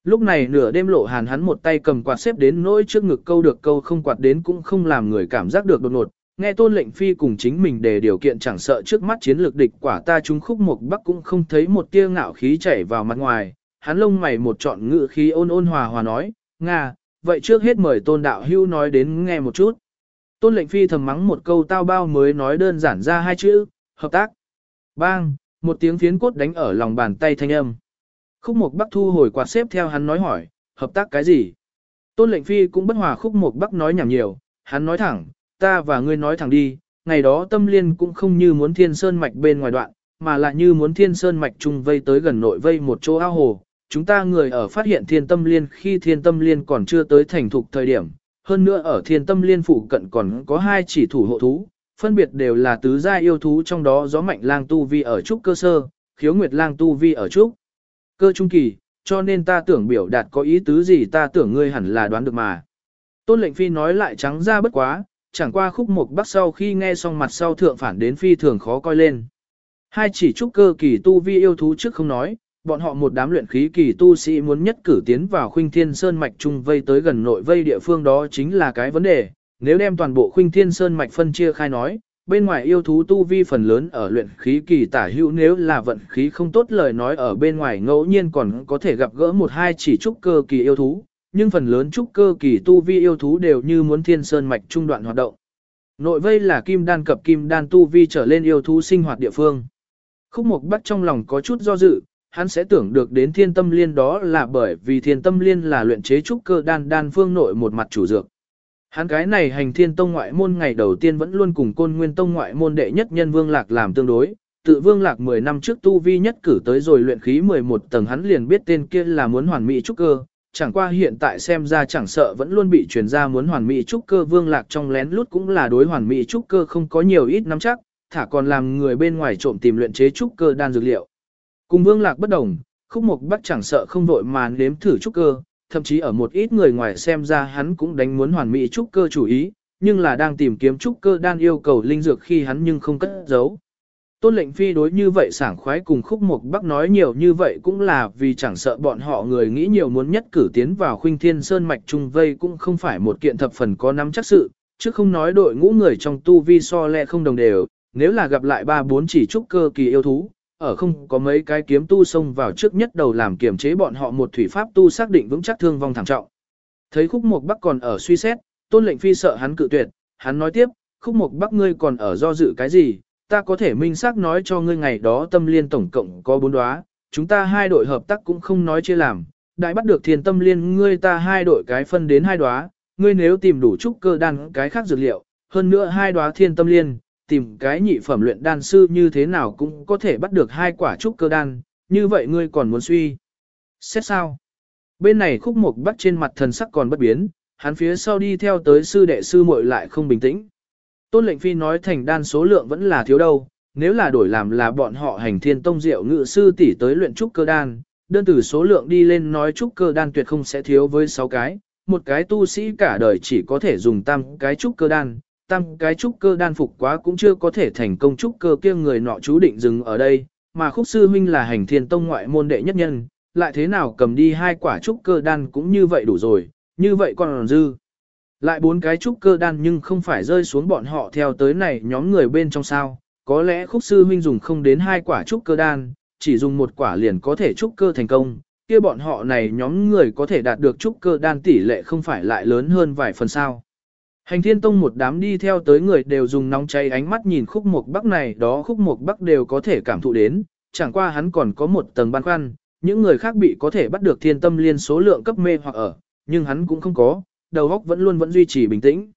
Speaker 1: Lúc này nửa đêm lộ hàn hắn một tay cầm quạt xếp đến nỗi trước ngực câu được câu không quạt đến cũng không làm người cảm giác được đột ngột. Nghe tôn lệnh phi cùng chính mình để điều kiện chẳng sợ trước mắt chiến lược địch quả ta chúng khúc một bắc cũng không thấy một tia ngạo khí chảy vào mặt ngoài. Hắn lông mày một trọn ngự khí ôn ôn hòa hòa nói, Nga, vậy trước hết mời tôn đạo hưu nói đến nghe một chút. Tôn lệnh phi thầm mắng một câu tao bao mới nói đơn giản ra hai chữ, hợp tác. Bang, một tiếng phiến cốt đánh ở lòng bàn tay thanh âm. Khúc Mộc Bắc thu hồi quạt xếp theo hắn nói hỏi, hợp tác cái gì? Tôn lệnh phi cũng bất hòa Khúc Mộc Bắc nói nhảm nhiều, hắn nói thẳng, ta và ngươi nói thẳng đi, ngày đó tâm liên cũng không như muốn thiên sơn mạch bên ngoài đoạn, mà lại như muốn thiên sơn mạch trung vây tới gần nội vây một chỗ ao hồ. Chúng ta người ở phát hiện thiên tâm liên khi thiên tâm liên còn chưa tới thành thục thời điểm, hơn nữa ở thiên tâm liên phụ cận còn có hai chỉ thủ hộ thú, phân biệt đều là tứ gia yêu thú trong đó gió mạnh lang tu vi ở trúc cơ sơ, khiếu nguyệt lang tu vi ở trúc cơ trung kỳ, cho nên ta tưởng biểu đạt có ý tứ gì ta tưởng ngươi hẳn là đoán được mà. Tôn lệnh phi nói lại trắng ra bất quá, chẳng qua khúc mục bắc sau khi nghe xong mặt sau thượng phản đến phi thường khó coi lên. Hai chỉ trúc cơ kỳ tu vi yêu thú trước không nói, bọn họ một đám luyện khí kỳ tu sĩ muốn nhất cử tiến vào khuynh thiên sơn mạch trung vây tới gần nội vây địa phương đó chính là cái vấn đề. Nếu đem toàn bộ khuynh thiên sơn mạch phân chia khai nói, bên ngoài yêu thú tu vi phần lớn ở luyện khí kỳ tả hữu nếu là vận khí không tốt lời nói ở bên ngoài ngẫu nhiên còn có thể gặp gỡ một hai chỉ trúc cơ kỳ yêu thú, nhưng phần lớn trúc cơ kỳ tu vi yêu thú đều như muốn thiên sơn mạch trung đoạn hoạt động. Nội vây là kim đan cập kim đan tu vi trở lên yêu thú sinh hoạt địa phương. Khúc Mộc Bắc trong lòng có chút do dự, hắn sẽ tưởng được đến thiên tâm liên đó là bởi vì thiên tâm liên là luyện chế trúc cơ đan đan phương nội một mặt chủ dược. Hắn cái này hành thiên tông ngoại môn ngày đầu tiên vẫn luôn cùng côn nguyên tông ngoại môn đệ nhất nhân vương lạc làm tương đối, tự vương lạc 10 năm trước tu vi nhất cử tới rồi luyện khí 11 tầng hắn liền biết tên kia là muốn hoàn mỹ trúc cơ, chẳng qua hiện tại xem ra chẳng sợ vẫn luôn bị truyền ra muốn hoàn mỹ trúc cơ vương lạc trong lén lút cũng là đối hoàn mỹ trúc cơ không có nhiều ít nắm chắc, thả còn làm người bên ngoài trộm tìm luyện chế trúc cơ đan dược liệu. Cùng vương lạc bất đồng, khúc mục bắt chẳng sợ không vội mà nếm thử trúc cơ, thậm chí ở một ít người ngoài xem ra hắn cũng đánh muốn hoàn mỹ trúc cơ chủ ý, nhưng là đang tìm kiếm trúc cơ đan yêu cầu linh dược khi hắn nhưng không cất giấu. Tôn lệnh phi đối như vậy sảng khoái cùng khúc mục bắc nói nhiều như vậy cũng là vì chẳng sợ bọn họ người nghĩ nhiều muốn nhất cử tiến vào khuynh thiên sơn mạch trung vây cũng không phải một kiện thập phần có nắm chắc sự, chứ không nói đội ngũ người trong tu vi so lẹ không đồng đều, nếu là gặp lại ba bốn chỉ trúc cơ kỳ yêu thú, ở không có mấy cái kiếm tu xông vào trước nhất đầu làm kiểm chế bọn họ một thủy pháp tu xác định vững chắc thương vong thảm trọng. Thấy khúc mục bắc còn ở suy xét, tôn lệnh phi sợ hắn cự tuyệt, hắn nói tiếp, khúc mục bắc ngươi còn ở do dự cái gì, ta có thể minh xác nói cho ngươi ngày đó tâm liên tổng cộng có bốn đóa, chúng ta hai đội hợp tác cũng không nói chia làm, đại bắt được thiên tâm liên ngươi ta hai đội cái phân đến hai đóa, ngươi nếu tìm đủ trúc cơ đan cái khác dược liệu, hơn nữa hai đóa thiên tâm liên, tìm cái nhị phẩm luyện đan sư như thế nào cũng có thể bắt được hai quả trúc cơ đan, như vậy ngươi còn muốn suy. Xét sao? Bên này khúc mục bắt trên mặt thần sắc còn bất biến, hắn phía sau đi theo tới sư đệ sư muội lại không bình tĩnh. Tôn lệnh phi nói thành đan số lượng vẫn là thiếu đâu, nếu là đổi làm là bọn họ hành thiên tông diệu ngự sư tỷ tới luyện trúc cơ đan, đơn từ số lượng đi lên nói trúc cơ đan tuyệt không sẽ thiếu với 6 cái, một cái tu sĩ cả đời chỉ có thể dùng tam cái trúc cơ đan, tam cái trúc cơ đan phục quá cũng chưa có thể thành công trúc cơ kia người nọ chú định dừng ở đây, mà khúc sư huynh là hành thiên tông ngoại môn đệ nhất nhân, lại thế nào cầm đi hai quả trúc cơ đan cũng như vậy đủ rồi, như vậy còn dư. Lại bốn cái trúc cơ đan nhưng không phải rơi xuống bọn họ theo tới này nhóm người bên trong sao, có lẽ khúc sư huynh dùng không đến hai quả trúc cơ đan, chỉ dùng một quả liền có thể trúc cơ thành công, kia bọn họ này nhóm người có thể đạt được trúc cơ đan tỷ lệ không phải lại lớn hơn vài phần sao. Hành thiên tông một đám đi theo tới người đều dùng nóng cháy ánh mắt nhìn khúc mục bắc này đó khúc mục bắc đều có thể cảm thụ đến, chẳng qua hắn còn có một tầng băn khoăn, những người khác bị có thể bắt được thiên tâm liên số lượng cấp mê hoặc ở, nhưng hắn cũng không có, đầu óc vẫn luôn vẫn duy trì bình tĩnh.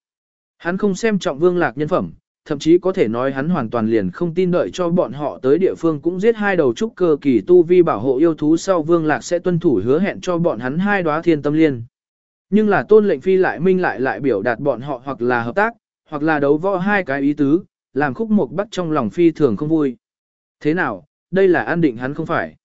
Speaker 1: Hắn không xem trọng vương lạc nhân phẩm, thậm chí có thể nói hắn hoàn toàn liền không tin đợi cho bọn họ tới địa phương cũng giết hai đầu trúc cơ kỳ tu vi bảo hộ yêu thú sau vương lạc sẽ tuân thủ hứa hẹn cho bọn hắn hai đóa thiên tâm liên. Nhưng là tôn lệnh phi lại minh lại lại biểu đạt bọn họ hoặc là hợp tác, hoặc là đấu võ hai cái ý tứ, làm khúc mục bắc trong lòng phi thường không vui. Thế nào, đây là an định hắn không phải.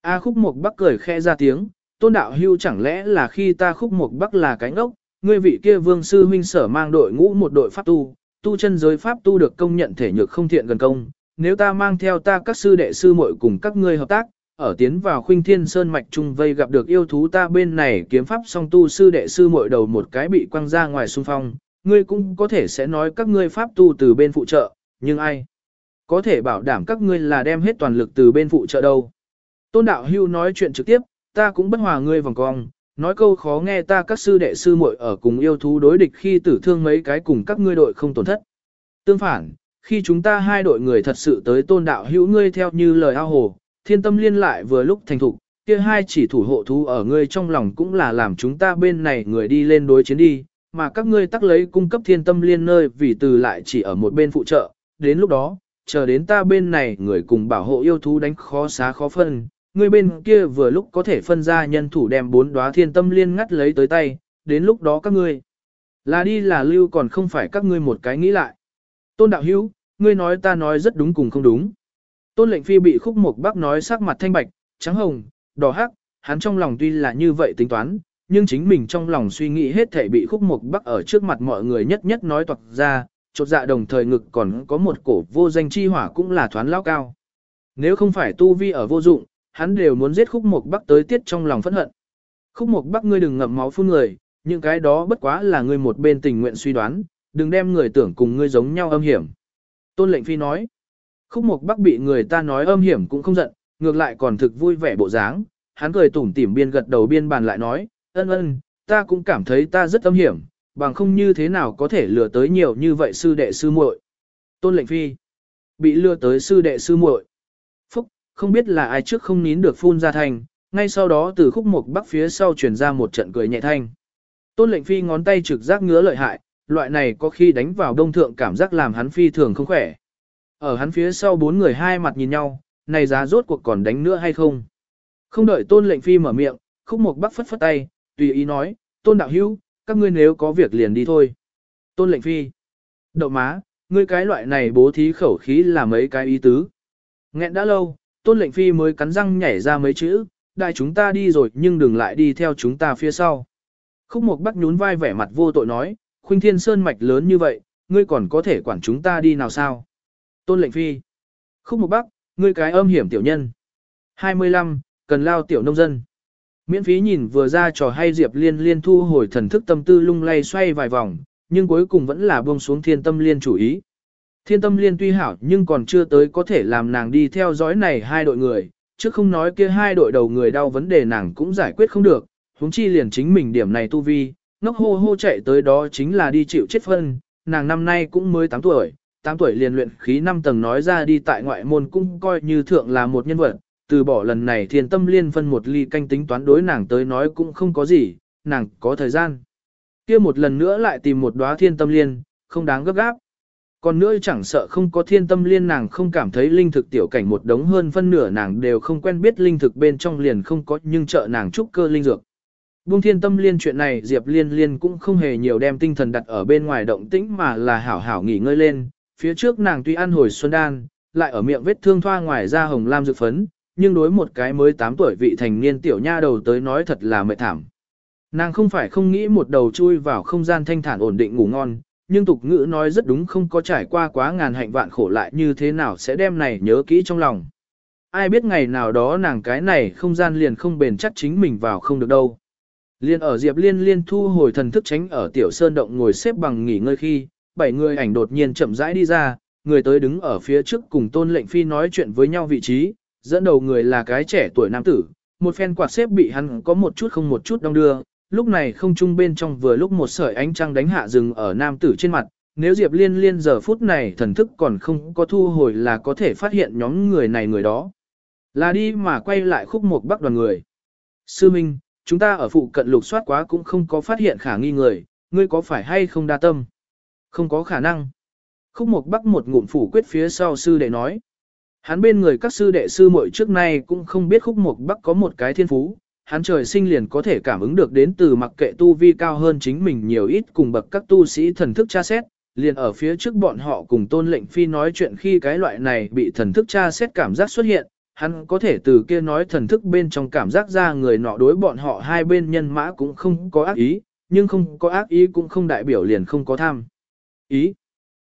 Speaker 1: A khúc mục bắc cười khẽ ra tiếng, tôn đạo hưu chẳng lẽ là khi ta khúc mục bắc là cánh ốc, ngươi vị kia vương sư huynh sở mang đội ngũ một đội pháp tu, tu chân giới pháp tu được công nhận thể nhược không thiện gần công, nếu ta mang theo ta các sư đệ sư muội cùng các ngươi hợp tác, ở tiến vào khuynh thiên sơn mạch trung vây gặp được yêu thú ta bên này kiếm pháp song tu sư đệ sư muội đầu một cái bị quăng ra ngoài xung phong, ngươi cũng có thể sẽ nói các ngươi pháp tu từ bên phụ trợ, nhưng ai có thể bảo đảm các ngươi là đem hết toàn lực từ bên phụ trợ đâu. Tôn đạo hưu nói chuyện trực tiếp, ta cũng bất hòa ngươi vòng cong, nói câu khó nghe ta các sư đệ sư muội ở cùng yêu thú đối địch khi tử thương mấy cái cùng các ngươi đội không tổn thất. Tương phản, khi chúng ta hai đội người thật sự tới tôn đạo hữu ngươi theo như lời ao hồ, thiên tâm liên lại vừa lúc thành thục, kia hai chỉ thủ hộ thú ở ngươi trong lòng cũng là làm chúng ta bên này người đi lên đối chiến đi, mà các ngươi tắc lấy cung cấp thiên tâm liên nơi vì từ lại chỉ ở một bên phụ trợ, đến lúc đó, chờ đến ta bên này người cùng bảo hộ yêu thú đánh khó xá khó phân, ngươi bên kia vừa lúc có thể phân ra nhân thủ đem bốn đóa thiên tâm liên ngắt lấy tới tay, đến lúc đó các ngươi là đi là lưu còn không phải các ngươi một cái nghĩ lại. Tôn đạo hữu, ngươi nói ta nói rất đúng cùng không đúng. Tôn lệnh phi bị khúc mục bác nói sắc mặt thanh bạch, trắng hồng, đỏ hắc, hắn trong lòng tuy là như vậy tính toán, nhưng chính mình trong lòng suy nghĩ hết thể bị khúc mục bắc ở trước mặt mọi người nhất nhất nói toạc ra, chột dạ đồng thời ngực còn có một cổ vô danh chi hỏa cũng là thoán lao cao. Nếu không phải tu vi ở vô dụng, hắn đều muốn giết khúc mục bắc tới tiết trong lòng phẫn hận. Khúc mục bắc ngươi đừng ngậm máu phun người, những cái đó bất quá là ngươi một bên tình nguyện suy đoán, đừng đem người tưởng cùng ngươi giống nhau âm hiểm. Tôn lệnh phi nói, khúc mục bắc bị người ta nói âm hiểm cũng không giận, ngược lại còn thực vui vẻ bộ dáng, hắn cười tủm tỉm biên gật đầu biên bàn lại nói, ân ân, ta cũng cảm thấy ta rất âm hiểm, bằng không như thế nào có thể lừa tới nhiều như vậy sư đệ sư muội. Tôn lệnh phi, bị lừa tới sư đệ sư muội. Phúc, không biết là ai trước không nín được phun ra thành, ngay sau đó từ khúc mục bắc phía sau truyền ra một trận cười nhẹ thanh. Tôn lệnh phi ngón tay trực giác ngứa lợi hại, loại này có khi đánh vào đông thượng cảm giác làm hắn phi thường không khỏe. Ở hắn phía sau bốn người hai mặt nhìn nhau, này giá rốt cuộc còn đánh nữa hay không? Không đợi tôn lệnh phi mở miệng, khúc mục bắc phất phất tay, tùy ý nói, tôn đạo hữu, các ngươi nếu có việc liền đi thôi. Tôn lệnh phi. Đậu má, ngươi cái loại này bố thí khẩu khí là mấy cái ý tứ. Nghẹn đã lâu, tôn lệnh phi mới cắn răng nhảy ra mấy chữ, đại chúng ta đi rồi nhưng đừng lại đi theo chúng ta phía sau. Khúc mục bắc nhún vai vẻ mặt vô tội nói, khuynh thiên sơn mạch lớn như vậy, ngươi còn có thể quản chúng ta đi nào sao? Tôn lệnh phi. Khúc mục bắc, ngươi cái âm hiểm tiểu nhân. 25. Cần lao tiểu nông dân. Miễn phí nhìn vừa ra trò hay Diệp Liên liên thu hồi thần thức tâm tư lung lay xoay vài vòng, nhưng cuối cùng vẫn là buông xuống thiên tâm liên chủ ý. Thiên tâm liên tuy hảo nhưng còn chưa tới có thể làm nàng đi theo dõi này hai đội người, chứ không nói kia hai đội đầu người đau vấn đề nàng cũng giải quyết không được, huống chi liền chính mình điểm này tu vi, ngốc hô hô chạy tới đó chính là đi chịu chết phân, nàng năm nay cũng mới 8 tuổi, 8 tuổi liền luyện khí 5 tầng nói ra đi tại ngoại môn cũng coi như thượng là một nhân vật, từ bỏ lần này thiên tâm liên phân một ly canh tính toán đối nàng tới nói cũng không có gì, nàng có thời gian. kia một lần nữa lại tìm một đóa thiên tâm liên, không đáng gấp gáp. Còn nữa chẳng sợ không có thiên tâm liên nàng không cảm thấy linh thực tiểu cảnh một đống hơn phân nửa nàng đều không quen biết linh thực bên trong liền không có nhưng trợ nàng trúc cơ linh dược. Buông thiên tâm liên chuyện này Diệp Liên Liên cũng không hề nhiều đem tinh thần đặt ở bên ngoài động tĩnh mà là hảo hảo nghỉ ngơi lên, phía trước nàng tuy ăn hồi xuân đan, lại ở miệng vết thương thoa ngoài ra hồng lam dược phấn, nhưng đối một cái mới 8 tuổi vị thành niên tiểu nha đầu tới nói thật là mệt thảm. Nàng không phải không nghĩ một đầu chui vào không gian thanh thản ổn định ngủ ngon, nhưng tục ngữ nói rất đúng không có trải qua quá ngàn hạnh vạn khổ lại như thế nào sẽ đem này nhớ kỹ trong lòng. Ai biết ngày nào đó nàng cái này không gian liền không bền chắc chính mình vào không được đâu. Liên ở Diệp Liên liên thu hồi thần thức tránh ở tiểu sơn động ngồi xếp bằng nghỉ ngơi khi, bảy người ảnh đột nhiên chậm rãi đi ra, người tới đứng ở phía trước cùng tôn lệnh phi nói chuyện với nhau vị trí, dẫn đầu người là cái trẻ tuổi nam tử, một phen quạt xếp bị hắn có một chút không một chút đong đưa, lúc này không trung bên trong vừa lúc một sợi ánh trăng đánh hạ rừng ở nam tử trên mặt, nếu Diệp Liên Liên giờ phút này thần thức còn không có thu hồi là có thể phát hiện nhóm người này người đó. Là đi mà quay lại khúc một bắc đoàn người. Sư Minh, chúng ta ở phụ cận lục soát quá cũng không có phát hiện khả nghi người, ngươi có phải hay không đa tâm? Không có khả năng. Khúc một bắc một ngụm phủ quyết phía sau sư đệ nói. Hắn bên người các sư đệ sư muội trước nay cũng không biết khúc Mộc bắc có một cái thiên phú, hắn trời sinh liền có thể cảm ứng được đến từ mặc kệ tu vi cao hơn chính mình nhiều ít cùng bậc các tu sĩ thần thức tra xét, liền ở phía trước bọn họ cùng tôn lệnh phi nói chuyện khi cái loại này bị thần thức tra xét cảm giác xuất hiện, hắn có thể từ kia nói thần thức bên trong cảm giác ra người nọ đối bọn họ hai bên nhân mã cũng không có ác ý, nhưng không có ác ý cũng không đại biểu liền không có tham. Ý.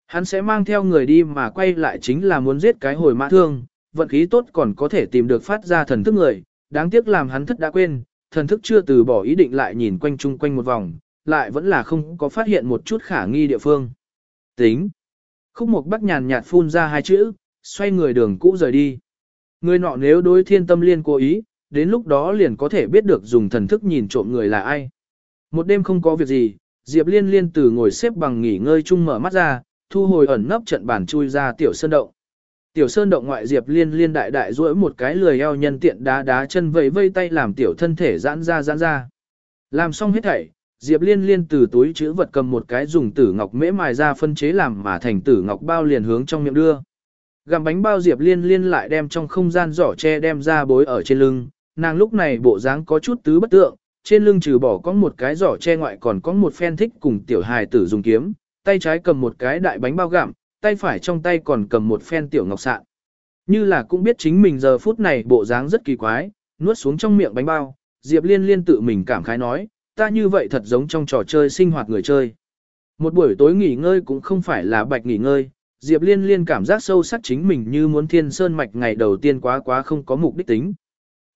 Speaker 1: Hắn sẽ mang theo người đi mà quay lại chính là muốn giết cái hồi mã thương, vận khí tốt còn có thể tìm được phát ra thần thức người, đáng tiếc làm hắn thất đã quên, thần thức chưa từ bỏ ý định lại nhìn quanh chung quanh một vòng, lại vẫn là không có phát hiện một chút khả nghi địa phương. Tính. Khúc Mộc Bắc nhàn nhạt phun ra hai chữ, xoay người đường cũ rời đi. Người nọ nếu đối thiên tâm liên cố ý, đến lúc đó liền có thể biết được dùng thần thức nhìn trộm người là ai. Một đêm không có việc gì, Diệp Liên liên từ ngồi xếp bằng nghỉ ngơi chung mở mắt ra, thu hồi ẩn nấp trận bản chui ra tiểu sơn động. Tiểu sơn động ngoại Diệp Liên liên đại đại duỗi một cái lười eo nhân tiện đá đá chân vẫy vây tay làm tiểu thân thể giãn ra giãn ra. Làm xong hết thảy, Diệp Liên liên từ túi chữ vật cầm một cái dùng tử ngọc mễ mài ra phân chế làm mà thành tử ngọc bao liền hướng trong miệng đưa. Gặm bánh bao Diệp Liên liên lại đem trong không gian giỏ tre đem ra bối ở trên lưng, nàng lúc này bộ dáng có chút tứ bất tượng, trên lưng trừ bỏ có một cái giỏ che ngoại còn có một phen thích cùng tiểu hài tử dùng kiếm, tay trái cầm một cái đại bánh bao gặm, tay phải trong tay còn cầm một phen tiểu ngọc sạn. Như là cũng biết chính mình giờ phút này bộ dáng rất kỳ quái, nuốt xuống trong miệng bánh bao, Diệp Liên liên tự mình cảm khái nói, ta như vậy thật giống trong trò chơi sinh hoạt người chơi. Một buổi tối nghỉ ngơi cũng không phải là bạch nghỉ ngơi, Diệp Liên liên cảm giác sâu sắc chính mình như muốn thiên sơn mạch ngày đầu tiên quá quá không có mục đích tính.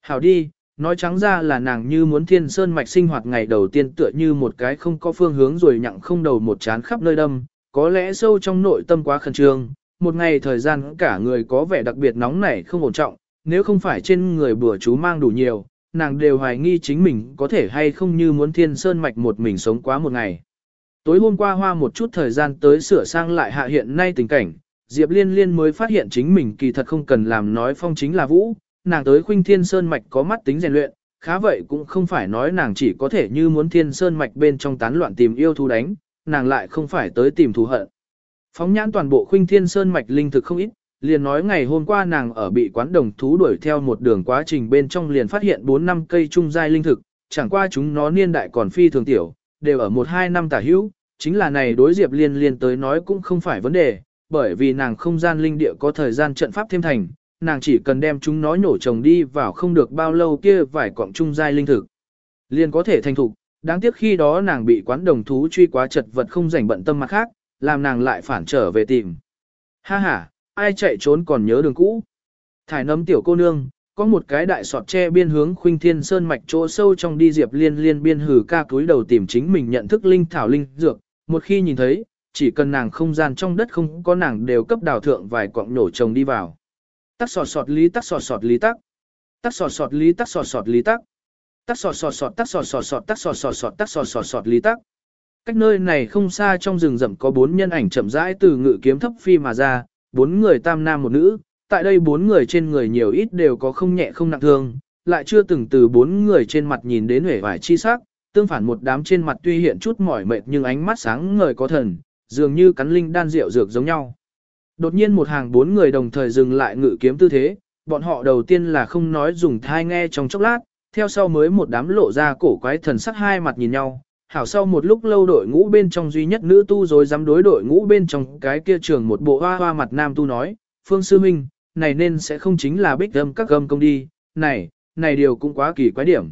Speaker 1: Hảo đi, nói trắng ra là nàng như muốn thiên sơn mạch sinh hoạt ngày đầu tiên tựa như một cái không có phương hướng rồi nhặng không đầu một chán khắp nơi đâm, có lẽ sâu trong nội tâm quá khẩn trương, một ngày thời gian cả người có vẻ đặc biệt nóng nảy không ổn trọng, nếu không phải trên người bữa chú mang đủ nhiều, nàng đều hoài nghi chính mình có thể hay không như muốn thiên sơn mạch một mình sống quá một ngày. Tối hôm qua hoa một chút thời gian tới sửa sang lại hạ hiện nay tình cảnh, Diệp Liên Liên mới phát hiện chính mình kỳ thật không cần làm nói phong chính là vũ, nàng tới khuynh thiên sơn mạch có mắt tính rèn luyện, khá vậy cũng không phải nói nàng chỉ có thể như muốn thiên sơn mạch bên trong tán loạn tìm yêu thú đánh, nàng lại không phải tới tìm thù hận. Phóng nhãn toàn bộ khuynh thiên sơn mạch linh thực không ít, liền nói ngày hôm qua nàng ở bị quán đồng thú đuổi theo một đường quá trình bên trong liền phát hiện 4 năm cây trung giai linh thực, chẳng qua chúng nó niên đại còn phi thường tiểu, đều ở 1-2 năm tả hữu, chính là này đối diệp liên liên tới nói cũng không phải vấn đề, bởi vì nàng không gian linh địa có thời gian trận pháp thêm thành, nàng chỉ cần đem chúng nó nhổ trồng đi vào không được bao lâu kia vài cọng trung giai linh thực. Liền có thể thành thục, đáng tiếc khi đó nàng bị quán đồng thú truy quá chật vật không rảnh bận tâm mặt khác, làm nàng lại phản trở về tìm. Ha ha, ai chạy trốn còn nhớ đường cũ. Thải nấm tiểu cô nương, có một cái đại sọt tre biên hướng khuynh thiên sơn mạch chỗ sâu trong đi diệp liên liên biên hử ca túi đầu tìm chính mình nhận thức linh thảo linh dược, một khi nhìn thấy, chỉ cần nàng không gian trong đất không có nàng đều cấp đào thượng vài quặng nổ trồng đi vào. Tắc sọt sọt lý tắc sọt sọt lý tắc. Tắc sọt sọt lý tắc sọt sọt lý tắc. Tắc sọt sọt sọt tắc sọt sọt sọt tắc sọt sọt sọt tắc sọt sọt sọt lý tắc. Cách nơi này không xa trong rừng rậm có bốn nhân ảnh chậm rãi từ ngự kiếm thấp phi mà ra, bốn người tam nam một nữ, tại đây bốn người trên người nhiều ít đều có không nhẹ không nặng thương, lại chưa từng từ bốn người trên mặt nhìn đến hể vải chi sắc, tương phản một đám trên mặt tuy hiện chút mỏi mệt nhưng ánh mắt sáng ngời có thần, dường như cắn linh đan rượu dược giống nhau. Đột nhiên một hàng bốn người đồng thời dừng lại ngự kiếm tư thế, bọn họ đầu tiên là không nói dùng thai nghe trong chốc lát, theo sau mới một đám lộ ra cổ quái thần sắc hai mặt nhìn nhau. Hảo sau một lúc lâu đội ngũ bên trong duy nhất nữ tu rồi dám đối đội ngũ bên trong cái kia trường một bộ hoa hoa mặt nam tu nói, Phương Sư Minh, này nên sẽ không chính là bích âm các gâm công đi, này, này điều cũng quá kỳ quái điểm.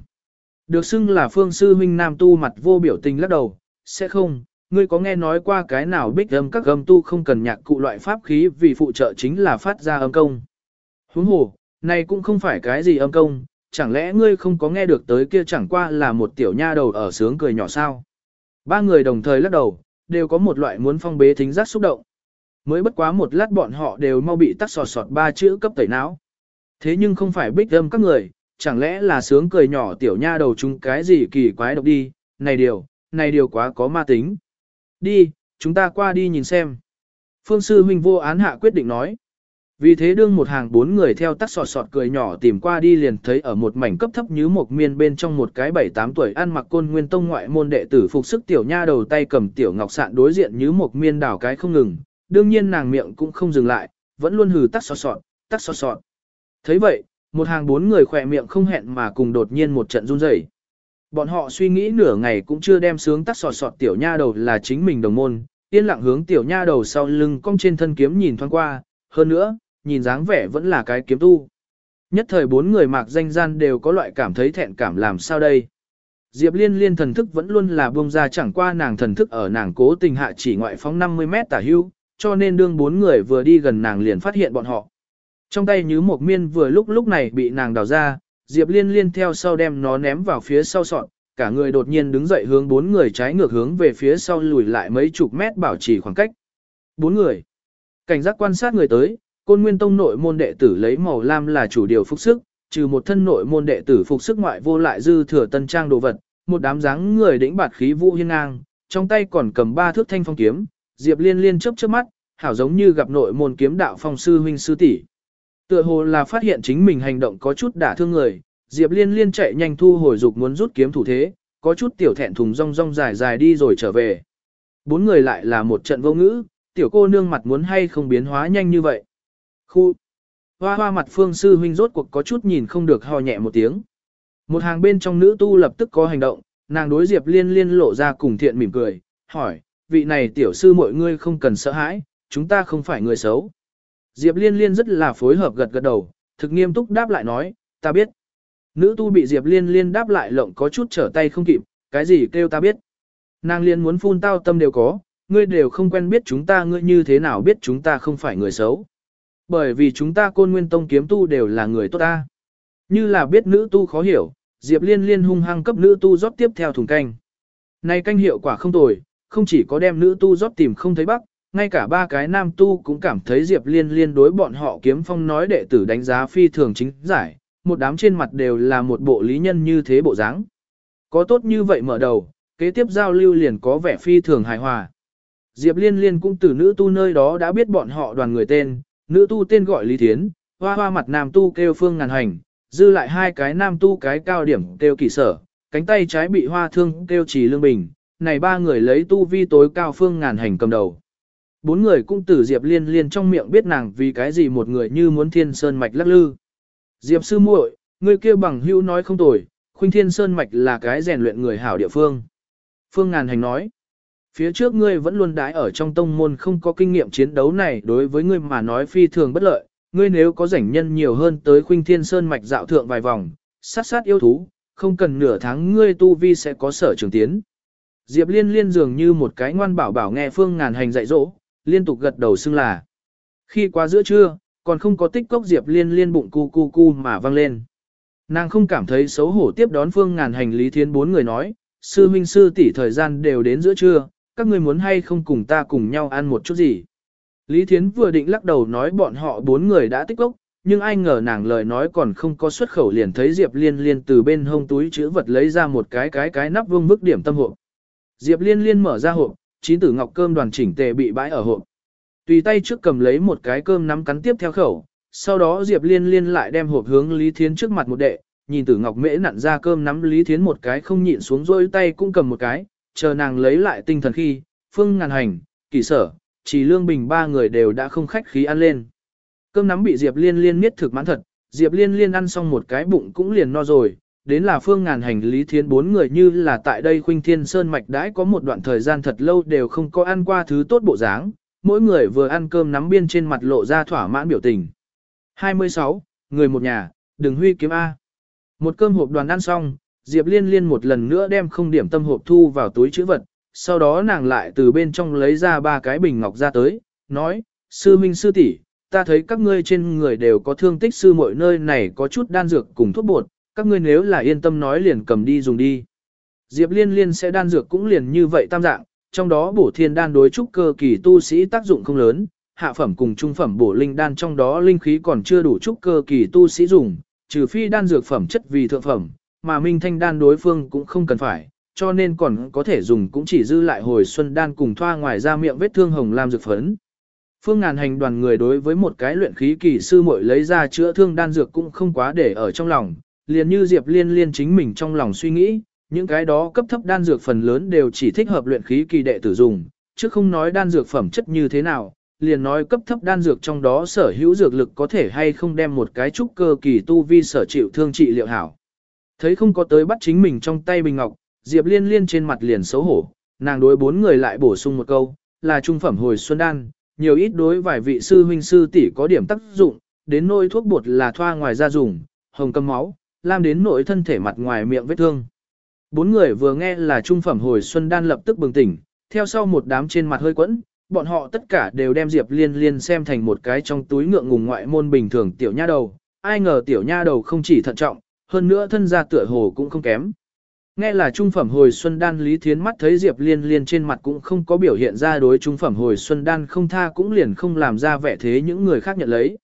Speaker 1: Được xưng là Phương Sư Minh nam tu mặt vô biểu tình lắc đầu, sẽ không, ngươi có nghe nói qua cái nào bích âm các âm tu không cần nhạc cụ loại pháp khí vì phụ trợ chính là phát ra âm công. Huống hồ, này cũng không phải cái gì âm công, chẳng lẽ ngươi không có nghe được tới kia chẳng qua là một tiểu nha đầu ở sướng cười nhỏ sao. Ba người đồng thời lắc đầu, đều có một loại muốn phong bế thính giác xúc động. Mới bất quá một lát bọn họ đều mau bị tắt sọt sọt ba chữ cấp tẩy não. Thế nhưng không phải bích âm các người, chẳng lẽ là sướng cười nhỏ tiểu nha đầu chúng cái gì kỳ quái độc đi, này điều, này điều quá có ma tính. Đi, chúng ta qua đi nhìn xem. Phương sư huynh vô án hạ quyết định nói. Vì thế đương một hàng bốn người theo tắt sọt sọt cười nhỏ tìm qua đi liền thấy ở một mảnh cấp thấp như một miên bên trong một cái bảy tám tuổi ăn mặc côn nguyên tông ngoại môn đệ tử phục sức tiểu nha đầu tay cầm tiểu ngọc sạn đối diện như một miên đảo cái không ngừng. Đương nhiên nàng miệng cũng không dừng lại, vẫn luôn hừ tắt sọt sọt, tắt sọt sọt. thấy vậy, một hàng bốn người khỏe miệng không hẹn mà cùng đột nhiên một trận run rẩy. Bọn họ suy nghĩ nửa ngày cũng chưa đem sướng tắt sọt sọt tiểu nha đầu là chính mình đồng môn, yên lặng hướng tiểu nha đầu sau lưng cong trên thân kiếm nhìn thoáng qua, hơn nữa, nhìn dáng vẻ vẫn là cái kiếm tu. Nhất thời bốn người mạc danh gian đều có loại cảm thấy thẹn cảm làm sao đây. Diệp liên liên thần thức vẫn luôn là buông ra chẳng qua nàng thần thức ở nàng cố tình hạ chỉ ngoại phóng 50 mét tả hưu, cho nên đương bốn người vừa đi gần nàng liền phát hiện bọn họ. Trong tay như một miên vừa lúc lúc này bị nàng đào ra, Diệp Liên Liên theo sau đem nó ném vào phía sau sọn, cả người đột nhiên đứng dậy hướng bốn người trái ngược hướng về phía sau lùi lại mấy chục mét bảo trì khoảng cách. Bốn người. Cảnh giác quan sát người tới, Côn Nguyên Tông nội môn đệ tử lấy màu lam là chủ điều phục sức, trừ một thân nội môn đệ tử phục sức ngoại vô lại dư thừa tân trang đồ vật, một đám dáng người đĩnh bạt khí vũ hiên ngang, trong tay còn cầm ba thước thanh phong kiếm, Diệp Liên liên chớp chớp mắt, hảo giống như gặp nội môn kiếm đạo phong sư huynh sư tỷ. Tựa hồ là phát hiện chính mình hành động có chút đả thương người, Diệp Liên liên chạy nhanh thu hồi dục muốn rút kiếm thủ thế, có chút tiểu thẹn thùng rong rong dài dài đi rồi trở về. Bốn người lại là một trận vô ngữ, tiểu cô nương mặt muốn hay không biến hóa nhanh như vậy. Khu hoa hoa mặt phương sư huynh rốt cuộc có chút nhìn không được ho nhẹ một tiếng. Một hàng bên trong nữ tu lập tức có hành động, nàng đối Diệp Liên liên lộ ra cùng thiện mỉm cười, hỏi, vị này tiểu sư mọi ngươi không cần sợ hãi, chúng ta không phải người xấu. Diệp Liên liên rất là phối hợp gật gật đầu, thực nghiêm túc đáp lại nói, ta biết. Nữ tu bị Diệp Liên liên đáp lại lộng có chút trở tay không kịp, cái gì kêu ta biết. Nàng liên muốn phun tao tâm đều có, ngươi đều không quen biết chúng ta ngươi như thế nào biết chúng ta không phải người xấu. Bởi vì chúng ta côn nguyên tông kiếm tu đều là người tốt ta. Như là biết nữ tu khó hiểu, Diệp Liên liên hung hăng cấp nữ tu rót tiếp theo thùng canh. Này canh hiệu quả không tồi, không chỉ có đem nữ tu rót tìm không thấy bắc, ngay cả ba cái nam tu cũng cảm thấy Diệp Liên liên đối bọn họ kiếm phong nói đệ tử đánh giá phi thường chính giải, một đám trên mặt đều là một bộ lý nhân như thế bộ dáng. Có tốt như vậy mở đầu, kế tiếp giao lưu liền có vẻ phi thường hài hòa. Diệp Liên Liên cũng từ nữ tu nơi đó đã biết bọn họ đoàn người tên, nữ tu tên gọi Lý Thiến, hoa hoa mặt nam tu kêu Phương Ngàn Hành, dư lại hai cái nam tu cái cao điểm kêu Kỳ Sở, cánh tay trái bị hoa thương kêu Trì Lương Bình, này ba người lấy tu vi tối cao Phương Ngàn Hành cầm đầu. Bốn người cũng từ Diệp Liên Liên trong miệng biết nàng vì cái gì một người như muốn thiên sơn mạch lắc lư. Diệp sư muội, người kia bằng hữu nói không tồi, khuynh thiên sơn mạch là cái rèn luyện người hảo địa phương. Phương Ngàn Hành nói, phía trước ngươi vẫn luôn đái ở trong tông môn không có kinh nghiệm chiến đấu này đối với ngươi mà nói phi thường bất lợi, ngươi nếu có rảnh nhân nhiều hơn tới khuynh thiên sơn mạch dạo thượng vài vòng, sát sát yêu thú, không cần nửa tháng ngươi tu vi sẽ có sở trường tiến. Diệp liên liên dường như một cái ngoan bảo bảo nghe Phương Ngàn Hành dạy dỗ, liên tục gật đầu xưng là. Khi qua giữa trưa, còn không có tích cốc Diệp liên liên bụng cu cu cu mà vang lên. Nàng không cảm thấy xấu hổ tiếp đón Phương Ngàn Hành Lý Thiên bốn người nói, sư huynh sư tỷ thời gian đều đến giữa trưa, các ngươi muốn hay không cùng ta cùng nhau ăn một chút gì. Lý Thiến vừa định lắc đầu nói bọn họ bốn người đã tích cốc, nhưng ai ngờ nàng lời nói còn không có xuất khẩu liền thấy Diệp Liên Liên từ bên hông túi chữ vật lấy ra một cái cái cái nắp vương bức điểm tâm hộp. Diệp Liên Liên mở ra hộp, chín tử ngọc cơm đoàn chỉnh tề bị bãi ở hộp. Tùy tay trước cầm lấy một cái cơm nắm cắn tiếp theo khẩu, sau đó Diệp Liên Liên lại đem hộp hướng Lý Thiến trước mặt một đệ, nhìn tử ngọc mễ nặn ra cơm nắm Lý Thiến một cái không nhịn xuống rôi tay cũng cầm một cái, chờ nàng lấy lại tinh thần khi, phương ngàn hành, kỳ sở, chỉ lương bình ba người đều đã không khách khí ăn lên. Cơm nắm bị Diệp Liên Liên miết thực mãn thật, Diệp Liên Liên ăn xong một cái bụng cũng liền no rồi, đến là phương ngàn hành lý thiến bốn người như là tại đây khuynh thiên sơn mạch đãi có một đoạn thời gian thật lâu đều không có ăn qua thứ tốt bộ dáng, mỗi người vừa ăn cơm nắm biên trên mặt lộ ra thỏa mãn biểu tình. 26. Người một nhà, đừng huy kiếm A. Một cơm hộp đoàn ăn xong, Diệp Liên Liên một lần nữa đem không điểm tâm hộp thu vào túi chữ vật, sau đó nàng lại từ bên trong lấy ra ba cái bình ngọc ra tới, nói, sư minh sư tỷ, ta thấy các ngươi trên người đều có thương tích sư mọi nơi này có chút đan dược cùng thuốc bột, các ngươi nếu là yên tâm nói liền cầm đi dùng đi. Diệp Liên Liên sẽ đan dược cũng liền như vậy tam dạng, trong đó bổ thiên đan đối trúc cơ kỳ tu sĩ tác dụng không lớn, hạ phẩm cùng trung phẩm bổ linh đan trong đó linh khí còn chưa đủ trúc cơ kỳ tu sĩ dùng, trừ phi đan dược phẩm chất vì thượng phẩm, mà minh thanh đan đối phương cũng không cần phải, cho nên còn có thể dùng cũng chỉ dư lại hồi xuân đan cùng thoa ngoài ra miệng vết thương hồng lam dược phấn. Phương ngàn hành đoàn người đối với một cái luyện khí kỳ sư muội lấy ra chữa thương đan dược cũng không quá để ở trong lòng, liền như Diệp Liên Liên chính mình trong lòng suy nghĩ, những cái đó cấp thấp đan dược phần lớn đều chỉ thích hợp luyện khí kỳ đệ tử dùng, chứ không nói đan dược phẩm chất như thế nào, liền nói cấp thấp đan dược trong đó sở hữu dược lực có thể hay không đem một cái trúc cơ kỳ tu vi sở chịu thương trị liệu hảo. Thấy không có tới bắt chính mình trong tay bình ngọc, Diệp Liên Liên trên mặt liền xấu hổ, nàng đối bốn người lại bổ sung một câu, là trung phẩm hồi xuân đan, nhiều ít đối vài vị sư huynh sư tỷ có điểm tác dụng, đến nôi thuốc bột là thoa ngoài da dùng, hồng cầm máu, làm đến nội thân thể mặt ngoài miệng vết thương. Bốn người vừa nghe là trung phẩm hồi xuân đan lập tức bừng tỉnh, theo sau một đám trên mặt hơi quẫn, bọn họ tất cả đều đem Diệp Liên Liên xem thành một cái trong túi ngượng ngùng ngoại môn bình thường tiểu nha đầu, ai ngờ tiểu nha đầu không chỉ thận trọng, hơn nữa thân gia tựa hồ cũng không kém. Nghe là trung phẩm hồi xuân đan Lý Thiến mắt thấy Diệp Liên Liên trên mặt cũng không có biểu hiện ra đối trung phẩm hồi xuân đan không tha cũng liền không làm ra vẻ thế những người khác nhận lấy.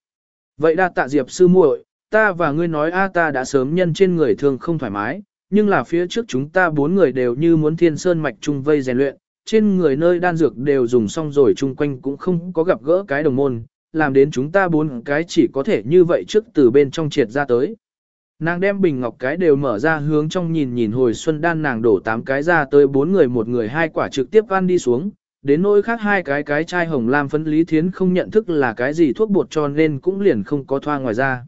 Speaker 1: Vậy đa tạ Diệp sư muội, ta và ngươi nói a ta đã sớm nhân trên người thường không thoải mái, nhưng là phía trước chúng ta bốn người đều như muốn thiên sơn mạch chung vây rèn luyện, trên người nơi đan dược đều dùng xong rồi chung quanh cũng không có gặp gỡ cái đồng môn, làm đến chúng ta bốn cái chỉ có thể như vậy trước từ bên trong triệt ra tới. Nàng đem bình ngọc cái đều mở ra hướng trong nhìn nhìn hồi xuân đan nàng đổ tám cái ra tới bốn người một người hai quả trực tiếp ăn đi xuống, đến nỗi khác hai cái cái chai hồng lam phấn lý thiến không nhận thức là cái gì thuốc bột cho nên cũng liền không có thoa ngoài ra.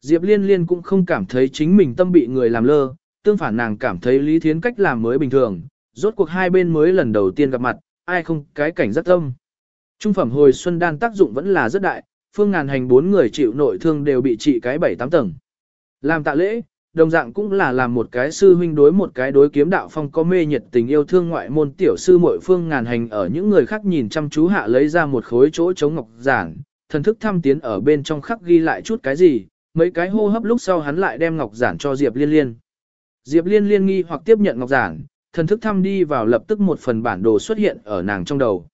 Speaker 1: Diệp liên liên cũng không cảm thấy chính mình tâm bị người làm lơ, tương phản nàng cảm thấy lý thiến cách làm mới bình thường, rốt cuộc hai bên mới lần đầu tiên gặp mặt, ai không cái cảnh rất tâm. Trung phẩm hồi xuân đan tác dụng vẫn là rất đại, phương ngàn hành bốn người chịu nội thương đều bị trị cái bảy tám tầng. Làm tạ lễ, đồng dạng cũng là làm một cái sư huynh đối một cái đối kiếm đạo phong có mê nhiệt tình yêu thương ngoại môn tiểu sư mội phương ngàn hành ở những người khác nhìn chăm chú hạ lấy ra một khối chỗ chống ngọc giản, thần thức thăm tiến ở bên trong khắc ghi lại chút cái gì, mấy cái hô hấp lúc sau hắn lại đem ngọc giản cho Diệp Liên Liên. Diệp Liên Liên nghi hoặc tiếp nhận ngọc giản, thần thức thăm đi vào lập tức một phần bản đồ xuất hiện ở nàng trong đầu.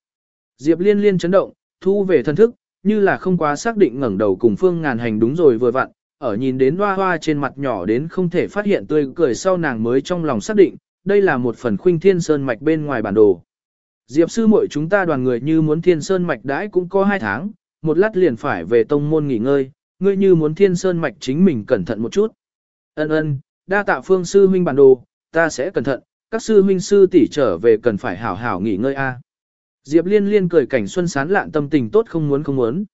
Speaker 1: Diệp Liên Liên chấn động, thu về thần thức, như là không quá xác định ngẩng đầu cùng phương ngàn hành đúng rồi vừa vặn, ở nhìn đến hoa hoa trên mặt nhỏ đến không thể phát hiện tươi cười sau nàng mới trong lòng xác định, đây là một phần khuynh thiên sơn mạch bên ngoài bản đồ. Diệp sư muội chúng ta đoàn người như muốn thiên sơn mạch đãi cũng có hai tháng, một lát liền phải về tông môn nghỉ ngơi, ngươi như muốn thiên sơn mạch chính mình cẩn thận một chút. Ân ân, đa tạ phương sư huynh bản đồ, ta sẽ cẩn thận, các sư huynh sư tỷ trở về cần phải hảo hảo nghỉ ngơi a. Diệp liên liên cười cảnh xuân sán lạn tâm tình tốt không muốn không muốn.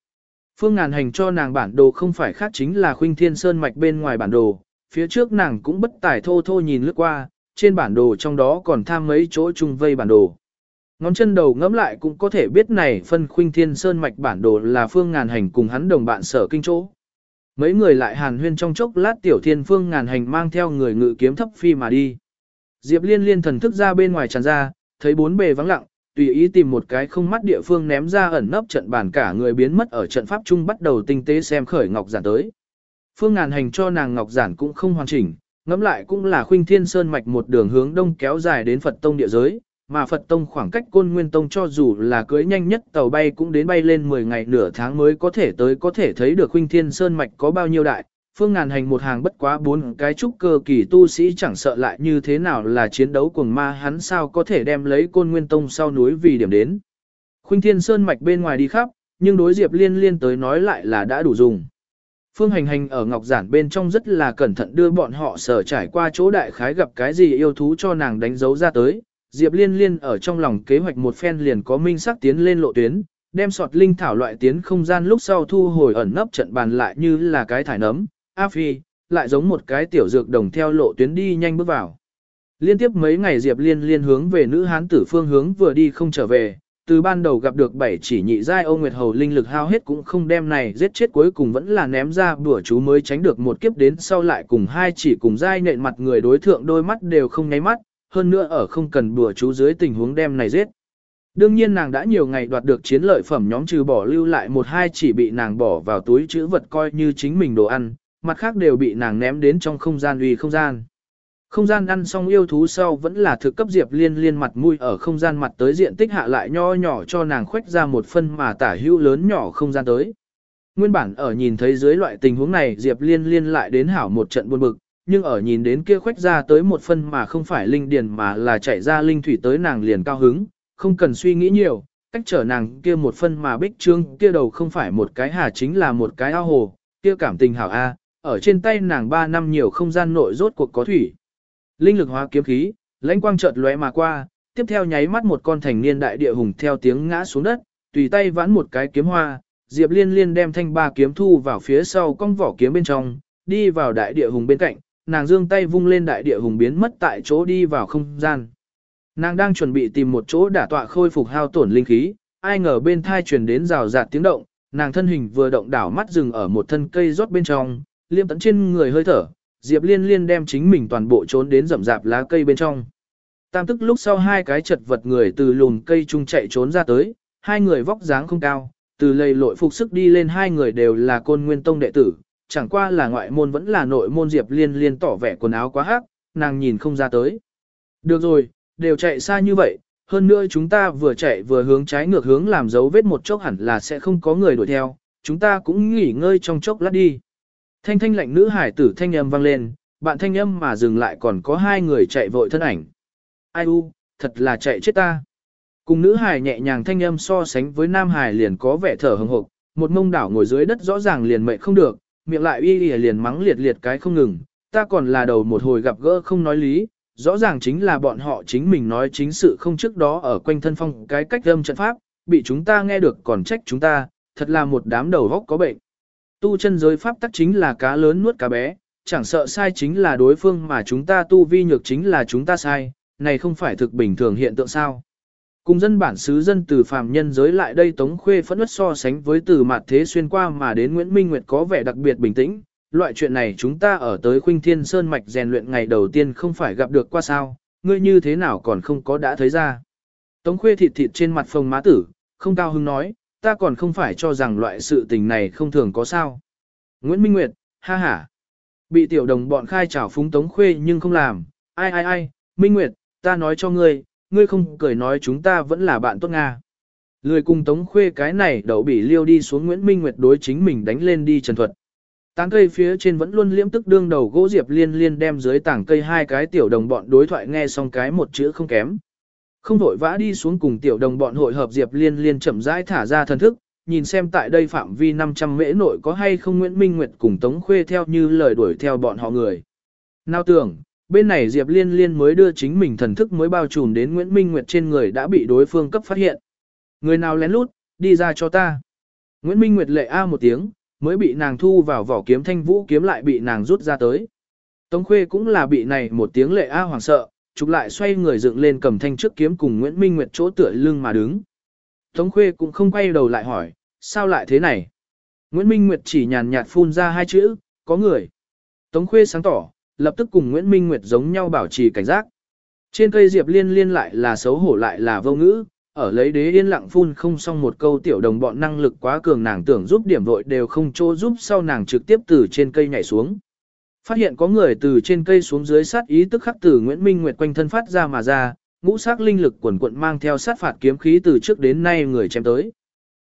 Speaker 1: Phương ngàn hành cho nàng bản đồ không phải khác chính là khuynh thiên sơn mạch bên ngoài bản đồ, phía trước nàng cũng bất tài thô thô nhìn lướt qua, trên bản đồ trong đó còn tham mấy chỗ chung vây bản đồ. Ngón chân đầu ngẫm lại cũng có thể biết này phân khuynh thiên sơn mạch bản đồ là phương ngàn hành cùng hắn đồng bạn sở kinh chỗ. Mấy người lại hàn huyên trong chốc lát tiểu thiên phương ngàn hành mang theo người ngự kiếm thấp phi mà đi. Diệp liên liên thần thức ra bên ngoài tràn ra, thấy bốn bề vắng lặng, tùy ý tìm một cái không mắt địa phương ném ra ẩn nấp trận bàn cả người biến mất ở trận pháp trung bắt đầu tinh tế xem khởi ngọc giản tới. Phương ngàn hành cho nàng ngọc giản cũng không hoàn chỉnh, ngẫm lại cũng là khuynh thiên sơn mạch một đường hướng đông kéo dài đến Phật tông địa giới, mà Phật tông khoảng cách côn nguyên tông cho dù là cưới nhanh nhất tàu bay cũng đến bay lên 10 ngày nửa tháng mới có thể tới có thể thấy được huynh thiên sơn mạch có bao nhiêu đại, phương ngàn hành một hàng bất quá bốn cái trúc cơ kỳ tu sĩ chẳng sợ lại như thế nào là chiến đấu cùng ma hắn sao có thể đem lấy côn nguyên tông sau núi vì điểm đến. Khuynh thiên sơn mạch bên ngoài đi khắp, nhưng đối diệp liên liên tới nói lại là đã đủ dùng. Phương hành hành ở ngọc giản bên trong rất là cẩn thận đưa bọn họ sở trải qua chỗ đại khái gặp cái gì yêu thú cho nàng đánh dấu ra tới. Diệp liên liên ở trong lòng kế hoạch một phen liền có minh sắc tiến lên lộ tuyến, đem sọt linh thảo loại tiến không gian lúc sau thu hồi ẩn nấp trận bàn lại như là cái thải nấm, A Phi, lại giống một cái tiểu dược đồng theo lộ tuyến đi nhanh bước vào. Liên tiếp mấy ngày Diệp Liên liên hướng về nữ hán tử phương hướng vừa đi không trở về, từ ban đầu gặp được bảy chỉ nhị giai Âu Nguyệt Hầu linh lực hao hết cũng không đem này giết chết cuối cùng vẫn là ném ra bữa chú mới tránh được một kiếp đến sau lại cùng hai chỉ cùng giai nện mặt người đối thượng đôi mắt đều không nháy mắt, hơn nữa ở không cần bùa chú dưới tình huống đem này giết. Đương nhiên nàng đã nhiều ngày đoạt được chiến lợi phẩm nhóm trừ bỏ lưu lại một hai chỉ bị nàng bỏ vào túi chữ vật coi như chính mình đồ ăn, mặt khác đều bị nàng ném đến trong không gian uy không gian. Không gian ăn xong yêu thú sau vẫn là thực cấp Diệp Liên liên mặt mũi ở không gian mặt tới diện tích hạ lại nho nhỏ cho nàng khuếch ra một phân mà tả hữu lớn nhỏ không gian tới. Nguyên bản ở nhìn thấy dưới loại tình huống này Diệp Liên liên lại đến hảo một trận buồn bực, nhưng ở nhìn đến kia khoách ra tới một phân mà không phải linh điền mà là chạy ra linh thủy tới nàng liền cao hứng, không cần suy nghĩ nhiều, cách trở nàng kia một phân mà bích trương kia đầu không phải một cái hà chính là một cái ao hồ, kia cảm tình hảo A, ở trên tay nàng 3 năm nhiều không gian nội rốt cuộc có thủy. Linh lực hóa kiếm khí, lãnh quang chợt lóe mà qua, tiếp theo nháy mắt một con thành niên đại địa hùng theo tiếng ngã xuống đất, tùy tay vãn một cái kiếm hoa, Diệp Liên Liên đem thanh ba kiếm thu vào phía sau con vỏ kiếm bên trong, đi vào đại địa hùng bên cạnh, nàng dương tay vung lên đại địa hùng biến mất tại chỗ đi vào không gian. Nàng đang chuẩn bị tìm một chỗ đả tọa khôi phục hao tổn linh khí, ai ngờ bên thai truyền đến rào rạt tiếng động, nàng thân hình vừa động đảo mắt dừng ở một thân cây rót bên trong, liêm tấn trên người hơi thở, Diệp Liên Liên đem chính mình toàn bộ trốn đến rậm rạp lá cây bên trong. Tam tức lúc sau hai cái chật vật người từ lùn cây trung chạy trốn ra tới, hai người vóc dáng không cao, từ lầy lội phục sức đi lên hai người đều là côn nguyên tông đệ tử, chẳng qua là ngoại môn vẫn là nội môn Diệp Liên Liên tỏ vẻ quần áo quá hắc, nàng nhìn không ra tới. Được rồi, đều chạy xa như vậy, hơn nữa chúng ta vừa chạy vừa hướng trái ngược hướng làm dấu vết một chốc hẳn là sẽ không có người đuổi theo, chúng ta cũng nghỉ ngơi trong chốc lát đi. Thanh thanh lạnh nữ hải tử thanh âm vang lên, bạn thanh âm mà dừng lại còn có hai người chạy vội thân ảnh. Ai u, thật là chạy chết ta. Cùng nữ hải nhẹ nhàng thanh âm so sánh với nam hải liền có vẻ thở hừng hực, một mông đảo ngồi dưới đất rõ ràng liền mệnh không được, miệng lại y y liền mắng liệt liệt cái không ngừng, ta còn là đầu một hồi gặp gỡ không nói lý, rõ ràng chính là bọn họ chính mình nói chính sự không trước đó ở quanh thân phong cái cách âm trận pháp, bị chúng ta nghe được còn trách chúng ta, thật là một đám đầu góc có bệnh. Tu chân giới pháp tắc chính là cá lớn nuốt cá bé, chẳng sợ sai chính là đối phương mà chúng ta tu vi nhược chính là chúng ta sai, này không phải thực bình thường hiện tượng sao. Cùng dân bản xứ dân từ phàm nhân giới lại đây Tống Khuê phẫn ướt so sánh với từ mặt thế xuyên qua mà đến Nguyễn Minh Nguyệt có vẻ đặc biệt bình tĩnh. Loại chuyện này chúng ta ở tới Khuynh Thiên Sơn Mạch rèn luyện ngày đầu tiên không phải gặp được qua sao, ngươi như thế nào còn không có đã thấy ra. Tống Khuê thịt thịt trên mặt phồng má tử, không cao hứng nói, ta còn không phải cho rằng loại sự tình này không thường có sao. Nguyễn Minh Nguyệt, ha ha. Bị tiểu đồng bọn khai trảo phúng Tống Khuê nhưng không làm, ai ai ai, Minh Nguyệt, ta nói cho ngươi, ngươi không cười nói chúng ta vẫn là bạn tốt Nga. Lười cùng Tống Khuê cái này đậu bị liêu đi xuống Nguyễn Minh Nguyệt đối chính mình đánh lên đi trần thuật. Tán cây phía trên vẫn luôn liễm tức đương đầu gỗ diệp liên liên đem dưới tảng cây hai cái tiểu đồng bọn đối thoại nghe xong cái một chữ không kém. Không vội vã đi xuống cùng tiểu đồng bọn hội hợp diệp liên liên chậm rãi thả ra thần thức, nhìn xem tại đây phạm vi 500 mễ nội có hay không Nguyễn Minh Nguyệt cùng Tống Khuê theo như lời đuổi theo bọn họ người. Nào tưởng, bên này Diệp Liên Liên mới đưa chính mình thần thức mới bao trùm đến Nguyễn Minh Nguyệt trên người đã bị đối phương cấp phát hiện. Người nào lén lút, đi ra cho ta. Nguyễn Minh Nguyệt lệ a một tiếng, mới bị nàng thu vào vỏ kiếm thanh vũ kiếm lại bị nàng rút ra tới. Tống Khuê cũng là bị này một tiếng lệ a hoảng sợ, chụp lại xoay người dựng lên cầm thanh trước kiếm cùng Nguyễn Minh Nguyệt chỗ tựa lưng mà đứng. Tống Khuê cũng không quay đầu lại hỏi, sao lại thế này? Nguyễn Minh Nguyệt chỉ nhàn nhạt phun ra hai chữ, có người. Tống Khuê sáng tỏ, lập tức cùng Nguyễn Minh Nguyệt giống nhau bảo trì cảnh giác. Trên cây diệp liên liên lại là xấu hổ lại là vô ngữ, ở lấy đế yên lặng phun không xong một câu tiểu đồng bọn năng lực quá cường nàng tưởng giúp điểm vội đều không chỗ giúp sau nàng trực tiếp từ trên cây nhảy xuống. Phát hiện có người từ trên cây xuống dưới sát ý tức khắc từ Nguyễn Minh Nguyệt quanh thân phát ra mà ra, ngũ sắc linh lực quần quận mang theo sát phạt kiếm khí từ trước đến nay người chém tới.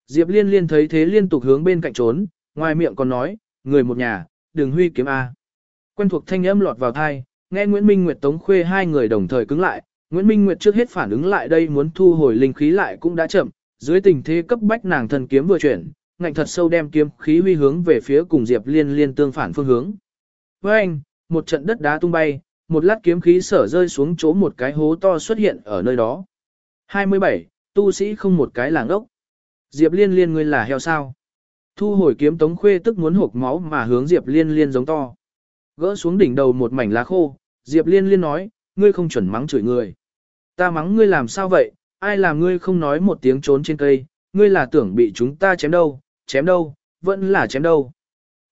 Speaker 1: Diệp liên liên thấy thế liên tục hướng bên cạnh trốn, ngoài miệng còn nói, người một nhà, đừng huy kiếm A. Quen thuộc thanh âm lọt vào thai, nghe Nguyễn Minh Nguyệt Tống Khuê hai người đồng thời cứng lại, Nguyễn Minh Nguyệt trước hết phản ứng lại đây muốn thu hồi linh khí lại cũng đã chậm, dưới tình thế cấp bách nàng thần kiếm vừa chuyển, ngạnh thật sâu đem kiếm khí huy hướng về phía cùng Diệp Liên liên tương phản phương hướng. Với anh, một trận đất đá tung bay, một lát kiếm khí sở rơi xuống chỗ một cái hố to xuất hiện ở nơi đó. 27. Tu sĩ không một cái làng ốc. Diệp Liên liên ngươi là heo sao? Thu hồi kiếm Tống Khuê tức muốn hộp máu mà hướng Diệp Liên liên giống to. Gỡ xuống đỉnh đầu một mảnh lá khô, Diệp Liên liên nói, ngươi không chuẩn mắng chửi người. Ta mắng ngươi làm sao vậy, ai làm ngươi không nói một tiếng trốn trên cây, ngươi là tưởng bị chúng ta chém đâu, chém đâu, vẫn là chém đâu.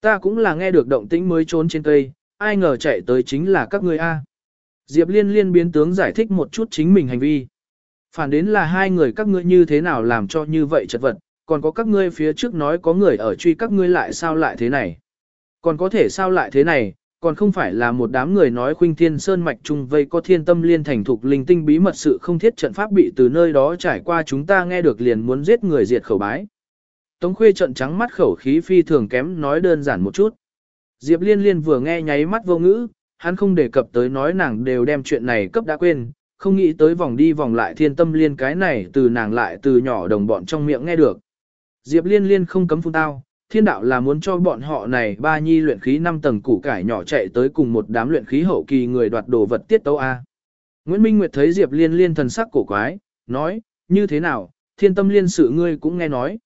Speaker 1: Ta cũng là nghe được động tĩnh mới trốn trên cây, ai ngờ chạy tới chính là các ngươi a. Diệp Liên liên biến tướng giải thích một chút chính mình hành vi. Phản đến là hai người các ngươi như thế nào làm cho như vậy chật vật, còn có các ngươi phía trước nói có người ở truy các ngươi lại sao lại thế này. Còn có thể sao lại thế này, còn không phải là một đám người nói khuynh thiên sơn mạch trung vây có thiên tâm liên thành thục linh tinh bí mật sự không thiết trận pháp bị từ nơi đó trải qua chúng ta nghe được liền muốn giết người diệt khẩu bái. Tống khuê trận trắng mắt khẩu khí phi thường kém nói đơn giản một chút. Diệp liên liên vừa nghe nháy mắt vô ngữ, hắn không đề cập tới nói nàng đều đem chuyện này cấp đã quên, không nghĩ tới vòng đi vòng lại thiên tâm liên cái này từ nàng lại từ nhỏ đồng bọn trong miệng nghe được. Diệp liên liên không cấm phun tao, thiên đạo là muốn cho bọn họ này ba nhi luyện khí 5 tầng củ cải nhỏ chạy tới cùng một đám luyện khí hậu kỳ người đoạt đồ vật tiết tấu A. Nguyễn Minh Nguyệt thấy Diệp Liên liên thần sắc cổ quái, nói, như thế nào, thiên tâm liên sự ngươi cũng nghe nói.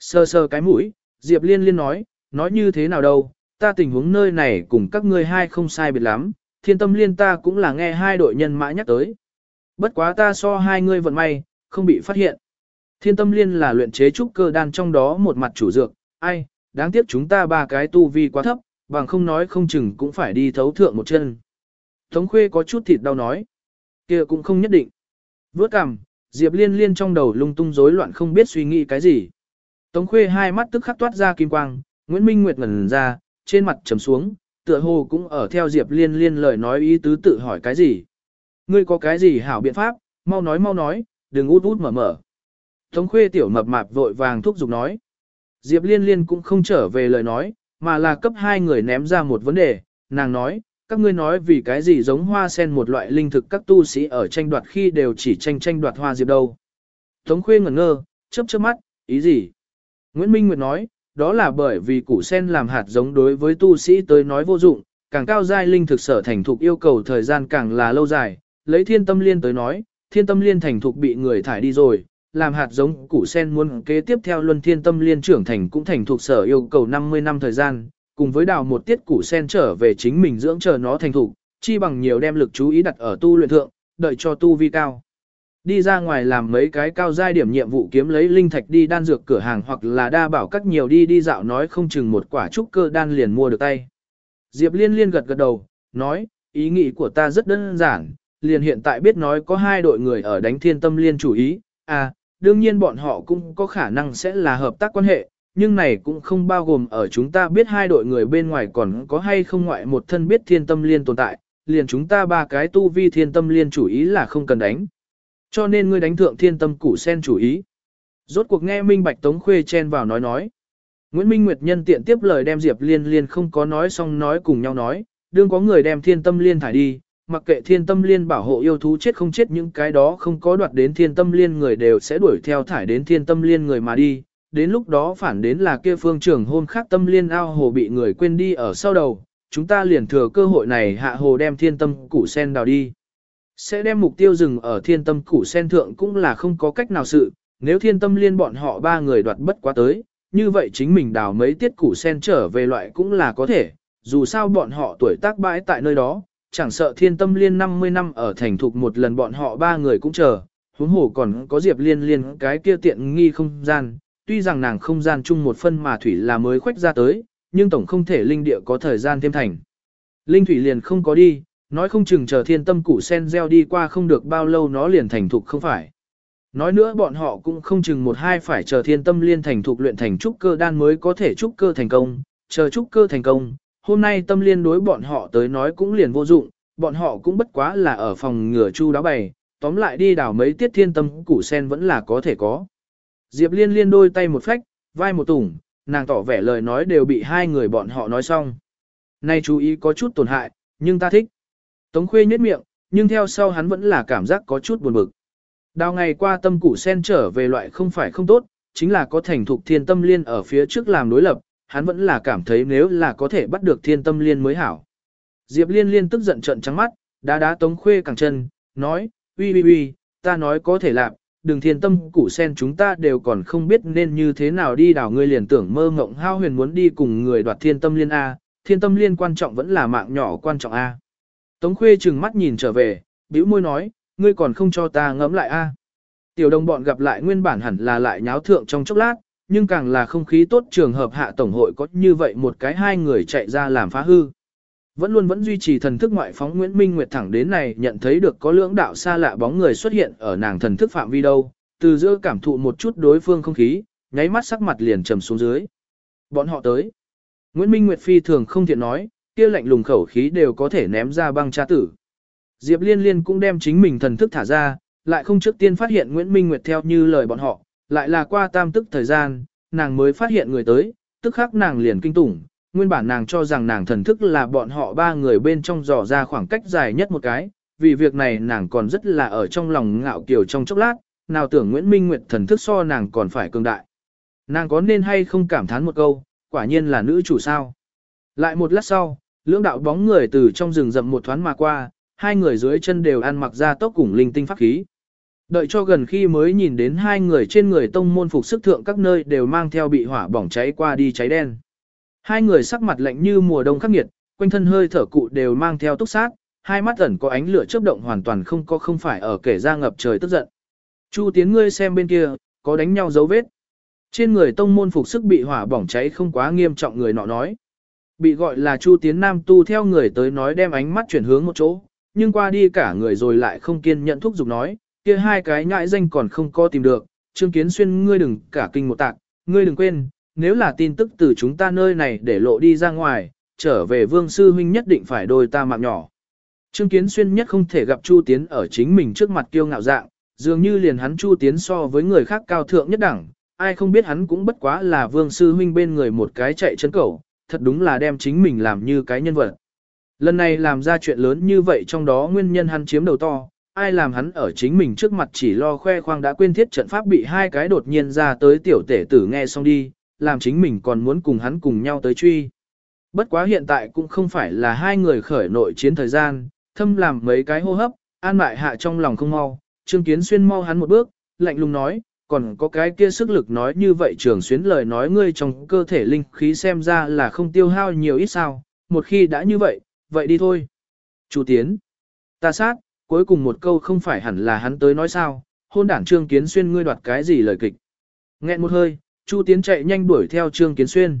Speaker 1: Sơ sơ cái mũi, Diệp Liên liên nói, nói như thế nào đâu, ta tình huống nơi này cùng các ngươi hai không sai biệt lắm, thiên tâm liên ta cũng là nghe hai đội nhân mã nhắc tới. Bất quá ta so hai ngươi vận may, không bị phát hiện. Thiên tâm liên là luyện chế trúc cơ đan trong đó một mặt chủ dược, ai, đáng tiếc chúng ta ba cái tu vi quá thấp, bằng không nói không chừng cũng phải đi thấu thượng một chân. Tống khuê có chút thịt đau nói, kia cũng không nhất định. Vớt cằm, Diệp liên liên trong đầu lung tung rối loạn không biết suy nghĩ cái gì. Tống khuê hai mắt tức khắc toát ra kim quang, Nguyễn Minh Nguyệt ngẩn ra, trên mặt trầm xuống, tựa hồ cũng ở theo Diệp liên liên lời nói ý tứ tự hỏi cái gì. Ngươi có cái gì hảo biện pháp, mau nói mau nói, đừng út út mở mở. Tống khuê tiểu mập mạp vội vàng thúc giục nói. Diệp Liên Liên cũng không trở về lời nói, mà là cấp hai người ném ra một vấn đề, nàng nói, các ngươi nói vì cái gì giống hoa sen một loại linh thực các tu sĩ ở tranh đoạt khi đều chỉ tranh tranh đoạt hoa diệp đâu. Tống khuê ngẩn ngơ, chớp chớp mắt, ý gì? Nguyễn Minh Nguyệt nói, đó là bởi vì củ sen làm hạt giống đối với tu sĩ tới nói vô dụng, càng cao giai linh thực sở thành thục yêu cầu thời gian càng là lâu dài, lấy thiên tâm liên tới nói, thiên tâm liên thành thục bị người thải đi rồi, làm hạt giống củ sen muốn kế tiếp theo luân thiên tâm liên trưởng thành cũng thành thuộc sở yêu cầu 50 năm thời gian, cùng với đào một tiết củ sen trở về chính mình dưỡng chờ nó thành thục, chi bằng nhiều đem lực chú ý đặt ở tu luyện thượng, đợi cho tu vi cao. Đi ra ngoài làm mấy cái cao giai điểm nhiệm vụ kiếm lấy linh thạch đi đan dược cửa hàng hoặc là đa bảo các nhiều đi đi dạo nói không chừng một quả trúc cơ đan liền mua được tay. Diệp liên liên gật gật đầu, nói, ý nghĩ của ta rất đơn giản, liền hiện tại biết nói có hai đội người ở đánh thiên tâm liên chủ ý, à, đương nhiên bọn họ cũng có khả năng sẽ là hợp tác quan hệ, nhưng này cũng không bao gồm ở chúng ta biết hai đội người bên ngoài còn có hay không ngoại một thân biết thiên tâm liên tồn tại, liền chúng ta ba cái tu vi thiên tâm liên chủ ý là không cần đánh. Cho nên ngươi đánh thượng thiên tâm củ sen chủ ý. Rốt cuộc nghe Minh Bạch Tống Khuê chen vào nói nói. Nguyễn Minh Nguyệt nhân tiện tiếp lời đem Diệp Liên Liên không có nói xong nói cùng nhau nói, đương có người đem thiên tâm liên thải đi, mặc kệ thiên tâm liên bảo hộ yêu thú chết không chết những cái đó không có đoạt đến thiên tâm liên người đều sẽ đuổi theo thải đến thiên tâm liên người mà đi, đến lúc đó phản đến là kia phương trưởng hôn khác tâm liên ao hồ bị người quên đi ở sau đầu, chúng ta liền thừa cơ hội này hạ hồ đem thiên tâm củ sen đào đi. Sẽ đem mục tiêu rừng ở thiên tâm củ sen thượng cũng là không có cách nào sự, nếu thiên tâm liên bọn họ ba người đoạt bất quá tới, như vậy chính mình đào mấy tiết củ sen trở về loại cũng là có thể, dù sao bọn họ tuổi tác bãi tại nơi đó, chẳng sợ thiên tâm liên 50 năm ở thành thục một lần bọn họ ba người cũng chờ, huống hồ còn có diệp liên liên cái kia tiện nghi không gian, tuy rằng nàng không gian chung một phân mà thủy là mới khoách ra tới, nhưng tổng không thể linh địa có thời gian thêm thành. Linh thủy liền không có đi, nói không chừng chờ thiên tâm củ sen gieo đi qua không được bao lâu nó liền thành thục không phải. Nói nữa bọn họ cũng không chừng một hai phải chờ thiên tâm liên thành thục luyện thành trúc cơ đan mới có thể trúc cơ thành công, chờ trúc cơ thành công, hôm nay tâm liên đối bọn họ tới nói cũng liền vô dụng, bọn họ cũng bất quá là ở phòng ngừa chu đáo bày, tóm lại đi đảo mấy tiết thiên tâm củ sen vẫn là có thể có. Diệp liên liên đôi tay một phách, vai một tủng, nàng tỏ vẻ lời nói đều bị hai người bọn họ nói xong. Nay chú ý có chút tổn hại, nhưng ta thích. Tống khuê nhếch miệng, nhưng theo sau hắn vẫn là cảm giác có chút buồn bực. Đào ngày qua tâm củ sen trở về loại không phải không tốt, chính là có thành thục thiên tâm liên ở phía trước làm đối lập, hắn vẫn là cảm thấy nếu là có thể bắt được thiên tâm liên mới hảo. Diệp liên liên tức giận trận trắng mắt, đá đá tống khuê cẳng chân, nói, uy uy uy, ta nói có thể làm, đừng thiên tâm củ sen chúng ta đều còn không biết nên như thế nào đi đảo ngươi liền tưởng mơ ngộng hao huyền muốn đi cùng người đoạt thiên tâm liên A, thiên tâm liên quan trọng vẫn là mạng nhỏ quan trọng A. Tống khuê trừng mắt nhìn trở về, bĩu môi nói, ngươi còn không cho ta ngẫm lại A. Tiểu đồng bọn gặp lại nguyên bản hẳn là lại nháo thượng trong chốc lát, nhưng càng là không khí tốt trường hợp hạ tổng hội có như vậy một cái hai người chạy ra làm phá hư. Vẫn luôn vẫn duy trì thần thức ngoại phóng Nguyễn Minh Nguyệt thẳng đến này nhận thấy được có lưỡng đạo xa lạ bóng người xuất hiện ở nàng thần thức phạm vi đâu, từ giữa cảm thụ một chút đối phương không khí, nháy mắt sắc mặt liền trầm xuống dưới. Bọn họ tới. Nguyễn Minh Nguyệt phi thường không thiện nói, kia lạnh lùng khẩu khí đều có thể ném ra băng tra tử. Diệp Liên Liên cũng đem chính mình thần thức thả ra, lại không trước tiên phát hiện Nguyễn Minh Nguyệt theo như lời bọn họ, lại là qua tam tức thời gian, nàng mới phát hiện người tới, tức khắc nàng liền kinh tủng, nguyên bản nàng cho rằng nàng thần thức là bọn họ ba người bên trong dò ra khoảng cách dài nhất một cái, vì việc này nàng còn rất là ở trong lòng ngạo kiều trong chốc lát, nào tưởng Nguyễn Minh Nguyệt thần thức so nàng còn phải cường đại. Nàng có nên hay không cảm thán một câu, quả nhiên là nữ chủ sao. Lại một lát sau, lưỡng đạo bóng người từ trong rừng rậm một thoáng mà qua, hai người dưới chân đều ăn mặc ra tốc cùng linh tinh pháp khí. Đợi cho gần khi mới nhìn đến hai người trên người tông môn phục sức thượng các nơi đều mang theo bị hỏa bỏng cháy qua đi cháy đen. Hai người sắc mặt lạnh như mùa đông khắc nghiệt, quanh thân hơi thở cụ đều mang theo túc sát, hai mắt ẩn có ánh lửa chớp động hoàn toàn không có không phải ở kể ra ngập trời tức giận. Chu tiến ngươi xem bên kia, có đánh nhau dấu vết. Trên người tông môn phục sức bị hỏa bỏng cháy không quá nghiêm trọng người nọ nói. Bị gọi là Chu tiến nam tu theo người tới nói đem ánh mắt chuyển hướng một chỗ, nhưng qua đi cả người rồi lại không kiên nhận thúc giục nói, kia hai cái nhãi danh còn không có tìm được, Trương Kiến Xuyên ngươi đừng cả kinh một tạc, ngươi đừng quên, nếu là tin tức từ chúng ta nơi này để lộ đi ra ngoài, trở về Vương Sư Huynh nhất định phải đôi ta mạng nhỏ. Trương Kiến Xuyên nhất không thể gặp Chu Tiến ở chính mình trước mặt kiêu ngạo dạng, dường như liền hắn Chu Tiến so với người khác cao thượng nhất đẳng, ai không biết hắn cũng bất quá là Vương Sư Huynh bên người một cái chạy chân cẩu, thật đúng là đem chính mình làm như cái nhân vật. Lần này làm ra chuyện lớn như vậy trong đó nguyên nhân hắn chiếm đầu to, ai làm hắn ở chính mình trước mặt chỉ lo khoe khoang đã quên thiết trận pháp bị hai cái đột nhiên ra tới tiểu tể tử nghe xong đi, làm chính mình còn muốn cùng hắn cùng nhau tới truy. Bất quá hiện tại cũng không phải là hai người khởi nội chiến thời gian, thâm làm mấy cái hô hấp, an mại hạ trong lòng không mau, Trương Kiến Xuyên mau hắn một bước, lạnh lùng nói, còn có cái kia sức lực nói như vậy trường xuyến lời nói ngươi trong cơ thể linh khí xem ra là không tiêu hao nhiều ít sao, một khi đã như vậy, vậy đi thôi. chủ Tiến, ta sát, cuối cùng một câu không phải hẳn là hắn tới nói sao, hôn đảng Trương Kiến Xuyên ngươi đoạt cái gì lời kịch. Nghẹn một hơi, Chu Tiến chạy nhanh đuổi theo Trương Kiến Xuyên.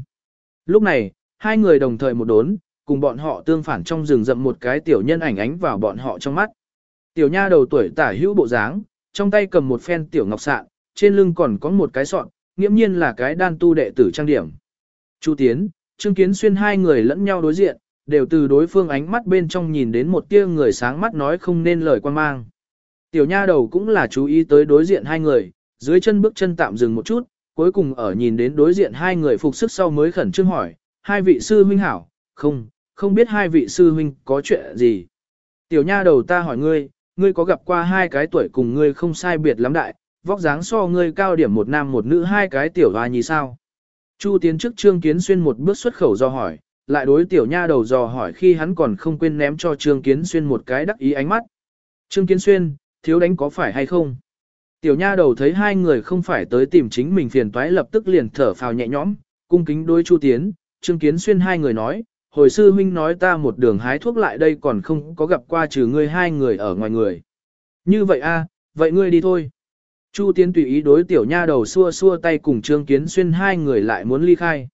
Speaker 1: Lúc này, hai người đồng thời một đốn, cùng bọn họ tương phản trong rừng rậm một cái tiểu nhân ảnh ánh vào bọn họ trong mắt. Tiểu nha đầu tuổi tả hữu bộ dáng, trong tay cầm một phen tiểu ngọc sạn, trên lưng còn có một cái sọn, nghiễm nhiên là cái đan tu đệ tử trang điểm. Chu Tiến, Trương Kiến Xuyên hai người lẫn nhau đối diện, đều từ đối phương ánh mắt bên trong nhìn đến một tia người sáng mắt nói không nên lời quan mang. Tiểu nha đầu cũng là chú ý tới đối diện hai người, dưới chân bước chân tạm dừng một chút, cuối cùng ở nhìn đến đối diện hai người phục sức sau mới khẩn trương hỏi, hai vị sư huynh hảo, không, không biết hai vị sư huynh có chuyện gì. Tiểu nha đầu ta hỏi ngươi, ngươi có gặp qua hai cái tuổi cùng ngươi không sai biệt lắm đại, vóc dáng so ngươi cao điểm một nam một nữ hai cái tiểu hoa nhì sao. Chu tiến trước trương kiến xuyên một bước xuất khẩu do hỏi, lại đối tiểu nha đầu dò hỏi khi hắn còn không quên ném cho trương kiến xuyên một cái đắc ý ánh mắt. Trương kiến xuyên, thiếu đánh có phải hay không? Tiểu nha đầu thấy hai người không phải tới tìm chính mình phiền toái lập tức liền thở phào nhẹ nhõm, cung kính đối Chu Tiến, Trương Kiến Xuyên hai người nói, hồi sư huynh nói ta một đường hái thuốc lại đây còn không có gặp qua trừ ngươi hai người ở ngoài người. Như vậy a, vậy ngươi đi thôi. Chu Tiến tùy ý đối tiểu nha đầu xua xua tay cùng Trương Kiến Xuyên hai người lại muốn ly khai.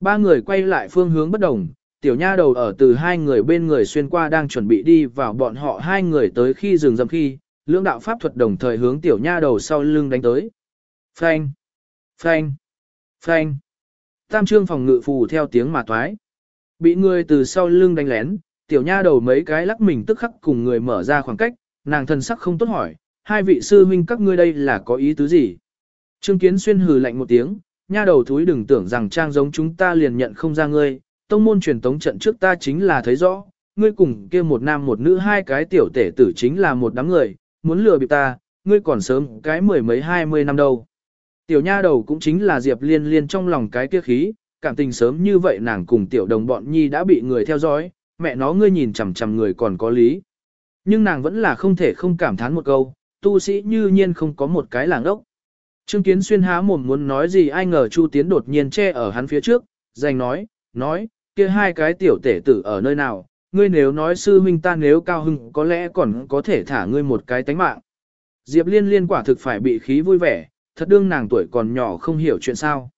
Speaker 1: Ba người quay lại phương hướng bất đồng, tiểu nha đầu ở từ hai người bên người xuyên qua đang chuẩn bị đi vào bọn họ hai người tới khi dừng dầm khi, lưỡng đạo pháp thuật đồng thời hướng tiểu nha đầu sau lưng đánh tới. Phanh! Phanh! Phanh! Tam trương phòng ngự phù theo tiếng mà toái. Bị người từ sau lưng đánh lén, tiểu nha đầu mấy cái lắc mình tức khắc cùng người mở ra khoảng cách, nàng thần sắc không tốt hỏi, hai vị sư huynh các ngươi đây là có ý tứ gì? Trương Kiến Xuyên hừ lạnh một tiếng, nha đầu thúi đừng tưởng rằng trang giống chúng ta liền nhận không ra ngươi, tông môn truyền tống trận trước ta chính là thấy rõ, ngươi cùng kia một nam một nữ hai cái tiểu tể tử chính là một đám người, muốn lừa bịp ta, ngươi còn sớm cái mười mấy hai mươi năm đâu. Tiểu nha đầu cũng chính là Diệp Liên Liên trong lòng cái kia khí, cảm tình sớm như vậy nàng cùng tiểu đồng bọn nhi đã bị người theo dõi, mẹ nó ngươi nhìn chằm chằm người còn có lý. Nhưng nàng vẫn là không thể không cảm thán một câu, tu sĩ như nhiên không có một cái làng ốc. Trương Kiến Xuyên há mồm muốn nói gì ai ngờ Chu Tiến đột nhiên che ở hắn phía trước, giành nói, nói, kia hai cái tiểu tể tử ở nơi nào, ngươi nếu nói sư huynh ta nếu cao hưng có lẽ còn có thể thả ngươi một cái tánh mạng. Diệp liên liên quả thực phải bị khí vui vẻ, thật đương nàng tuổi còn nhỏ không hiểu chuyện sao.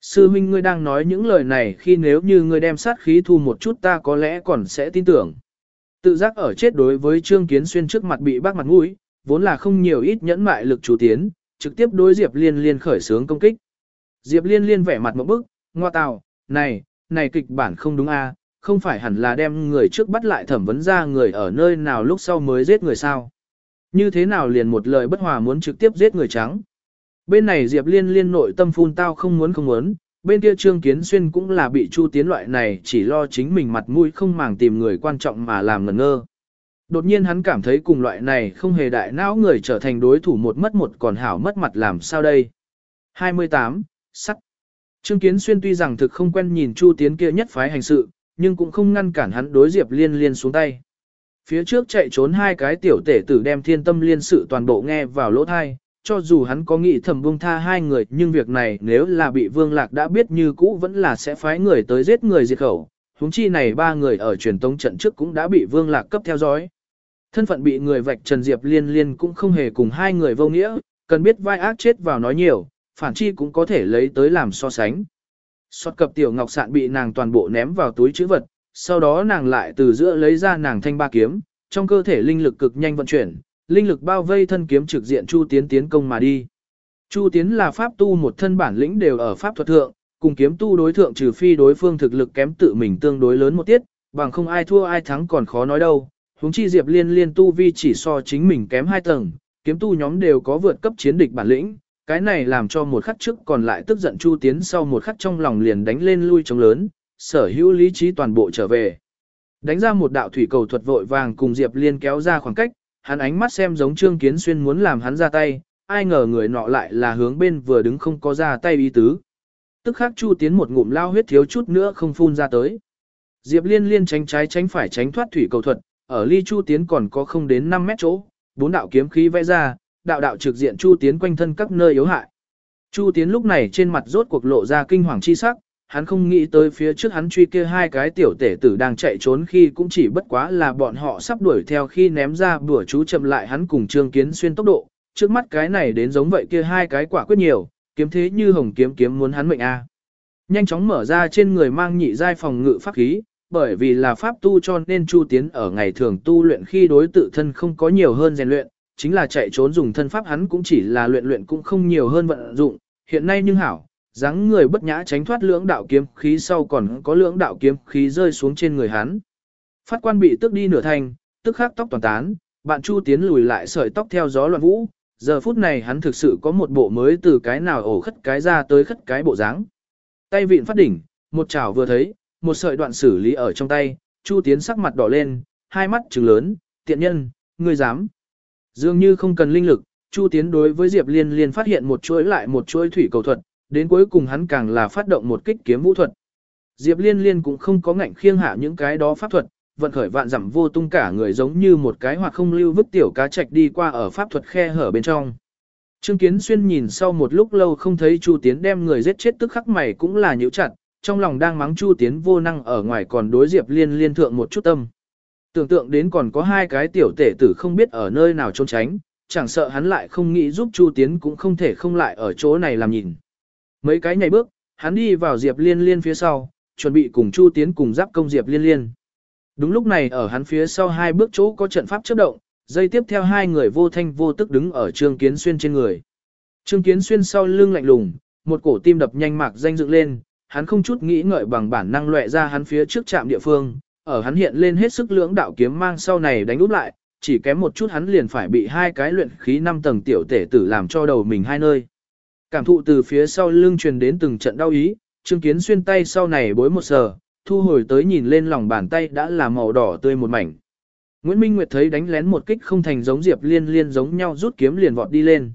Speaker 1: Sư huynh ngươi đang nói những lời này khi nếu như ngươi đem sát khí thu một chút ta có lẽ còn sẽ tin tưởng. Tự giác ở chết đối với Trương Kiến Xuyên trước mặt bị bác mặt mũi, vốn là không nhiều ít nhẫn mại lực chủ tiến, trực tiếp đối Diệp Liên Liên khởi sướng công kích. Diệp Liên Liên vẻ mặt một bức, ngoa tào, này, này kịch bản không đúng a, không phải hẳn là đem người trước bắt lại thẩm vấn ra người ở nơi nào lúc sau mới giết người sao. Như thế nào liền một lời bất hòa muốn trực tiếp giết người trắng. Bên này Diệp Liên liên nội tâm phun tao không muốn không muốn, bên kia Trương Kiến Xuyên cũng là bị Chu Tiến loại này chỉ lo chính mình mặt mũi không màng tìm người quan trọng mà làm ngẩn ngơ. Đột nhiên hắn cảm thấy cùng loại này không hề đại não người trở thành đối thủ một mất một còn hảo mất mặt làm sao đây. 28. Sắc Trương Kiến Xuyên tuy rằng thực không quen nhìn Chu Tiến kia nhất phái hành sự, nhưng cũng không ngăn cản hắn đối Diệp Liên Liên xuống tay. Phía trước chạy trốn hai cái tiểu tể tử đem thiên tâm liên sự toàn bộ nghe vào lỗ thai, cho dù hắn có nghĩ thầm buông tha hai người nhưng việc này nếu là bị Vương Lạc đã biết như cũ vẫn là sẽ phái người tới giết người diệt khẩu, huống chi này ba người ở truyền tống trận trước cũng đã bị Vương Lạc cấp theo dõi. Thân phận bị người vạch Trần Diệp Liên Liên cũng không hề cùng hai người vô nghĩa, cần biết vai ác chết vào nói nhiều, phản chi cũng có thể lấy tới làm so sánh. Xót cập tiểu ngọc sạn bị nàng toàn bộ ném vào túi chữ vật, sau đó nàng lại từ giữa lấy ra nàng thanh ba kiếm, trong cơ thể linh lực cực nhanh vận chuyển, linh lực bao vây thân kiếm trực diện Chu Tiến tiến công mà đi. Chu Tiến là pháp tu một thân bản lĩnh đều ở pháp thuật thượng, cùng kiếm tu đối thượng trừ phi đối phương thực lực kém tự mình tương đối lớn một tiết, bằng không ai thua ai thắng còn khó nói đâu. Huống chi Diệp Liên liên tu vi chỉ so chính mình kém hai tầng, kiếm tu nhóm đều có vượt cấp chiến địch bản lĩnh, cái này làm cho một khắc trước còn lại tức giận Chu Tiến sau một khắc trong lòng liền đánh lên lui chống lớn, sở hữu lý trí toàn bộ trở về. Đánh ra một đạo thủy cầu thuật vội vàng cùng Diệp Liên kéo ra khoảng cách, hắn ánh mắt xem giống Trương Kiến Xuyên muốn làm hắn ra tay, ai ngờ người nọ lại là hướng bên vừa đứng không có ra tay ý tứ. Tức khắc Chu Tiến một ngụm lao huyết thiếu chút nữa không phun ra tới. Diệp Liên liên tránh trái tránh phải tránh thoát thủy cầu thuật, ở ly Chu Tiến còn có không đến 5 mét chỗ, bốn đạo kiếm khí vẽ ra, đạo đạo trực diện Chu Tiến quanh thân các nơi yếu hại. Chu Tiến lúc này trên mặt rốt cuộc lộ ra kinh hoàng chi sắc, hắn không nghĩ tới phía trước hắn truy kia hai cái tiểu tể tử đang chạy trốn khi cũng chỉ bất quá là bọn họ sắp đuổi theo khi ném ra bữa chú chậm lại hắn cùng Trương Kiến xuyên tốc độ, trước mắt cái này đến giống vậy kia hai cái quả quyết nhiều, kiếm thế như hồng kiếm kiếm muốn hắn mệnh a. Nhanh chóng mở ra trên người mang nhị giai phòng ngự pháp khí, bởi vì là pháp tu cho nên Chu Tiến ở ngày thường tu luyện khi đối tự thân không có nhiều hơn rèn luyện, chính là chạy trốn dùng thân pháp hắn cũng chỉ là luyện luyện cũng không nhiều hơn vận dụng, hiện nay nhưng hảo, dáng người bất nhã tránh thoát lưỡng đạo kiếm khí sau còn có lưỡng đạo kiếm khí rơi xuống trên người hắn. Phát quan bị tức đi nửa thành, tức khắc tóc toàn tán, bạn Chu Tiến lùi lại sợi tóc theo gió loạn vũ, giờ phút này hắn thực sự có một bộ mới từ cái nào ổ khất cái ra tới khất cái bộ dáng. Tay vịn phát đỉnh, một chảo vừa thấy, một sợi đoạn xử lý ở trong tay, Chu Tiến sắc mặt đỏ lên, hai mắt trừng lớn, tiện nhân, ngươi dám. Dường như không cần linh lực, Chu Tiến đối với Diệp Liên Liên phát hiện một chuỗi lại một chuỗi thủy cầu thuật, đến cuối cùng hắn càng là phát động một kích kiếm vũ thuật. Diệp Liên Liên cũng không có ngạnh khiêng hạ những cái đó pháp thuật, vận khởi vạn dặm vô tung cả người giống như một cái hoặc không lưu vứt tiểu cá trạch đi qua ở pháp thuật khe hở bên trong. Trương Kiến Xuyên nhìn sau một lúc lâu không thấy Chu Tiến đem người giết chết tức khắc mày cũng là nhíu chặt, trong lòng đang mắng Chu Tiến vô năng ở ngoài còn đối Diệp Liên liên thượng một chút tâm. Tưởng tượng đến còn có hai cái tiểu tể tử không biết ở nơi nào trốn tránh, chẳng sợ hắn lại không nghĩ giúp Chu Tiến cũng không thể không lại ở chỗ này làm nhìn. Mấy cái nhảy bước, hắn đi vào Diệp Liên liên phía sau, chuẩn bị cùng Chu Tiến cùng giáp công Diệp Liên liên. Đúng lúc này ở hắn phía sau hai bước chỗ có trận pháp chớp động, dây tiếp theo hai người vô thanh vô tức đứng ở Trương Kiến Xuyên trên người. Trương Kiến Xuyên sau lưng lạnh lùng, một cổ tim đập nhanh mạc danh dựng lên, hắn không chút nghĩ ngợi bằng bản năng lệ ra hắn phía trước trạm địa phương, ở hắn hiện lên hết sức lưỡng đạo kiếm mang sau này đánh úp lại, chỉ kém một chút hắn liền phải bị hai cái luyện khí năm tầng tiểu tể tử làm cho đầu mình hai nơi. Cảm thụ từ phía sau lưng truyền đến từng trận đau ý, Trương Kiến xuyên tay sau này bối một sờ, thu hồi tới nhìn lên lòng bàn tay đã là màu đỏ tươi một mảnh. Nguyễn Minh Nguyệt thấy đánh lén một kích không thành giống Diệp Liên Liên giống nhau rút kiếm liền vọt đi lên.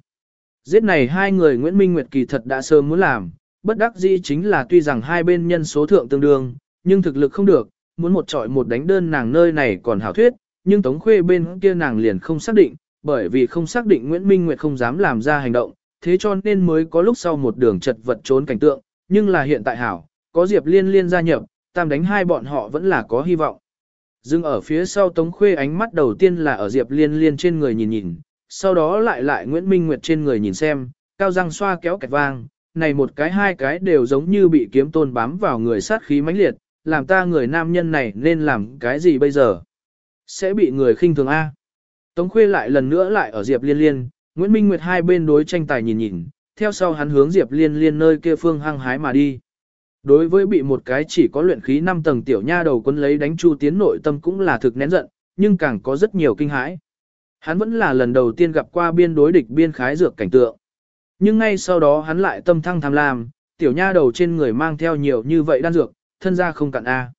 Speaker 1: Giết này hai người Nguyễn Minh Nguyệt kỳ thật đã sớm muốn làm, bất đắc dĩ chính là tuy rằng hai bên nhân số thượng tương đương, nhưng thực lực không được, muốn một trọi một đánh đơn nàng nơi này còn hảo thuyết, nhưng Tống Khuê bên kia nàng liền không xác định, bởi vì không xác định Nguyễn Minh Nguyệt không dám làm ra hành động, thế cho nên mới có lúc sau một đường chật vật trốn cảnh tượng, nhưng là hiện tại hảo, có Diệp Liên Liên gia nhập, tam đánh hai bọn họ vẫn là có hy vọng. Dưng ở phía sau Tống Khuê ánh mắt đầu tiên là ở Diệp Liên Liên trên người nhìn nhìn, sau đó lại lại Nguyễn Minh Nguyệt trên người nhìn xem, cao răng xoa kéo kẹt vang, này một cái hai cái đều giống như bị kiếm tôn bám vào người sát khí mãnh liệt, làm ta người nam nhân này nên làm cái gì bây giờ? Sẽ bị người khinh thường A. Tống Khuê lại lần nữa lại ở Diệp Liên Liên, Nguyễn Minh Nguyệt hai bên đối tranh tài nhìn nhìn, theo sau hắn hướng Diệp Liên Liên nơi kia phương hăng hái mà đi. Đối với bị một cái chỉ có luyện khí 5 tầng tiểu nha đầu quân lấy đánh Chu Tiến nội tâm cũng là thực nén giận, nhưng càng có rất nhiều kinh hãi. Hắn vẫn là lần đầu tiên gặp qua biên đối địch biên khái dược cảnh tượng. Nhưng ngay sau đó hắn lại tâm thăng tham lam, tiểu nha đầu trên người mang theo nhiều như vậy đan dược, thân ra không cạn A.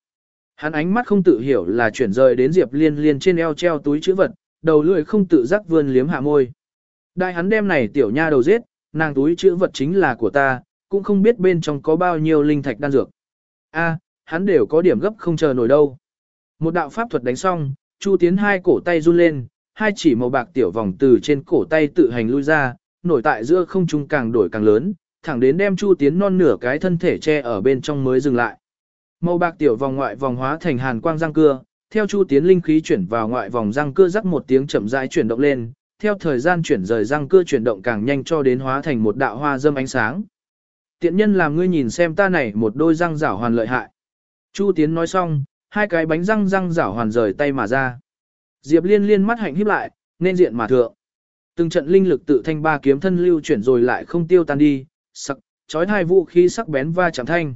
Speaker 1: Hắn ánh mắt không tự hiểu là chuyển rời đến Diệp Liên Liên trên eo treo túi chữ vật, đầu lưỡi không tự giác vươn liếm hạ môi. Đại hắn đem này tiểu nha đầu giết, nàng túi chữ vật chính là của ta, cũng không biết bên trong có bao nhiêu linh thạch đan dược. A, hắn đều có điểm gấp không chờ nổi đâu. Một đạo pháp thuật đánh xong, Chu Tiến hai cổ tay run lên, hai chỉ màu bạc tiểu vòng từ trên cổ tay tự hành lui ra, nổi tại giữa không trung càng đổi càng lớn, thẳng đến đem Chu Tiến non nửa cái thân thể che ở bên trong mới dừng lại. Màu bạc tiểu vòng ngoại vòng hóa thành hàn quang răng cưa, theo Chu Tiến linh khí chuyển vào ngoại vòng răng cưa rắc một tiếng chậm rãi chuyển động lên, theo thời gian chuyển rời răng cưa chuyển động càng nhanh cho đến hóa thành một đạo hoa dâm ánh sáng. Tiện nhân làm ngươi nhìn xem ta này một đôi răng rảo hoàn lợi hại. Chu Tiến nói xong, hai cái bánh răng răng rảo hoàn rời tay mà ra. Diệp Liên liên mắt hạnh híp lại, nên diện mà thượng. Từng trận linh lực tự thanh ba kiếm thân lưu chuyển rồi lại không tiêu tan đi, sắc, chói hai vũ khí sắc bén va chạm thanh.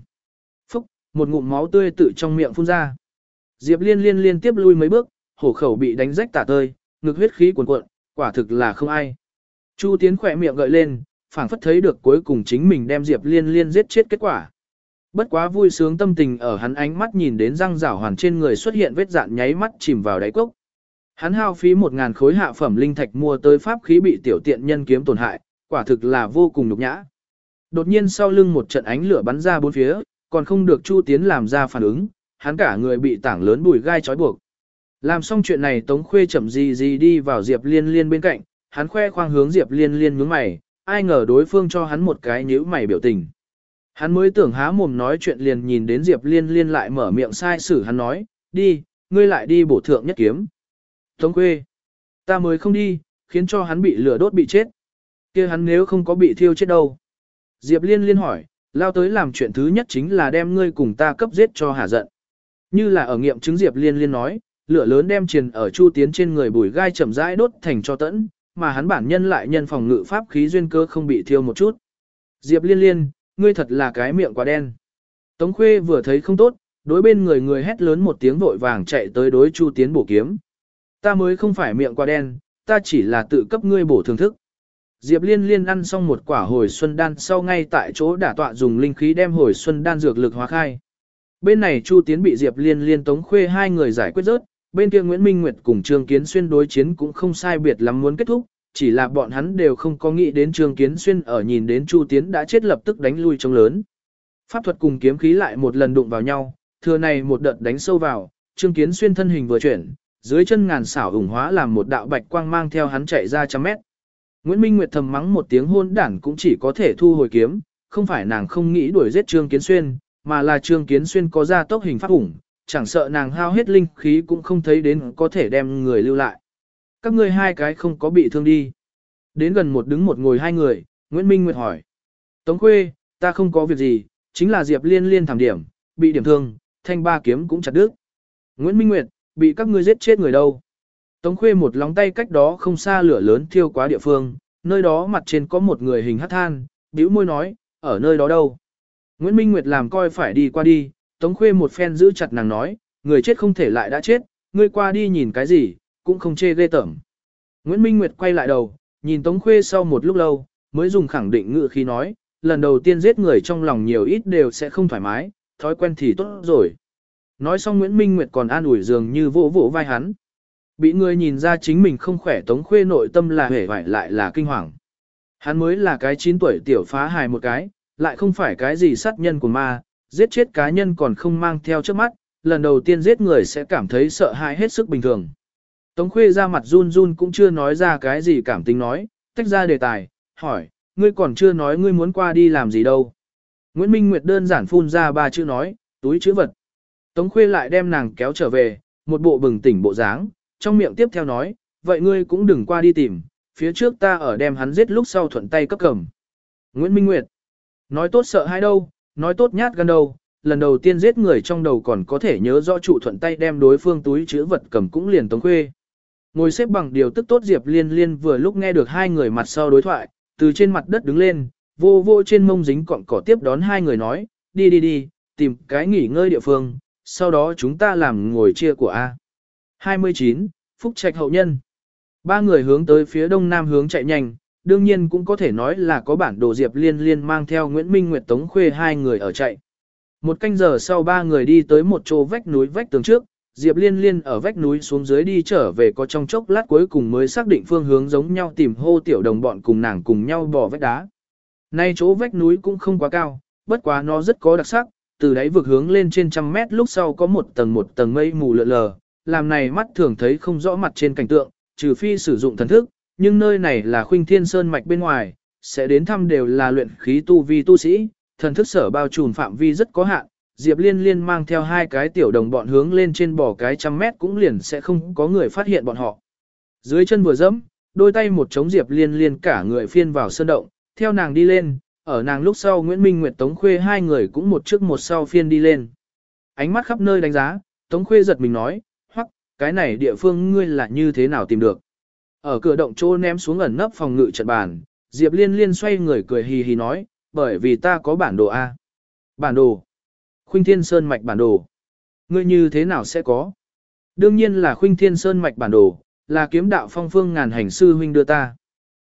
Speaker 1: Phúc, một ngụm máu tươi tự trong miệng phun ra. Diệp Liên liên liên tiếp lui mấy bước, hổ khẩu bị đánh rách tả tơi, ngực huyết khí cuồn cuộn, quả thực là không ai. Chu Tiến khỏe miệng gợi lên, phảng phất thấy được cuối cùng chính mình đem Diệp Liên Liên giết chết kết quả. Bất quá vui sướng tâm tình ở hắn ánh mắt nhìn đến răng rảo hoàn trên người xuất hiện vết dạn nháy mắt chìm vào đáy cốc. Hắn hao phí một ngàn khối hạ phẩm linh thạch mua tới pháp khí bị tiểu tiện nhân kiếm tổn hại, quả thực là vô cùng nhục nhã. Đột nhiên sau lưng một trận ánh lửa bắn ra bốn phía, còn không được Chu Tiến làm ra phản ứng, hắn cả người bị tảng lớn bùi gai trói buộc. Làm xong chuyện này Tống Khuê chậm gì gì đi vào Diệp Liên Liên bên cạnh, hắn khoe khoang hướng Diệp Liên Liên nhướng mày, ai ngờ đối phương cho hắn một cái nhíu mày biểu tình. Hắn mới tưởng há mồm nói chuyện liền nhìn đến Diệp Liên Liên lại mở miệng sai sử hắn nói, đi, ngươi lại đi bổ thượng nhất kiếm. Tống Khuê, ta mới không đi, khiến cho hắn bị lửa đốt bị chết. kia hắn nếu không có bị thiêu chết đâu. Diệp Liên Liên hỏi, lao tới làm chuyện thứ nhất chính là đem ngươi cùng ta cấp giết cho hả giận. Như là ở nghiệm chứng Diệp Liên Liên nói, lửa lớn đem truyền ở Chu Tiến trên người bùi gai chậm rãi đốt thành cho tẫn, mà hắn bản nhân lại nhân phòng ngự pháp khí duyên cơ không bị thiêu một chút. Diệp Liên Liên, ngươi thật là cái miệng quá đen. Tống Khuê vừa thấy không tốt, đối bên người người hét lớn một tiếng vội vàng chạy tới đối Chu Tiến bổ kiếm. Ta mới không phải miệng quả đen, ta chỉ là tự cấp ngươi bổ thưởng thức. Diệp Liên Liên ăn xong một quả hồi xuân đan sau ngay tại chỗ đả tọa dùng linh khí đem hồi xuân đan dược lực hóa khai. Bên này Chu Tiến bị Diệp Liên Liên Tống Khuê hai người giải quyết rớt, bên kia Nguyễn Minh Nguyệt cùng Trương Kiến Xuyên đối chiến cũng không sai biệt lắm muốn kết thúc, chỉ là bọn hắn đều không có nghĩ đến Trương Kiến Xuyên ở nhìn đến Chu Tiến đã chết lập tức đánh lui trong lớn. Pháp thuật cùng kiếm khí lại một lần đụng vào nhau, thừa này một đợt đánh sâu vào, Trương Kiến Xuyên thân hình vừa chuyển, dưới chân ngàn xảo ủng hóa làm một đạo bạch quang mang theo hắn chạy ra trăm mét. Nguyễn Minh Nguyệt thầm mắng một tiếng hôn đản cũng chỉ có thể thu hồi kiếm, không phải nàng không nghĩ đuổi giết Trương Kiến Xuyên, mà là Trương Kiến Xuyên có ra tốc hình pháp ủng, chẳng sợ nàng hao hết linh khí cũng không thấy đến có thể đem người lưu lại. Các ngươi hai cái không có bị thương đi. Đến gần một đứng một ngồi hai người, Nguyễn Minh Nguyệt hỏi. Tống Khuê, ta không có việc gì, chính là Diệp Liên Liên thảm điểm, bị điểm thương, thanh ba kiếm cũng chặt đứt. Nguyễn Minh Nguyệt, bị các ngươi giết chết người đâu? Tống Khuê một lóng tay cách đó không xa lửa lớn thiêu quá địa phương, nơi đó mặt trên có một người hình hắc than, bĩu môi nói, ở nơi đó đâu? Nguyễn Minh Nguyệt làm coi phải đi qua đi, Tống Khuê một phen giữ chặt nàng nói, người chết không thể lại đã chết, ngươi qua đi nhìn cái gì, cũng không chê ghê tởm. Nguyễn Minh Nguyệt quay lại đầu, nhìn Tống Khuê sau một lúc lâu, mới dùng khẳng định ngữ khi nói, lần đầu tiên giết người trong lòng nhiều ít đều sẽ không thoải mái, thói quen thì tốt rồi. Nói xong Nguyễn Minh Nguyệt còn an ủi dường như vỗ vỗ vai hắn. Bị người nhìn ra chính mình không khỏe Tống Khuê nội tâm là hể vải lại là kinh hoàng. Hắn mới là cái 9 tuổi tiểu phá hài một cái, lại không phải cái gì sát nhân của ma, giết chết cá nhân còn không mang theo trước mắt, lần đầu tiên giết người sẽ cảm thấy sợ hãi hết sức bình thường. Tống Khuê ra mặt run run cũng chưa nói ra cái gì cảm tính nói, tách ra đề tài, hỏi, ngươi còn chưa nói ngươi muốn qua đi làm gì đâu. Nguyễn Minh Nguyệt đơn giản phun ra ba chữ nói, túi chữ vật. Tống Khuê lại đem nàng kéo trở về, một bộ bừng tỉnh bộ dáng, trong miệng tiếp theo nói, vậy ngươi cũng đừng qua đi tìm, phía trước ta ở đem hắn giết lúc sau thuận tay cấp cầm. Nguyễn Minh Nguyệt, nói tốt sợ hai đâu, nói tốt nhát gan đâu, lần đầu tiên giết người trong đầu còn có thể nhớ rõ trụ thuận tay đem đối phương túi chữ vật cầm cũng liền Tống Khuê. Ngồi xếp bằng điều tức tốt Diệp Liên Liên vừa lúc nghe được hai người mặt sau đối thoại, từ trên mặt đất đứng lên, vô vô trên mông dính cọng cỏ tiếp đón hai người nói, đi đi đi, tìm cái nghỉ ngơi địa phương, sau đó chúng ta làm ngồi chia của A. 29. Phúc Trạch Hậu Nhân Ba người hướng tới phía đông nam hướng chạy nhanh, đương nhiên cũng có thể nói là có bản đồ Diệp Liên Liên mang theo Nguyễn Minh Nguyệt Tống Khuê hai người ở chạy. Một canh giờ sau ba người đi tới một chỗ vách núi vách tường trước, Diệp Liên Liên ở vách núi xuống dưới đi trở về có trong chốc lát cuối cùng mới xác định phương hướng giống nhau tìm hô tiểu đồng bọn cùng nàng cùng nhau bỏ vách đá. Nay chỗ vách núi cũng không quá cao, bất quá nó rất có đặc sắc, từ đáy vực hướng lên trên trăm mét lúc sau có một tầng một tầng mây mù lượn lờ, làm này mắt thường thấy không rõ mặt trên cảnh tượng, trừ phi sử dụng thần thức, nhưng nơi này là khuynh thiên sơn mạch bên ngoài, sẽ đến thăm đều là luyện khí tu vi tu sĩ, thần thức sở bao trùm phạm vi rất có hạn, Diệp Liên Liên mang theo hai cái tiểu đồng bọn hướng lên trên bò cái trăm mét cũng liền sẽ không có người phát hiện bọn họ. Dưới chân vừa dẫm, đôi tay một chống Diệp Liên Liên cả người phiên vào sơn động, theo nàng đi lên, ở nàng lúc sau Nguyễn Minh Nguyệt Tống Khuê hai người cũng một trước một sau phiên đi lên. Ánh mắt khắp nơi đánh giá, Tống Khuê giật mình nói, hoặc, cái này địa phương ngươi là như thế nào tìm được. Ở cửa động chỗ ném xuống ẩn nấp phòng ngự trận bàn, Diệp Liên Liên xoay người cười hì hì nói, bởi vì ta có bản đồ A. Bản đồ. Khuynh Thiên Sơn mạch bản đồ. Ngươi như thế nào sẽ có? Đương nhiên là Khuynh Thiên Sơn mạch bản đồ, là kiếm đạo phong phương ngàn hành sư huynh đưa ta.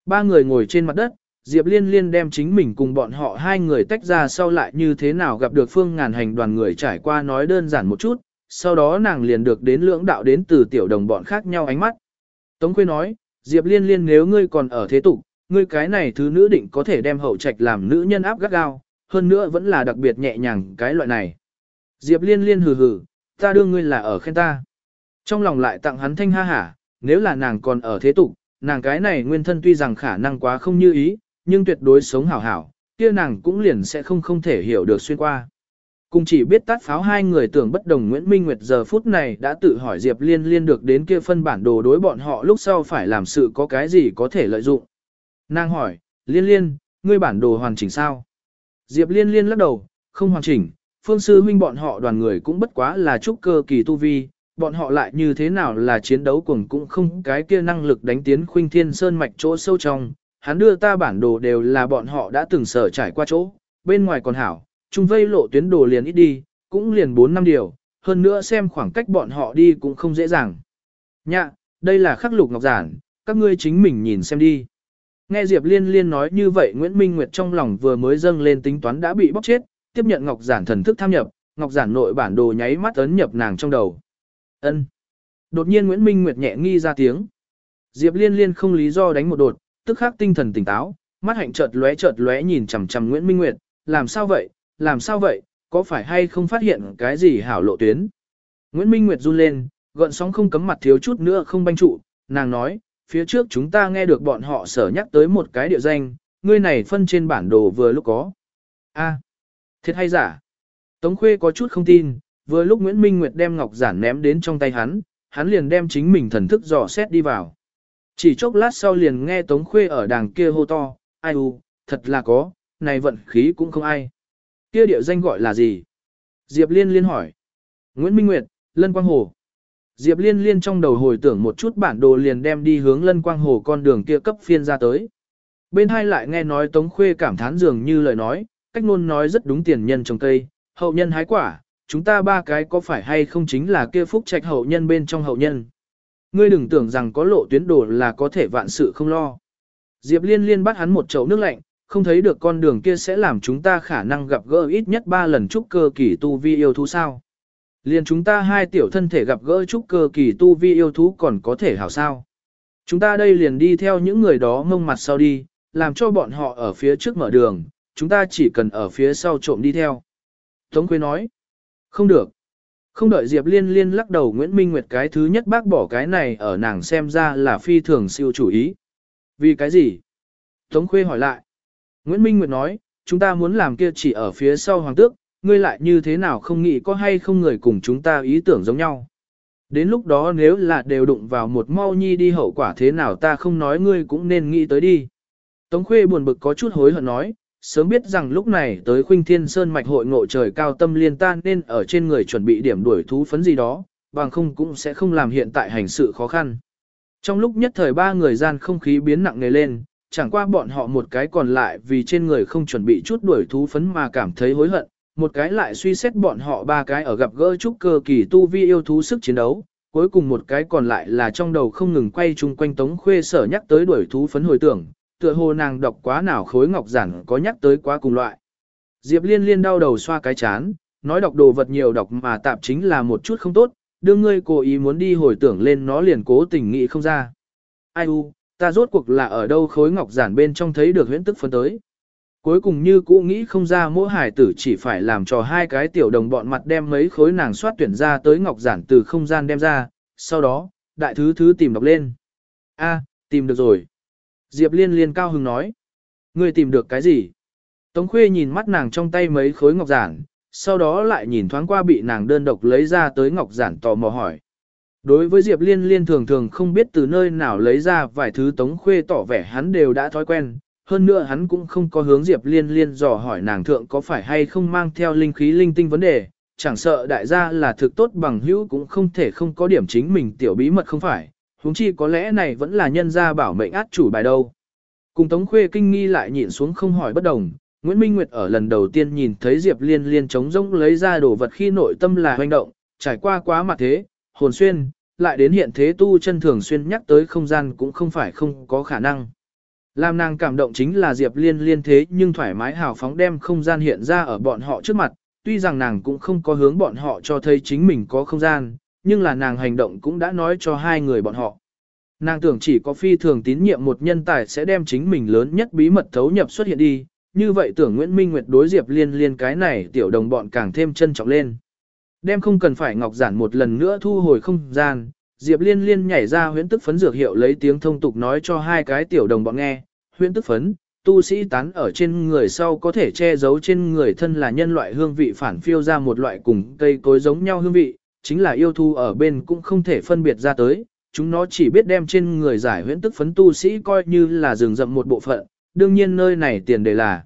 Speaker 1: Ba người ngồi trên mặt đất, Diệp Liên Liên đem chính mình cùng bọn họ hai người tách ra sau lại như thế nào gặp được phương ngàn hành đoàn người trải qua nói đơn giản một chút, sau đó nàng liền được đến lưỡng đạo đến từ tiểu đồng bọn khác nhau ánh mắt. Tống Khuê nói, Diệp Liên Liên nếu ngươi còn ở thế tục, ngươi cái này thứ nữ định có thể đem hậu trạch làm nữ nhân áp gắt gao, hơn nữa vẫn là đặc biệt nhẹ nhàng cái loại này. Diệp Liên Liên hừ hừ, ta đưa ngươi là ở khen ta. Trong lòng lại tặng hắn thanh ha hả, nếu là nàng còn ở thế tục, nàng cái này nguyên thân tuy rằng khả năng quá không như ý, nhưng tuyệt đối sống hảo hảo, kia nàng cũng liền sẽ không không thể hiểu được xuyên qua. Cùng chỉ biết tát pháo hai người tưởng bất đồng Nguyễn Minh Nguyệt giờ phút này đã tự hỏi Diệp Liên liên được đến kia phân bản đồ đối bọn họ lúc sau phải làm sự có cái gì có thể lợi dụng. Nàng hỏi, Liên liên, ngươi bản đồ hoàn chỉnh sao? Diệp Liên liên lắc đầu, không hoàn chỉnh, phương sư huynh bọn họ đoàn người cũng bất quá là trúc cơ kỳ tu vi, bọn họ lại như thế nào là chiến đấu cùng cũng không cái kia năng lực đánh tiến khuynh thiên sơn mạch chỗ sâu trong, hắn đưa ta bản đồ đều là bọn họ đã từng sở trải qua chỗ, bên ngoài còn hảo, trung vây lộ tuyến đồ liền ít đi, cũng liền 4 năm điều, hơn nữa xem khoảng cách bọn họ đi cũng không dễ dàng. Nhạ, đây là khắc lục ngọc giản, các ngươi chính mình nhìn xem đi. Nghe Diệp Liên Liên nói như vậy Nguyễn Minh Nguyệt trong lòng vừa mới dâng lên tính toán đã bị bóc chết, tiếp nhận ngọc giản thần thức tham nhập, ngọc giản nội bản đồ nháy mắt ấn nhập nàng trong đầu. Ân. Đột nhiên Nguyễn Minh Nguyệt nhẹ nghi ra tiếng. Diệp Liên Liên không lý do đánh một đột, tức khắc tinh thần tỉnh táo, mắt hạnh chợt lóe chợt lóe nhìn chằm chằm Nguyễn Minh Nguyệt, làm sao vậy, làm sao vậy, có phải hay không phát hiện cái gì hảo lộ tuyến. Nguyễn Minh Nguyệt run lên, gợn sóng không cấm mặt thiếu chút nữa không banh trụ, nàng nói, phía trước chúng ta nghe được bọn họ sở nhắc tới một cái địa danh, ngươi này phân trên bản đồ vừa lúc có. A, thiệt hay giả? Tống Khuê có chút không tin, vừa lúc Nguyễn Minh Nguyệt đem ngọc giản ném đến trong tay hắn, hắn liền đem chính mình thần thức dò xét đi vào. Chỉ chốc lát sau liền nghe Tống Khuê ở đàng kia hô to, ai u, thật là có, này vận khí cũng không ai. Kia địa danh gọi là gì? Diệp Liên liên hỏi. Nguyễn Minh Nguyệt, Lân Quang Hồ. Diệp Liên liên trong đầu hồi tưởng một chút bản đồ liền đem đi hướng Lân Quang Hồ con đường kia cấp phiên ra tới. Bên hai lại nghe nói Tống Khuê cảm thán dường như lời nói, cách luôn nói rất đúng tiền nhân trồng cây, hậu nhân hái quả, chúng ta ba cái có phải hay không chính là kia phúc trạch hậu nhân bên trong hậu nhân. Ngươi đừng tưởng rằng có lộ tuyến đồ là có thể vạn sự không lo. Diệp Liên Liên bắt hắn một chậu nước lạnh, không thấy được con đường kia sẽ làm chúng ta khả năng gặp gỡ ít nhất ba lần trúc cơ kỳ tu vi yêu thú sao. Liên chúng ta hai tiểu thân thể gặp gỡ trúc cơ kỳ tu vi yêu thú còn có thể hảo sao. Chúng ta đây liền đi theo những người đó ngông mặt sau đi, làm cho bọn họ ở phía trước mở đường, chúng ta chỉ cần ở phía sau trộm đi theo. Tống Quế nói, không được. Không đợi Diệp Liên Liên lắc đầu Nguyễn Minh Nguyệt cái thứ nhất bác bỏ cái này ở nàng xem ra là phi thường siêu chủ ý. Vì cái gì? Tống Khuê hỏi lại. Nguyễn Minh Nguyệt nói, chúng ta muốn làm kia chỉ ở phía sau hoàng tước, ngươi lại như thế nào không nghĩ có hay không người cùng chúng ta ý tưởng giống nhau. Đến lúc đó nếu là đều đụng vào một mau nhi đi hậu quả thế nào ta không nói ngươi cũng nên nghĩ tới đi. Tống Khuê buồn bực có chút hối hận nói, sớm biết rằng lúc này tới khuynh thiên sơn mạch hội ngộ trời cao tâm liên tan nên ở trên người chuẩn bị điểm đuổi thú phấn gì đó, bằng không cũng sẽ không làm hiện tại hành sự khó khăn. Trong lúc nhất thời ba người gian không khí biến nặng nề lên, chẳng qua bọn họ một cái còn lại vì trên người không chuẩn bị chút đuổi thú phấn mà cảm thấy hối hận, một cái lại suy xét bọn họ ba cái ở gặp gỡ chút cơ kỳ tu vi yêu thú sức chiến đấu, cuối cùng một cái còn lại là trong đầu không ngừng quay chung quanh tống khuê sở nhắc tới đuổi thú phấn hồi tưởng, tựa hồ nàng đọc quá nào khối ngọc giản có nhắc tới quá cùng loại. Diệp liên liên đau đầu xoa cái chán, nói đọc đồ vật nhiều đọc mà tạp chính là một chút không tốt, đương ngươi cố ý muốn đi hồi tưởng lên nó liền cố tình nghĩ không ra. Ai u, ta rốt cuộc là ở đâu khối ngọc giản bên trong thấy được huyễn tức phân tới. Cuối cùng như cũ nghĩ không ra mỗi hải tử chỉ phải làm cho hai cái tiểu đồng bọn mặt đem mấy khối nàng soát tuyển ra tới ngọc giản từ không gian đem ra, sau đó, đại thứ thứ tìm đọc lên. A, tìm được rồi. Diệp liên liên cao hứng nói. Ngươi tìm được cái gì? Tống khuê nhìn mắt nàng trong tay mấy khối ngọc giản, sau đó lại nhìn thoáng qua bị nàng đơn độc lấy ra tới ngọc giản tò mò hỏi. Đối với Diệp Liên Liên thường thường không biết từ nơi nào lấy ra vài thứ Tống Khuê tỏ vẻ hắn đều đã thói quen, hơn nữa hắn cũng không có hướng Diệp Liên Liên dò hỏi nàng thượng có phải hay không mang theo linh khí linh tinh vấn đề, chẳng sợ đại gia là thực tốt bằng hữu cũng không thể không có điểm chính mình tiểu bí mật không phải, huống chi có lẽ này vẫn là nhân gia bảo mệnh át chủ bài đâu. Cùng Tống Khuê kinh nghi lại nhịn xuống không hỏi bất đồng, Nguyễn Minh Nguyệt ở lần đầu tiên nhìn thấy Diệp Liên Liên chống rỗng lấy ra đồ vật khi nội tâm là hoành động, trải qua quá mặt thế, hồn xuyên, lại đến hiện thế tu chân thường xuyên nhắc tới không gian cũng không phải không có khả năng. Làm nàng cảm động chính là Diệp Liên liên thế nhưng thoải mái hào phóng đem không gian hiện ra ở bọn họ trước mặt, tuy rằng nàng cũng không có hướng bọn họ cho thấy chính mình có không gian, nhưng là nàng hành động cũng đã nói cho hai người bọn họ. Nàng tưởng chỉ có phi thường tín nhiệm một nhân tài sẽ đem chính mình lớn nhất bí mật thấu nhập xuất hiện đi, như vậy tưởng Nguyễn Minh Nguyệt đối Diệp Liên liên cái này tiểu đồng bọn càng thêm trân trọng lên. Đem không cần phải ngọc giản một lần nữa thu hồi không gian, Diệp Liên liên nhảy ra huyễn tức phấn dược hiệu lấy tiếng thông tục nói cho hai cái tiểu đồng bọn nghe, huyễn tức phấn, tu sĩ tán ở trên người sau có thể che giấu trên người thân là nhân loại hương vị phản phiêu ra một loại cùng cây cối giống nhau hương vị, chính là yêu thu ở bên cũng không thể phân biệt ra tới, chúng nó chỉ biết đem trên người giải huyễn tức phấn tu sĩ coi như là rừng rậm một bộ phận, đương nhiên nơi này tiền đề là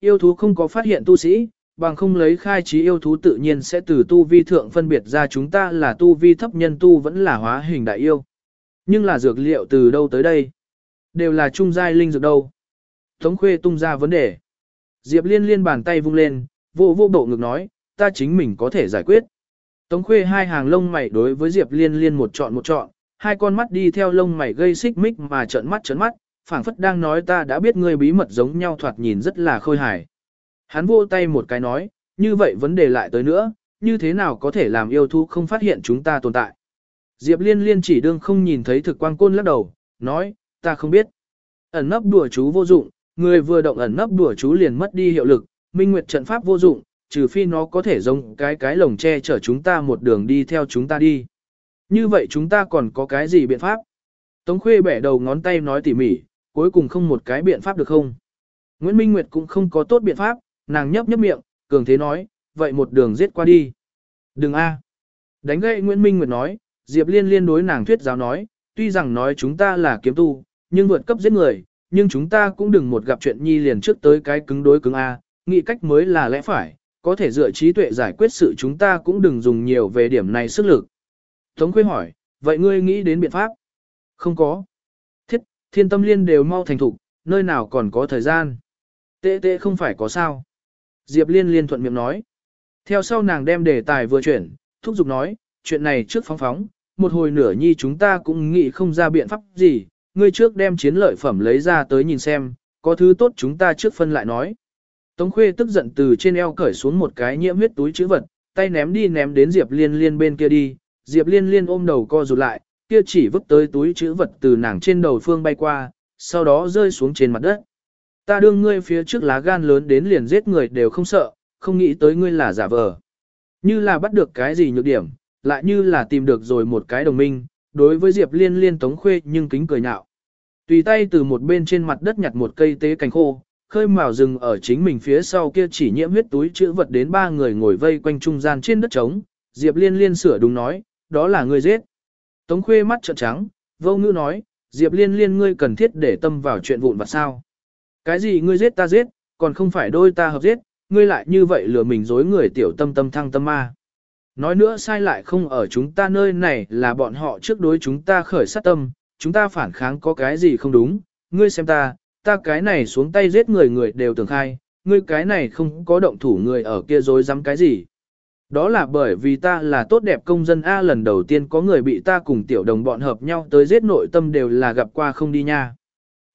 Speaker 1: yêu thú không có phát hiện tu sĩ, bằng không lấy khai trí yêu thú tự nhiên sẽ từ tu vi thượng phân biệt ra chúng ta là tu vi thấp nhân tu vẫn là hóa hình đại yêu. Nhưng là dược liệu từ đâu tới đây? Đều là trung giai linh dược đâu? Tống khuê tung ra vấn đề. Diệp liên liên bàn tay vung lên, vô vô bộ ngực nói, ta chính mình có thể giải quyết. Tống khuê hai hàng lông mày đối với Diệp liên liên một chọn một chọn, hai con mắt đi theo lông mày gây xích mích mà trợn mắt trợn mắt, phảng phất đang nói ta đã biết ngươi bí mật giống nhau thoạt nhìn rất là khôi hài. Hắn vô tay một cái nói, như vậy vấn đề lại tới nữa, như thế nào có thể làm yêu thú không phát hiện chúng ta tồn tại. Diệp liên liên chỉ đương không nhìn thấy thực quang côn lắc đầu, nói, ta không biết. Ẩn nấp đùa chú vô dụng, người vừa động ẩn nấp đùa chú liền mất đi hiệu lực, minh nguyệt trận pháp vô dụng, trừ phi nó có thể giống cái cái lồng che chở chúng ta một đường đi theo chúng ta đi. Như vậy chúng ta còn có cái gì biện pháp? Tống khuê bẻ đầu ngón tay nói tỉ mỉ, cuối cùng không một cái biện pháp được không? Nguyễn Minh Nguyệt cũng không có tốt biện pháp, nàng nhấp nhấp miệng, cường thế nói, vậy một đường giết qua đi. Đừng a. Đánh gậy Nguyễn Minh Nguyệt nói, Diệp Liên liên đối nàng thuyết giáo nói, tuy rằng nói chúng ta là kiếm tu, nhưng vượt cấp giết người, nhưng chúng ta cũng đừng một gặp chuyện nhi liền trước tới cái cứng đối cứng a, nghĩ cách mới là lẽ phải, có thể dựa trí tuệ giải quyết sự chúng ta cũng đừng dùng nhiều về điểm này sức lực. Tống Khuê hỏi, vậy ngươi nghĩ đến biện pháp? Không có. Thiết, thiên tâm liên đều mau thành thục, nơi nào còn có thời gian. Tệ tệ không phải có sao. Diệp liên liên thuận miệng nói. Theo sau nàng đem đề tài vừa chuyển, thúc giục nói, chuyện này trước phóng phóng, một hồi nửa nhi chúng ta cũng nghĩ không ra biện pháp gì, ngươi trước đem chiến lợi phẩm lấy ra tới nhìn xem, có thứ tốt chúng ta trước phân lại nói. Tống khuê tức giận từ trên eo cởi xuống một cái nhiễm huyết túi chữ vật, tay ném đi ném đến Diệp liên liên bên kia đi, Diệp liên liên ôm đầu co rụt lại, kia chỉ vứt tới túi chữ vật từ nàng trên đầu phương bay qua, sau đó rơi xuống trên mặt đất. Ta đương ngươi phía trước lá gan lớn đến liền giết người đều không sợ, không nghĩ tới ngươi là giả vờ. Như là bắt được cái gì nhược điểm, lại như là tìm được rồi một cái đồng minh, đối với Diệp Liên liên tống khuê nhưng kính cười nhạo. Tùy tay từ một bên trên mặt đất nhặt một cây tế cành khô, khơi mào rừng ở chính mình phía sau kia chỉ nhiễm huyết túi chữ vật đến ba người ngồi vây quanh trung gian trên đất trống, Diệp Liên liên sửa đúng nói, đó là ngươi giết. Tống khuê mắt trợn trắng, vô ngữ nói, Diệp Liên liên ngươi cần thiết để tâm vào chuyện vụn vặt sao. Cái gì ngươi giết ta giết, còn không phải đôi ta hợp giết, ngươi lại như vậy lừa mình dối người tiểu tâm tâm thăng tâm ma. Nói nữa sai lại không ở chúng ta nơi này là bọn họ trước đối chúng ta khởi sát tâm, chúng ta phản kháng có cái gì không đúng, ngươi xem ta, ta cái này xuống tay giết người người đều tưởng khai, ngươi cái này không có động thủ người ở kia dối dám cái gì. Đó là bởi vì ta là tốt đẹp công dân A lần đầu tiên có người bị ta cùng tiểu đồng bọn hợp nhau tới giết nội tâm đều là gặp qua không đi nha.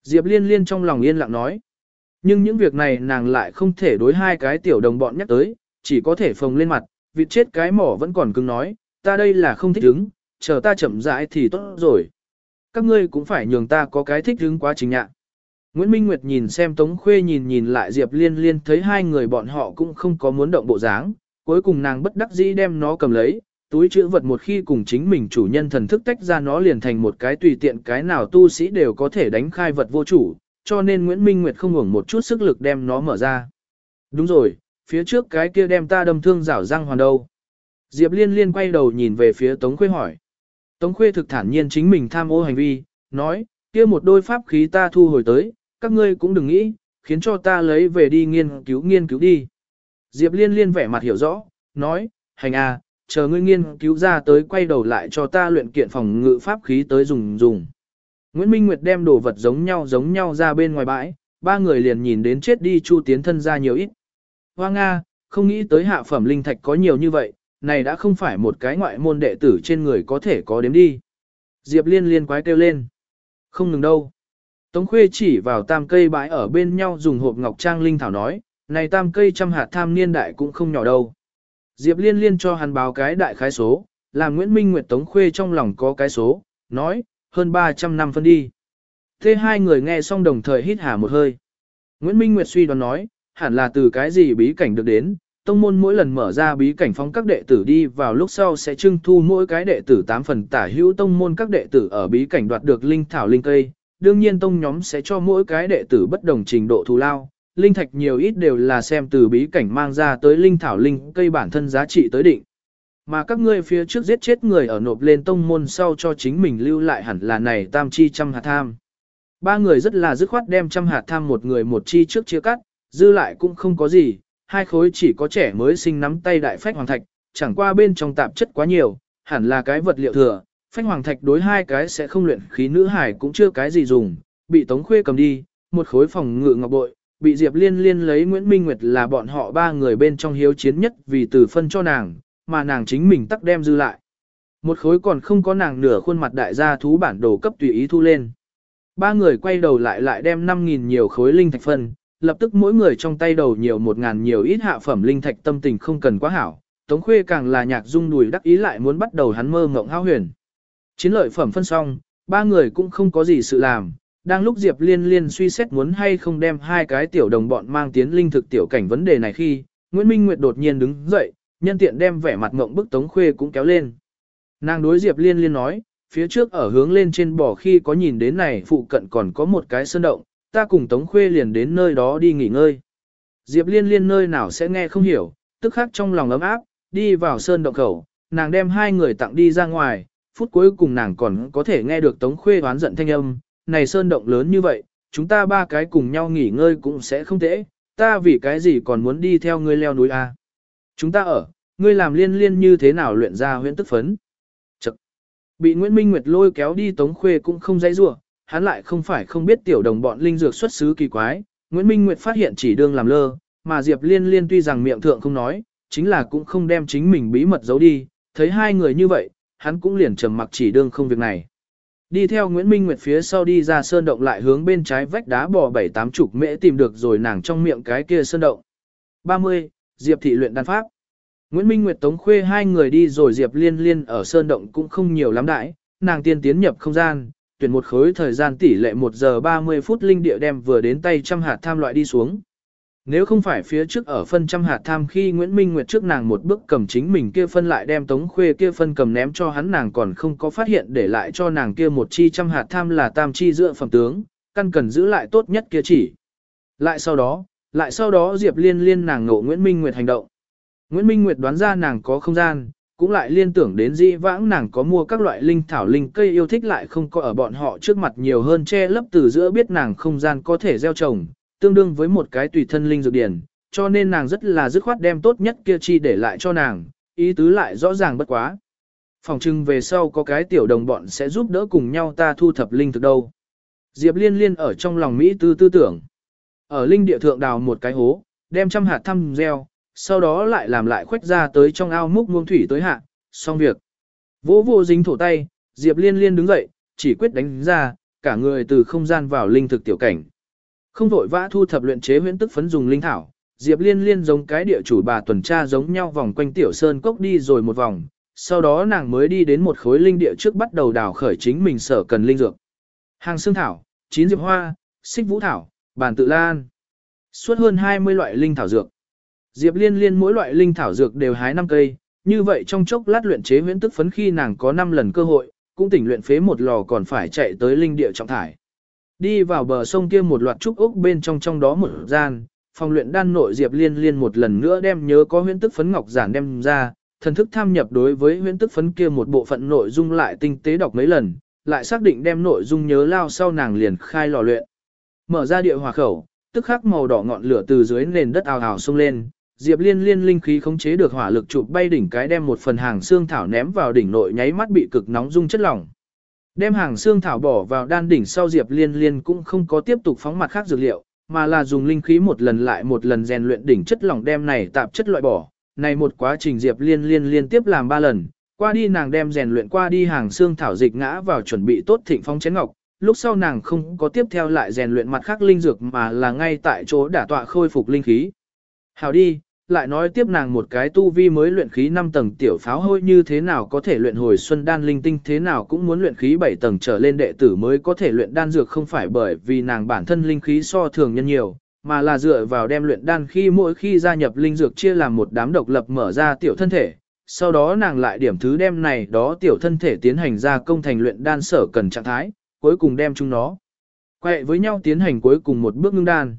Speaker 1: Diệp liên liên trong lòng yên lặng nói. Nhưng những việc này nàng lại không thể đối hai cái tiểu đồng bọn nhắc tới, chỉ có thể phồng lên mặt, vịt chết cái mỏ vẫn còn cứng nói, ta đây là không thích hứng, chờ ta chậm rãi thì tốt rồi. Các ngươi cũng phải nhường ta có cái thích hứng quá trình nhạ. Nguyễn Minh Nguyệt nhìn xem Tống Khuê nhìn nhìn lại Diệp Liên Liên thấy hai người bọn họ cũng không có muốn động bộ dáng, cuối cùng nàng bất đắc dĩ đem nó cầm lấy, túi chữ vật một khi cùng chính mình chủ nhân thần thức tách ra nó liền thành một cái tùy tiện cái nào tu sĩ đều có thể đánh khai vật vô chủ, cho nên Nguyễn Minh Nguyệt không hưởng một chút sức lực đem nó mở ra. Đúng rồi, phía trước cái kia đem ta đâm thương rảo răng hoàn đâu. Diệp Liên Liên quay đầu nhìn về phía Tống Khuê hỏi. Tống Khuê thực thản nhiên chính mình tham ô hành vi, nói, kia một đôi pháp khí ta thu hồi tới, các ngươi cũng đừng nghĩ, khiến cho ta lấy về đi nghiên cứu nghiên cứu đi. Diệp Liên Liên vẻ mặt hiểu rõ, nói, hành à, chờ ngươi nghiên cứu ra tới quay đầu lại cho ta luyện kiện phòng ngự pháp khí tới dùng dùng. Nguyễn Minh Nguyệt đem đồ vật giống nhau giống nhau ra bên ngoài bãi, ba người liền nhìn đến chết đi Chu Tiến thân ra nhiều ít. Hoa Nga, à, không nghĩ tới hạ phẩm linh thạch có nhiều như vậy, này đã không phải một cái ngoại môn đệ tử trên người có thể có đếm đi. Diệp liên liên quái kêu lên. Không ngừng đâu. Tống Khuê chỉ vào tam cây bãi ở bên nhau dùng hộp ngọc trang linh thảo nói, này tam cây trăm hạt tham niên đại cũng không nhỏ đâu. Diệp liên liên cho hắn báo cái đại khái số, làm Nguyễn Minh Nguyệt Tống Khuê trong lòng có cái số, nói, hơn 300 năm phân đi. Thế hai người nghe xong đồng thời hít hà một hơi. Nguyễn Minh Nguyệt suy đoán nói, hẳn là từ cái gì bí cảnh được đến, tông môn mỗi lần mở ra bí cảnh phóng các đệ tử đi vào lúc sau sẽ trưng thu mỗi cái đệ tử 8 phần tả hữu tông môn các đệ tử ở bí cảnh đoạt được linh thảo linh cây, đương nhiên tông nhóm sẽ cho mỗi cái đệ tử bất đồng trình độ thù lao, linh thạch nhiều ít đều là xem từ bí cảnh mang ra tới linh thảo linh cây bản thân giá trị tới định. Mà các ngươi phía trước giết chết người ở nộp lên tông môn sau cho chính mình lưu lại hẳn là này tam chi trăm hạt tham. Ba người rất là dứt khoát đem trăm hạt tham một người một chi trước chia cắt, dư lại cũng không có gì, hai khối chỉ có trẻ mới sinh nắm tay đại phách hoàng thạch, chẳng qua bên trong tạp chất quá nhiều, hẳn là cái vật liệu thừa, phách hoàng thạch đối hai cái sẽ không luyện khí nữ hải cũng chưa cái gì dùng, bị Tống Khuê cầm đi, một khối phòng ngự ngọc bội, bị Diệp Liên Liên lấy Nguyễn Minh Nguyệt là bọn họ ba người bên trong hiếu chiến nhất vì từ phân cho nàng, mà nàng chính mình tắc đem dư lại. Một khối còn không có nàng nửa khuôn mặt đại gia thú bản đồ cấp tùy ý thu lên. Ba người quay đầu lại lại đem 5.000 nhiều khối linh thạch phân, lập tức mỗi người trong tay đầu nhiều 1.000 nhiều ít hạ phẩm linh thạch tâm tình không cần quá hảo. Tống khuê càng là nhạc dung đùi đắc ý lại muốn bắt đầu hắn mơ ngộng hao huyền. Chiến lợi phẩm phân xong, ba người cũng không có gì sự làm. Đang lúc Diệp Liên Liên suy xét muốn hay không đem hai cái tiểu đồng bọn mang tiến linh thực tiểu cảnh vấn đề này khi, Nguyễn Minh Nguyệt đột nhiên đứng dậy, nhân tiện đem vẻ mặt ngộng bức Tống Khuê cũng kéo lên. Nàng đối Diệp Liên Liên nói, phía trước ở hướng lên trên bò khi có nhìn đến này phụ cận còn có một cái sơn động, ta cùng Tống Khuê liền đến nơi đó đi nghỉ ngơi. Diệp Liên Liên nơi nào sẽ nghe không hiểu, tức khắc trong lòng ấm áp, đi vào sơn động khẩu, nàng đem hai người tặng đi ra ngoài, phút cuối cùng nàng còn có thể nghe được Tống Khuê oán giận thanh âm, này sơn động lớn như vậy, chúng ta ba cái cùng nhau nghỉ ngơi cũng sẽ không tệ, ta vì cái gì còn muốn đi theo ngươi leo núi a? Chúng ta ở, ngươi làm liên liên như thế nào luyện ra huyễn tức phấn. Chậc. Bị Nguyễn Minh Nguyệt lôi kéo đi Tống Khuê cũng không dãy rủa, hắn lại không phải không biết tiểu đồng bọn linh dược xuất xứ kỳ quái. Nguyễn Minh Nguyệt phát hiện chỉ đương làm lơ, mà Diệp Liên Liên tuy rằng miệng thượng không nói, chính là cũng không đem chính mình bí mật giấu đi, thấy hai người như vậy, hắn cũng liền trầm mặc chỉ đương không việc này. Đi theo Nguyễn Minh Nguyệt phía sau đi ra sơn động lại hướng bên trái vách đá bò bảy tám chục mễ tìm được rồi nàng trong miệng cái kia sơn động. 30. Diệp thị luyện đan pháp. Nguyễn Minh Nguyệt Tống Khuê hai người đi rồi Diệp Liên Liên ở sơn động cũng không nhiều lắm đại, nàng tiên tiến nhập không gian, tuyển một khối thời gian tỷ lệ 1 giờ 30 phút linh địa đem vừa đến tay trăm hạt tham loại đi xuống. Nếu không phải phía trước ở phân trăm hạt tham khi Nguyễn Minh Nguyệt trước nàng một bước cầm chính mình kia phân lại đem Tống Khuê kia phân cầm ném cho hắn nàng còn không có phát hiện để lại cho nàng kia một chi trăm hạt tham là tam chi dựa phẩm tướng, căn cần giữ lại tốt nhất kia chỉ. Lại sau đó, lại sau đó Diệp Liên Liên nàng ngộ Nguyễn Minh Nguyệt hành động. Nguyễn Minh Nguyệt đoán ra nàng có không gian, cũng lại liên tưởng đến dĩ vãng nàng có mua các loại linh thảo linh cây yêu thích lại không có ở bọn họ trước mặt nhiều hơn che lấp từ giữa biết nàng không gian có thể gieo trồng, tương đương với một cái tùy thân linh dược điển, cho nên nàng rất là dứt khoát đem tốt nhất kia chi để lại cho nàng, ý tứ lại rõ ràng bất quá. Phòng trưng về sau có cái tiểu đồng bọn sẽ giúp đỡ cùng nhau ta thu thập linh thực đâu. Diệp liên liên ở trong lòng Mỹ tư tư tưởng. Ở linh địa thượng đào một cái hố, đem trăm hạt thăm gieo, sau đó lại làm lại khuếch ra tới trong ao múc muông thủy tới hạ, xong việc. Vỗ vô dính thổ tay, Diệp liên liên đứng dậy, chỉ quyết đánh ra, cả người từ không gian vào linh thực tiểu cảnh. Không vội vã thu thập luyện chế huyễn tức phấn dùng linh thảo, Diệp liên liên giống cái địa chủ bà tuần tra giống nhau vòng quanh tiểu sơn cốc đi rồi một vòng, sau đó nàng mới đi đến một khối linh địa trước bắt đầu đào khởi chính mình sở cần linh dược. Hàng xương thảo, chín diệp hoa, xích vũ thảo, bàn tự lan. Suốt hơn 20 loại linh thảo dược. Diệp Liên Liên mỗi loại linh thảo dược đều hái 5 cây, như vậy trong chốc lát luyện chế huyễn tức phấn khi nàng có 5 lần cơ hội, cũng tỉnh luyện phế một lò còn phải chạy tới linh địa trọng thải. Đi vào bờ sông kia một loạt trúc ốc bên trong trong đó một gian, phòng luyện đan nội Diệp Liên Liên một lần nữa đem nhớ có huyễn tức phấn ngọc giản đem ra, thần thức tham nhập đối với huyễn tức phấn kia một bộ phận nội dung lại tinh tế đọc mấy lần, lại xác định đem nội dung nhớ lao sau nàng liền khai lò luyện. Mở ra địa hòa khẩu, tức khắc màu đỏ ngọn lửa từ dưới nền đất ào ào xông lên, Diệp Liên Liên linh khí khống chế được hỏa lực chụp bay đỉnh cái đem một phần hàng xương thảo ném vào đỉnh nội nháy mắt bị cực nóng dung chất lỏng. Đem hàng xương thảo bỏ vào đan đỉnh sau Diệp Liên Liên cũng không có tiếp tục phóng mặt khác dược liệu, mà là dùng linh khí một lần lại một lần rèn luyện đỉnh chất lỏng đem này tạp chất loại bỏ. Này một quá trình Diệp Liên Liên liên tiếp làm ba lần, qua đi nàng đem rèn luyện qua đi hàng xương thảo dịch ngã vào chuẩn bị tốt thịnh phong chén ngọc, lúc sau nàng không có tiếp theo lại rèn luyện mặt khác linh dược mà là ngay tại chỗ đả tọa khôi phục linh khí. Hào đi, lại nói tiếp nàng một cái tu vi mới luyện khí 5 tầng tiểu pháo hôi như thế nào có thể luyện hồi xuân đan linh tinh thế nào cũng muốn luyện khí 7 tầng trở lên đệ tử mới có thể luyện đan dược không phải bởi vì nàng bản thân linh khí so thường nhân nhiều, mà là dựa vào đem luyện đan khi mỗi khi gia nhập linh dược chia làm một đám độc lập mở ra tiểu thân thể, sau đó nàng lại điểm thứ đem này đó tiểu thân thể tiến hành ra công thành luyện đan sở cần trạng thái, cuối cùng đem chúng nó quậy với nhau tiến hành cuối cùng một bước ngưng đan.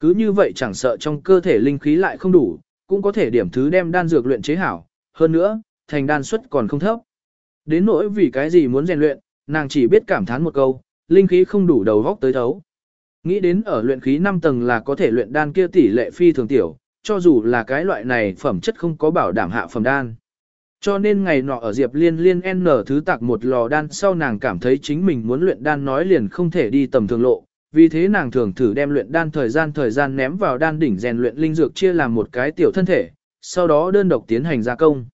Speaker 1: Cứ như vậy chẳng sợ trong cơ thể linh khí lại không đủ, cũng có thể điểm thứ đem đan dược luyện chế hảo, hơn nữa, thành đan suất còn không thấp. Đến nỗi vì cái gì muốn rèn luyện, nàng chỉ biết cảm thán một câu, linh khí không đủ đầu góc tới thấu. Nghĩ đến ở luyện khí 5 tầng là có thể luyện đan kia tỷ lệ phi thường tiểu, cho dù là cái loại này phẩm chất không có bảo đảm hạ phẩm đan. Cho nên ngày nọ ở Diệp Liên Liên N thứ tạc một lò đan sau nàng cảm thấy chính mình muốn luyện đan nói liền không thể đi tầm thường lộ, vì thế nàng thường thử đem luyện đan thời gian thời gian ném vào đan đỉnh rèn luyện linh dược chia làm một cái tiểu thân thể, sau đó đơn độc tiến hành gia công.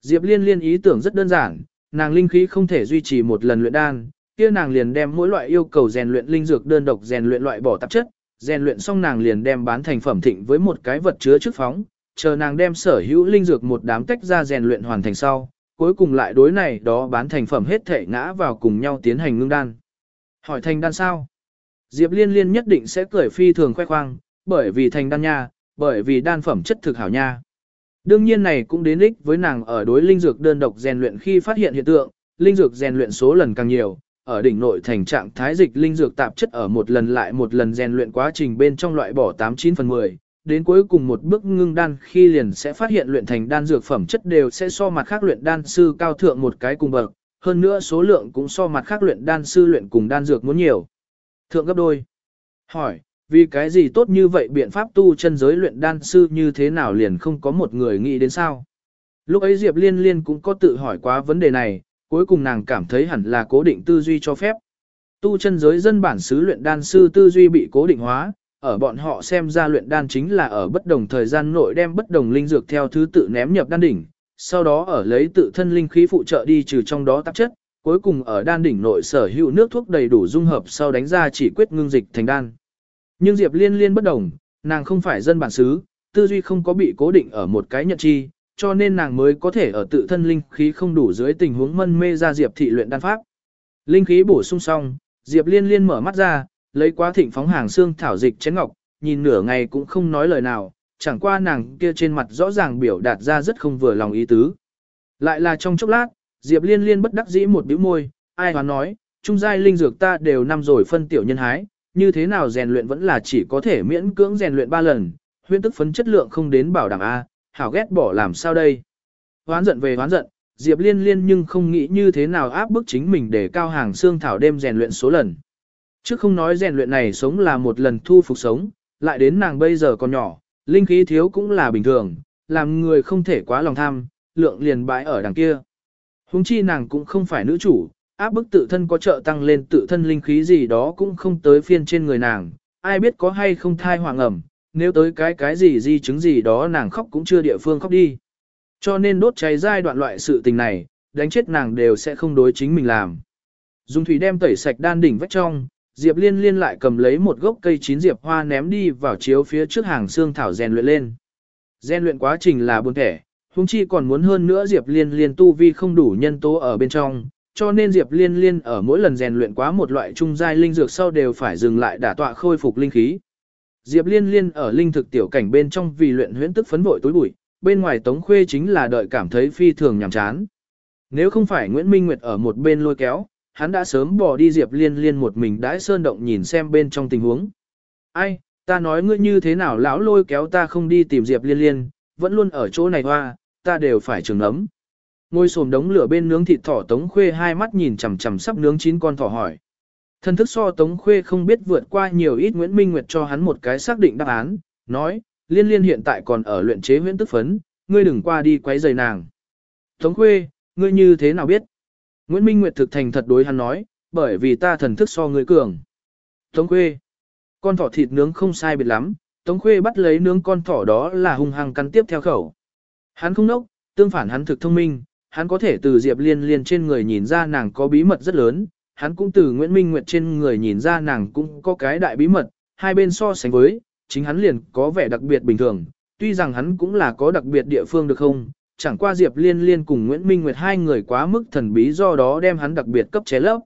Speaker 1: Diệp Liên Liên ý tưởng rất đơn giản, nàng linh khí không thể duy trì một lần luyện đan, kia nàng liền đem mỗi loại yêu cầu rèn luyện linh dược đơn độc rèn luyện loại bỏ tạp chất, rèn luyện xong nàng liền đem bán thành phẩm thịnh với một cái vật chứa trước phóng, chờ nàng đem sở hữu linh dược một đám tách ra rèn luyện hoàn thành sau, cuối cùng lại đối này đó bán thành phẩm hết thể ngã vào cùng nhau tiến hành ngưng đan. Hỏi thành đan sao? Diệp Liên Liên nhất định sẽ cười phi thường khoe khoang, bởi vì thành đan nha, bởi vì đan phẩm chất thực hảo nha. Đương nhiên này cũng đến ích với nàng ở đối linh dược đơn độc rèn luyện khi phát hiện hiện tượng, linh dược rèn luyện số lần càng nhiều, ở đỉnh nội thành trạng thái dịch linh dược tạp chất ở một lần lại một lần rèn luyện quá trình bên trong loại bỏ 89 phần 10, đến cuối cùng một bước ngưng đan khi liền sẽ phát hiện luyện thành đan dược phẩm chất đều sẽ so mặt khác luyện đan sư cao thượng một cái cùng bậc, hơn nữa số lượng cũng so mặt khác luyện đan sư luyện cùng đan dược muốn nhiều. Thượng gấp đôi. Hỏi, vì cái gì tốt như vậy biện pháp tu chân giới luyện đan sư như thế nào liền không có một người nghĩ đến sao? Lúc ấy Diệp Liên Liên cũng có tự hỏi quá vấn đề này, cuối cùng nàng cảm thấy hẳn là cố định tư duy cho phép. Tu chân giới dân bản xứ luyện đan sư tư duy bị cố định hóa, ở bọn họ xem ra luyện đan chính là ở bất đồng thời gian nội đem bất đồng linh dược theo thứ tự ném nhập đan đỉnh, sau đó ở lấy tự thân linh khí phụ trợ đi trừ trong đó tạp chất, cuối cùng ở đan đỉnh nội sở hữu nước thuốc đầy đủ dung hợp sau đánh ra chỉ quyết ngưng dịch thành đan. Nhưng Diệp Liên Liên bất đồng, nàng không phải dân bản xứ, tư duy không có bị cố định ở một cái nhận chi, cho nên nàng mới có thể ở tự thân linh khí không đủ dưới tình huống mân mê ra Diệp thị luyện đan pháp. Linh khí bổ sung xong, Diệp Liên Liên mở mắt ra, lấy quá thịnh phóng hàng xương thảo dịch chén ngọc, nhìn nửa ngày cũng không nói lời nào, chẳng qua nàng kia trên mặt rõ ràng biểu đạt ra rất không vừa lòng ý tứ. Lại là trong chốc lát, Diệp Liên Liên bất đắc dĩ một bĩu môi, ai hoán nói, trung giai linh dược ta đều năm rồi phân tiểu nhân hái, như thế nào rèn luyện vẫn là chỉ có thể miễn cưỡng rèn luyện ba lần, huyễn tức phấn chất lượng không đến bảo đảm A, hảo ghét bỏ làm sao đây. Hoán giận về hoán giận, Diệp Liên Liên nhưng không nghĩ như thế nào áp bức chính mình để cao hàng xương thảo đêm rèn luyện số lần. Trước không nói rèn luyện này sống là một lần thu phục sống, lại đến nàng bây giờ còn nhỏ, linh khí thiếu cũng là bình thường, làm người không thể quá lòng tham, lượng liền bãi ở đằng kia. Huống chi nàng cũng không phải nữ chủ, áp bức tự thân có trợ tăng lên tự thân linh khí gì đó cũng không tới phiên trên người nàng, ai biết có hay không thai hoàng ẩm, nếu tới cái cái gì di chứng gì đó nàng khóc cũng chưa địa phương khóc đi. Cho nên đốt cháy giai đoạn loại sự tình này, đánh chết nàng đều sẽ không đối chính mình làm. Dung thủy đem tẩy sạch đan đỉnh vách trong, Diệp Liên Liên lại cầm lấy một gốc cây chín diệp hoa ném đi vào chiếu phía trước hàng xương thảo rèn luyện lên. Rèn luyện quá trình là buồn thể, huống chi còn muốn hơn nữa Diệp Liên Liên tu vi không đủ nhân tố ở bên trong, cho nên Diệp Liên Liên ở mỗi lần rèn luyện quá một loại trung giai linh dược sau đều phải dừng lại đả tọa khôi phục linh khí. Diệp Liên Liên ở linh thực tiểu cảnh bên trong vì luyện huyễn tức phấn vội tối bụi, bên ngoài Tống Khuê chính là đợi cảm thấy phi thường nhàm chán. Nếu không phải Nguyễn Minh Nguyệt ở một bên lôi kéo, hắn đã sớm bỏ đi Diệp Liên Liên một mình đãi sơn động nhìn xem bên trong tình huống. Ai, ta nói ngươi như thế nào lão lôi kéo ta không đi tìm Diệp Liên Liên, vẫn luôn ở chỗ này hoa, ta đều phải trường ấm. Ngôi sồm đống lửa bên nướng thịt thỏ Tống Khuê hai mắt nhìn chằm chằm sắp nướng chín con thỏ hỏi. Thân thức so Tống Khuê không biết vượt qua nhiều ít Nguyễn Minh Nguyệt cho hắn một cái xác định đáp án, nói, liên liên hiện tại còn ở luyện chế huyễn tức phấn, ngươi đừng qua đi quấy rầy nàng. Tống Khuê, ngươi như thế nào biết? Nguyễn Minh Nguyệt thực thành thật đối hắn nói, bởi vì ta thần thức so ngươi cường. Tống Khuê, con thỏ thịt nướng không sai biệt lắm, Tống Khuê bắt lấy nướng con thỏ đó là hung hăng cắn tiếp theo khẩu. Hắn không nốc, tương phản hắn thực thông minh, hắn có thể từ Diệp Liên Liên trên người nhìn ra nàng có bí mật rất lớn, hắn cũng từ Nguyễn Minh Nguyệt trên người nhìn ra nàng cũng có cái đại bí mật, hai bên so sánh với, chính hắn liền có vẻ đặc biệt bình thường, tuy rằng hắn cũng là có đặc biệt địa phương được không, chẳng qua Diệp Liên Liên cùng Nguyễn Minh Nguyệt hai người quá mức thần bí do đó đem hắn đặc biệt cấp chế lấp.